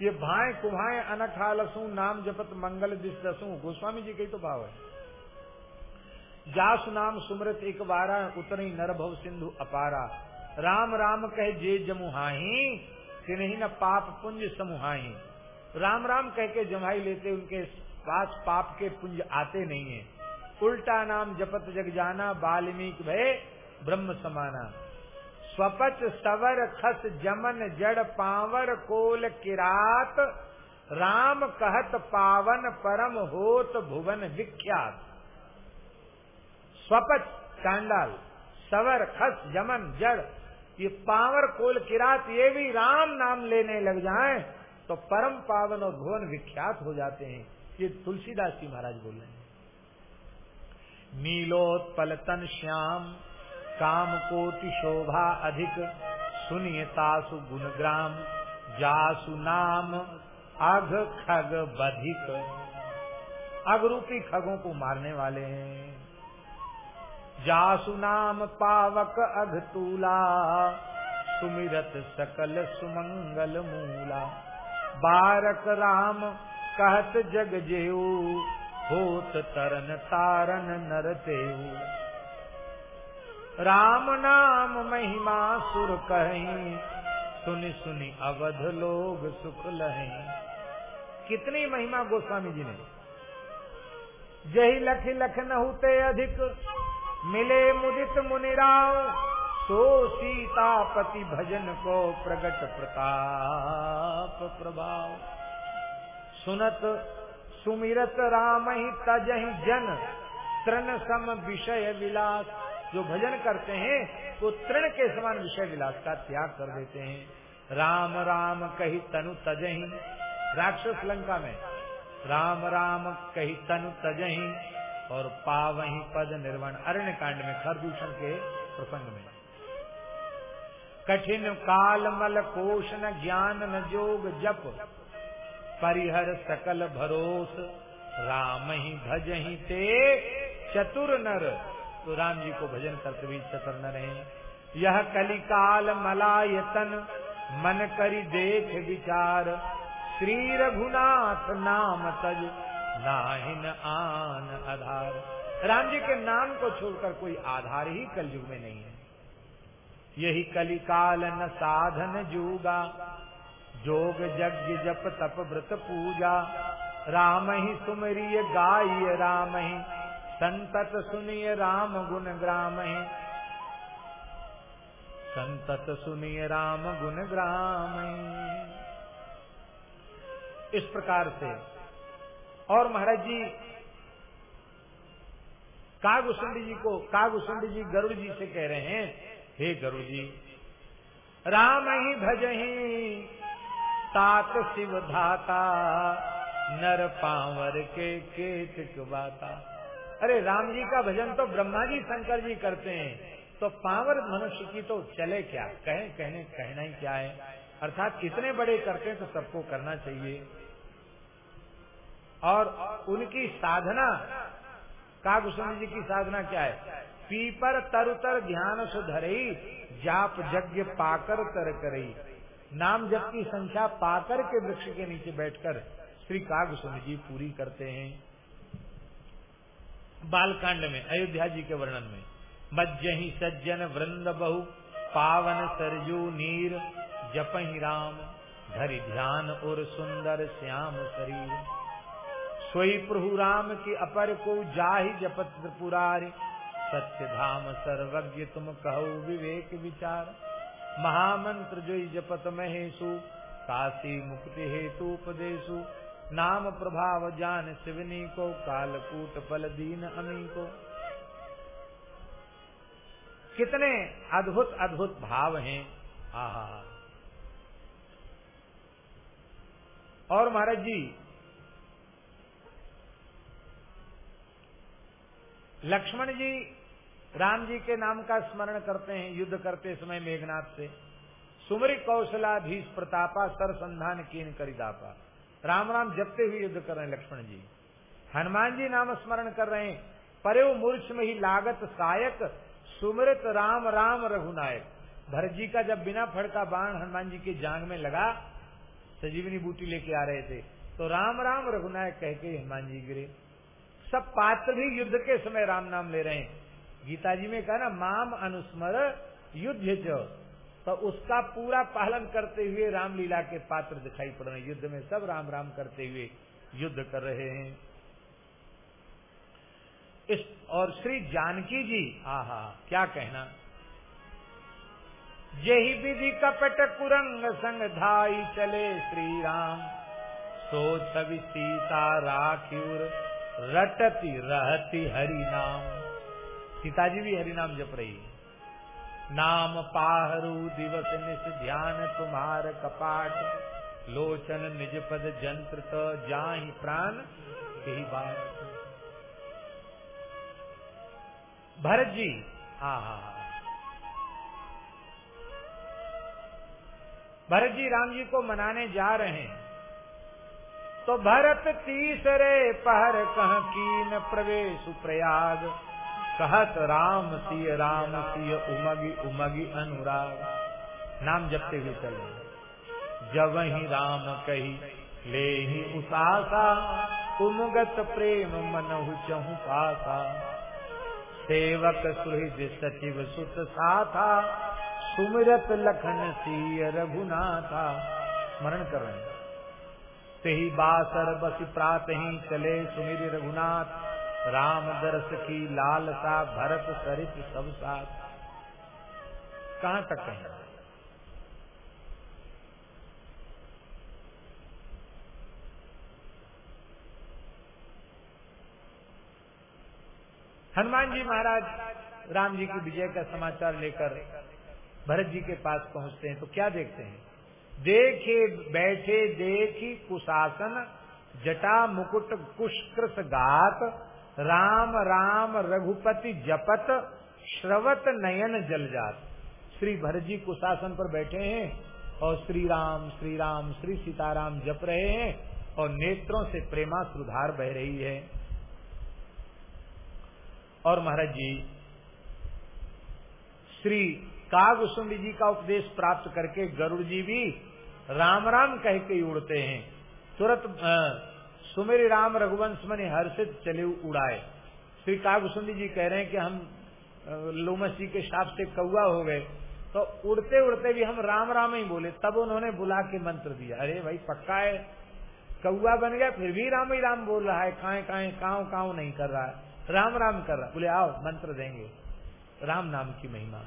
ये भाए कुभाए अनखालसू नाम जपत मंगल दिश दसू गोस्वामी जी के तो भाव है। जासु नाम सुमृत एक बारा उतरी नर भव सिंधु अपारा। राम राम कह जे जमुहाही नहीं न पाप पुंज समुहाही राम राम कह के जमाई लेते, उनके पास पाप के पुंज आते नहीं है। उल्टा नाम जपत जग जाना, बाल्मीक भय ब्रह्म समाना। स्वपच सवर खस जमन जड़ पावर कोल किरात। राम कहत पावन परम होत भुवन विख्यात। स्वपच चांडाल सवर खस जमन जड़, ये पावर कोल किरात, ये भी राम नाम लेने लग जाएँ तो परम पावन और भुवन विख्यात हो जाते हैं। ये तुलसीदास जी महाराज बोल रहे हैं। नीलोत्पल तन श्याम काम कोटि शोभा अधिक सुनियतासु गुणग्राम। जासु नाम अघ खग बधिक। अगरूपी खगों को मारने वाले हैं। जासु नाम पावक अघ तूला। सुमिरत सकल सुमंगल मूला। बारक राम कहत जग जेऊ। होत तरन तारन नर तेऊ। राम नाम महिमा सुर कहीं। सुनि सुनि अवध लोग सुख लहे। कितनी महिमा गोस्वामी जी ने। जही लख लख नहुते अधिक। मिले मुदित मुनिराव। सो सीतापति भजन को प्रगट प्रताप प्रभाव। सुनत सुमिरत राम ही तजहि जन। तृण सम विषय विलास। जो भजन करते हैं वो तो तृण के समान विषय विलास का त्याग कर देते हैं। राम राम कही तनु तजही, राक्षस लंका में। राम राम कही तनु तजही, और पावही पद निर्वण अरण्य कांड में खरदूषण के प्रसंग में। कठिन काल मल कोश न ज्ञान न जोग जप, परिहर सकल भरोस, राम ही भज ही ते चतुर नर। तो राम जी को भजन करते हुए चतर न रहे। यह कलिकाल मलायतन, मन करी देख विचार। श्री रघुनाथ नाम तज, नाहिन आन आधार। राम जी के नाम को छोड़कर कोई आधार ही कलयुग में नहीं है। यही कलिकाल न साधन जूगा, जोग यज्ञ जप तप व्रत पूजा। राम ही सुमरिय गाय राम ही संतत सुनिय राम गुण ग्राम। है संतत सुनिय राम गुण ग्राम। इस प्रकार से, और महाराज जी, कागुसुंड जी को, कागुसुंड जी गरुड़ जी से कह रहे हैं, हे गरुड़ जी, राम ही भज ही, तात शिव धाता नर पावर के केतिक बाता अरे राम जी का भजन तो ब्रह्मा जी, शंकर जी करते हैं। तो पावर मनुष्य की तो चले क्या? कहें कहने कहना ही क्या है? अर्थात कितने बड़े करते हैं तो सबको करना चाहिए। और उनकी साधना कागुस्वामी जी की साधना क्या है? पीपर तर तरुतर ध्यान सुधरई, जाप यज्ञ पाकर तर करई। नाम जप की संख्या पाकर के वृक्ष के नीचे बैठकर श्री कागुस्वामी जी पूरी करते हैं। बालकांड में, अयोध्या जी के वर्णन में। मज्जही सज्जन वृंद बहु, पावन सरजू नीर, जपहि राम, धरि ध्यान और सुंदर श्याम शरीर। सोई प्रभु राम की अपर को जाहि जपत पुरारी सत्य धाम सर्वज्ञ तुम कहो विवेक विचार। महामंत्र जो जपत महेशु, काशी मुक्ति हेतु उपदेशु नाम प्रभाव जान शिवनी को, कालकूट पल दीन अमी को। कितने अद्भुत अद्भुत भाव हैं। आहा। और महाराज जी, लक्ष्मण जी राम जी के नाम का स्मरण करते हैं, युद्ध करते समय मेघनाथ से। सुमरी कौशलाधीश प्रतापा सरसंधान कीन करिदापा। राम राम जपते हुए युद्ध कर रहे हैं लक्ष्मण जी। हनुमान जी नाम स्मरण कर रहे हैं। परे मूर्छ में ही लागत सायक, सुमृत राम राम रघुनायक। भरत जी का जब बिना फड़का बाण हनुमान जी के जांग में लगा, सजीवनी बूटी लेके आ रहे थे तो राम राम रघुनायक कह के हनुमान जी गिरे। सब पात्र भी युद्ध के समय राम नाम ले रहे हैं। गीता जी में कहा ना, माम अनुस्मर युद्ध तो उसका पूरा पालन करते हुए रामलीला के पात्र दिखाई पड़ रहे युद्ध में सब राम राम करते हुए युद्ध कर रहे हैं। इस और श्री जानकी जी, आहा, क्या कहना? यही विधि कपट कुरंग संग धाई चले श्री राम सो छवि सीता राखिर रटती रहती हरि नाम सीताजी भी हरि नाम जप रही नाम पाहरू दिवस निस ध्यान तुम्हार कपाट। लोचन निज पद जंत्र त जाहि प्राण। यही बात। भरत जी, हा हा भरत जी, राम जी को मनाने जा रहे हैं। तो भरत तीसरे पहर कह कीन प्रवेश प्रयाग कहत राम सिय राम सिय उमगी उमगी अनुराग। नाम जपते हुए चल। जब ही राम कही, ले ही उसासा, उमगत प्रेम मनहु चहु पासा। सेवक सुहृद सचिव सुत साथा, सुमिरत लखन सिय रघुनाथा। स्मरण कर रहे ही। बासर बस प्रात ही चले सुमिर रघुनाथ राम दरस की लालसा भरत सरित सब साथ कहाँ तक कहें हनुमान जी महाराज, राम जी की विजय का समाचार लेकर भरत जी के पास पहुँचते हैं तो क्या देखते हैं? देखे, बैठे, देखी कुशासन, जटा मुकुट कुशकृत गात राम राम रघुपति जपत, श्रवत नयन जल जात। श्री भरत जी कुशासन पर बैठे हैं और श्री राम श्री राम श्री सीताराम जप रहे हैं और नेत्रों से प्रेमा सुधार बह रही है। और महाराज जी श्री कागुसुंडी जी का उपदेश प्राप्त करके गरुड़ जी भी राम राम कह के उड़ते हैं। तुरंत सुमेरी राम रघुवंश मनि हर्षित चले उड़ाए। श्री कागुसुंडी जी कह रहे हैं कि हम लोमस जी के शाप से कौआ हो गए। तो उड़ते उड़ते भी हम राम राम ही बोले। तब उन्होंने बुला के मंत्र दिया। अरे भाई, पक्का है? कौआ बन गया, फिर भी राम ही राम बोल रहा है। काए काए काव काव नहीं कर रहा है। राम राम कर रहा बोले, आओ, मंत्र देंगे। राम नाम की महिमा।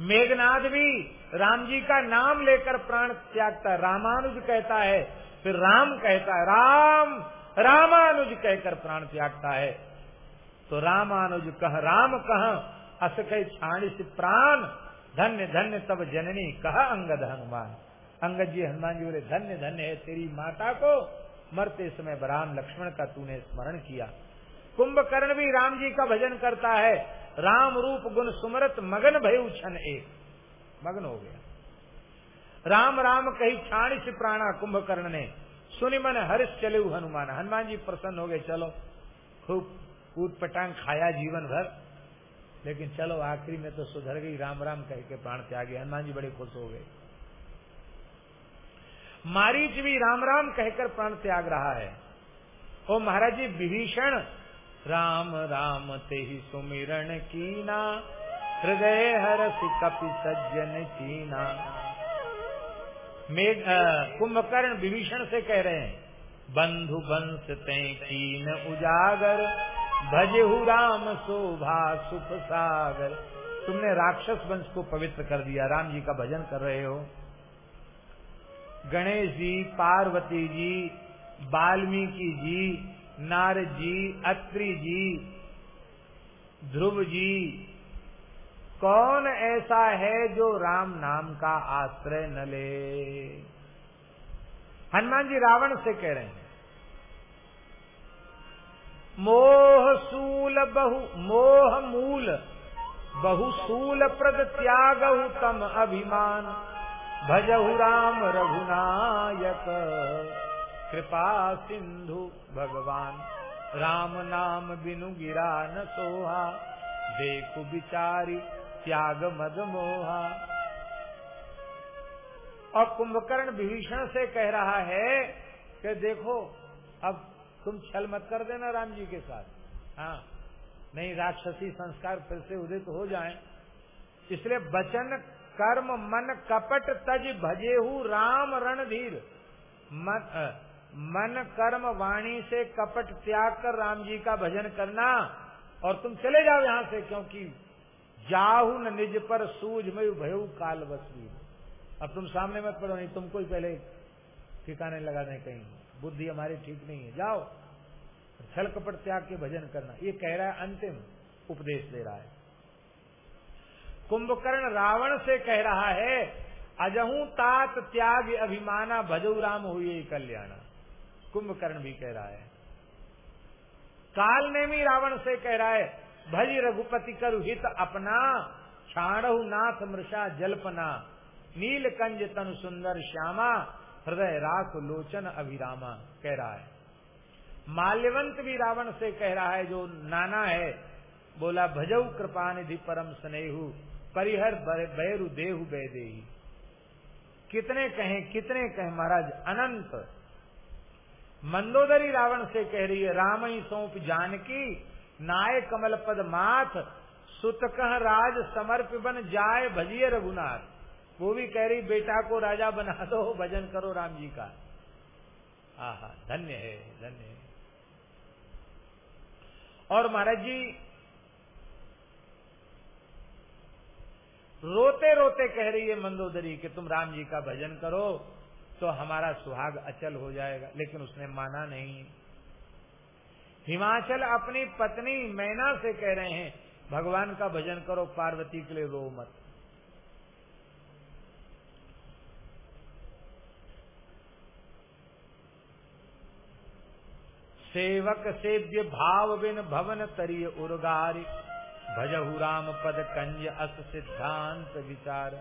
मेघनाथ भी राम जी का नाम लेकर प्राण त्यागता रामानुज कहता है फिर राम कहता है, राम, रामानुज कहकर प्राण त्यागता है। तो रामानुज कह, राम कह? अस कह छाणिस प्राण। धन्य धन्य तब जननी कह अंगद हनुमान। अंगद जी, हनुमान जी बोले, धन्य धन्य है तेरी माता को। मरते समय राम लक्ष्मण का तूने स्मरण किया। कुंभकर्ण भी राम जी का भजन करता है। राम रूप गुण सुमरत मगन भय उछन एक। मगन हो गया। राम राम कही छाण से प्राणा कुंभकर्ण ने। सुनि मन हर्ष चले हनुमान। हनुमान जी प्रसन्न हो गए, चलो। खूब कूट पटांग खाया जीवन भर। लेकिन चलो, आखिरी में तो सुधर गई। राम राम कह के प्राण त्यागे। हनुमान जी बड़े खुश हो गए। मारीच भी राम राम कहकर प्राण त्याग रहा है। ओ महाराज जी, विभीषण, राम राम ते ही सुमिरण कीना। हृदय हरस कपि सज्जन चीना कुंभकर्ण विभीषण से कह रहे हैं, बंधु बंस तीन उजागर भजहु राम शोभा सुख सागर। तुमने राक्षस वंश को पवित्र कर दिया, राम जी का भजन कर रहे हो। गणेश जी, पार्वती जी वाल्मीकि जी, नारद जी, अत्रि जी, ध्रुव जी कौन ऐसा है जो राम नाम का आश्रय न ले? हनुमान जी रावण से कह रहे हैं, मोह बहु, मोह मूल बहुसूल प्रद त्याग तम अभिमान। भजहु राम रघुनायक, कृपा सिंधु भगवान। राम नाम बिनु गिरा न सोहा, देखु बिचारी त्याग मद मोहा और कुंभकर्ण विभीषण से कह रहा है कि देखो, अब तुम छल मत कर देना राम जी के साथ। हाँ नहीं राक्षसी संस्कार फिर से उदित हो जाएँ। इसलिए वचन कर्म मन कपट तज भजेहू राम रणधीर। मन मन कर्म वाणी से कपट त्याग कर राम जी का भजन करना। और तुम चले जाओ यहाँ से क्योंकि जाहू न निज पर सूझ में भयू काल बसवी अब तुम सामने मत पड़ो, नहीं, तुमको ही पहले ठिकाने लगा दें कहीं। बुद्धि हमारी ठीक नहीं है। जाओ छल कपट त्याग के भजन करना। ये कह रहा है, अंतिम उपदेश दे रहा है। कुंभकर्ण रावण से कह रहा है, अजहू तात त्याग अभिमाना, भजऊ राम हुए कल्याणा। कुंभकर्ण भी कह रहा है। काल ने भी रावण से कह रहा है भज रघुपति करु हित अपना छाणु नाथ मृषा जल्पना। नील कंज तन सुंदर श्यामा, हृदय राख लोचन अभिरामा कह रहा है। माल्यवंत भी रावण से कह रहा है, जो नाना है, बोला, भजऊ कृपा निधि परम स्नेहु, परिहर बैरु देहु बेदेही। कितने कहें कितने कहें महाराज, अनंत। मंदोदरी रावण से कह रही है, राम ही सौंप जानकी नाय कमल पद माथ सुत कह राज समर्प बन जाए भजिए रघुनाथ। वो भी कह रही, बेटा को राजा बना दो, भजन करो राम जी का। आहा, धन्य है धन्य है। और महाराज जी रोते रोते कह रही है मंदोदरी कि तुम राम जी का भजन करो तो हमारा सुहाग अचल हो जाएगा। लेकिन उसने माना नहीं। हिमाचल अपनी पत्नी मैना से कह रहे हैं, भगवान का भजन करो, पार्वती के लिए रो मत। सेवक सेव्य भाव बिन भवन तरिय उर्गारी, भजहु राम पद कंज अस सिद्धांत विचार।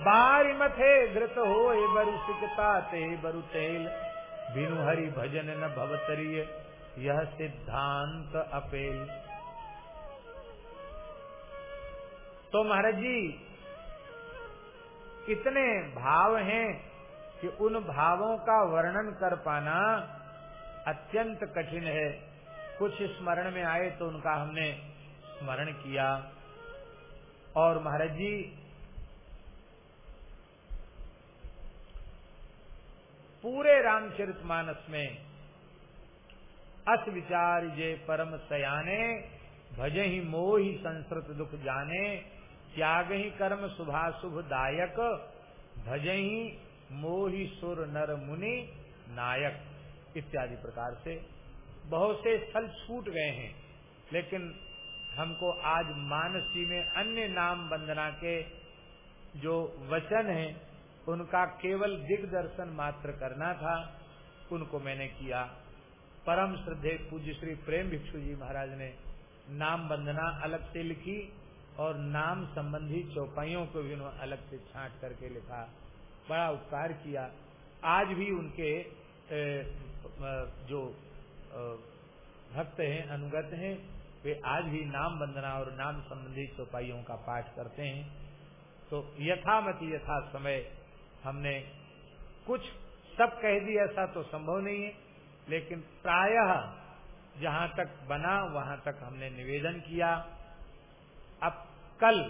बारी मथे घृत हो बरु सिकता, ते बरु तेल, बिनु हरि भजन न भवतरिय यह सिद्धांत अपेल। तो महाराज जी कितने भाव हैं कि उन भावों का वर्णन कर पाना अत्यंत कठिन है। कुछ स्मरण में आए तो उनका हमने स्मरण किया। और महाराज जी, पूरे रामचरितमानस में अस विचार जे परम सयाने, भज ही मोह संस्कृत दुख जाने, त्याग ही कर्म शुभा शुभ दायक, भज ही मोहि सुर नर मुनि नायक, इत्यादि प्रकार से। बहुत से स्थल छूट गए हैं, लेकिन हमको आज मानसी में अन्य नाम वंदना के जो वचन हैं, उनका केवल दिग्दर्शन मात्र करना था, उनको मैंने किया। परम श्रद्धे पूज्य श्री प्रेम भिक्षु जी महाराज ने नाम वंदना अलग से लिखी और नाम संबंधी चौपाइयों को भी उन्होंने अलग से छांट करके लिखा। बड़ा उपकार किया। आज भी उनके जो भक्त हैं, अनुगत हैं, वे आज भी नाम वंदना और नाम संबंधी चौपाइयों का पाठ करते हैं। तो यथामति यथा समय हमने कुछ सब कह दिया, ऐसा तो संभव नहीं है। लेकिन प्रायः जहाँ तक बना, वहाँ तक हमने निवेदन किया। अब कल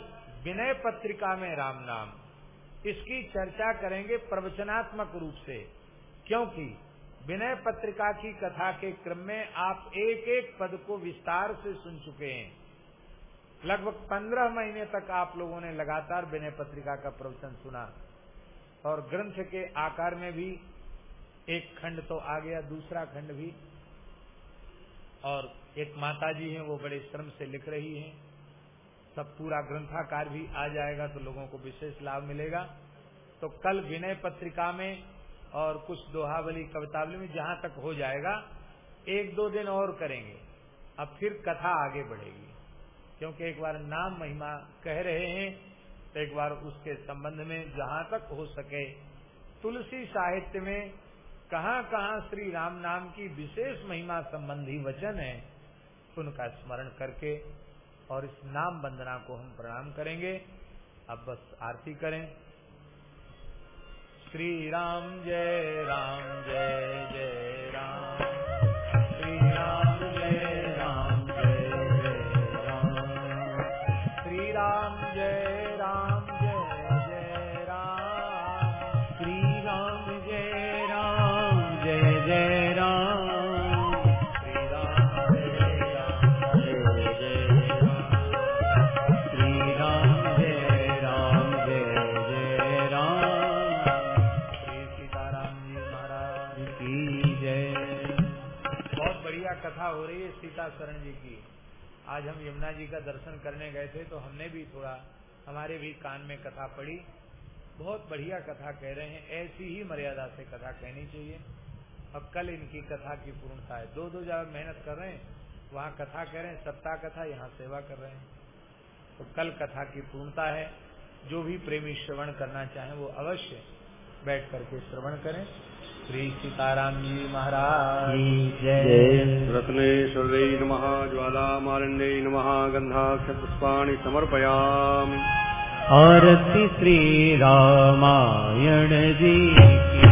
विनय पत्रिका में राम नाम। इसकी चर्चा करेंगे प्रवचनात्मक रूप से, क्योंकि विनय पत्रिका की कथा के क्रम में आप एक एक पद को विस्तार से सुन चुके हैं। लगभग पंद्रह महीने तक आप लोगों ने लगातार विनय पत्रिका का प्रवचन सुना, और ग्रंथ के आकार में भी एक खंड तो आ गया, दूसरा खंड भी। और एक माता जी हैं, वो बड़े श्रम से लिख रही हैं। सब पूरा ग्रंथाकार भी आ जाएगा तो लोगों को विशेष लाभ मिलेगा। तो कल विनय पत्रिका में और कुछ दोहावली कवितावली में जहाँ तक हो जाएगा, एक दो दिन और करेंगे। अब फिर कथा आगे बढ़ेगी। क्योंकि एक बार नाम महिमा कह रहे हैं तो एक बार उसके संबंध में जहाँ तक हो सके। तुलसी साहित्य में कहाँ कहाँ श्री राम नाम की विशेष महिमा संबंधी वचन है, उनका स्मरण करके और इस नाम वंदना को हम प्रणाम करेंगे। अब बस आरती करें। श्री राम जय राम, जय जय राम। शरण जी की। आज हम यमुना जी का दर्शन करने गए थे तो हमने भी थोड़ा हमारे भी कान में कथा पड़ी। बहुत बढ़िया कथा कह रहे हैं, ऐसी ही मर्यादा से कथा कहनी चाहिए। अब कल इनकी कथा की पूर्णता है। दो दो जगह मेहनत कर रहे हैं, वहाँ कथा कह रहे हैं, सप्ताह कथा, यहाँ सेवा कर रहे हैं। तो कल कथा की पूर्णता है। जो भी प्रेमी श्रवण करना चाहे वो अवश्य बैठ करके श्रवण करें। श्री सीताराम जी महाराज। की जय। रत्नेश्वरै नमः ज्वालामालिन्यै नमः गन्धाक्षपुष्पाणि समर्पयामि। आरती श्री रामायण जी की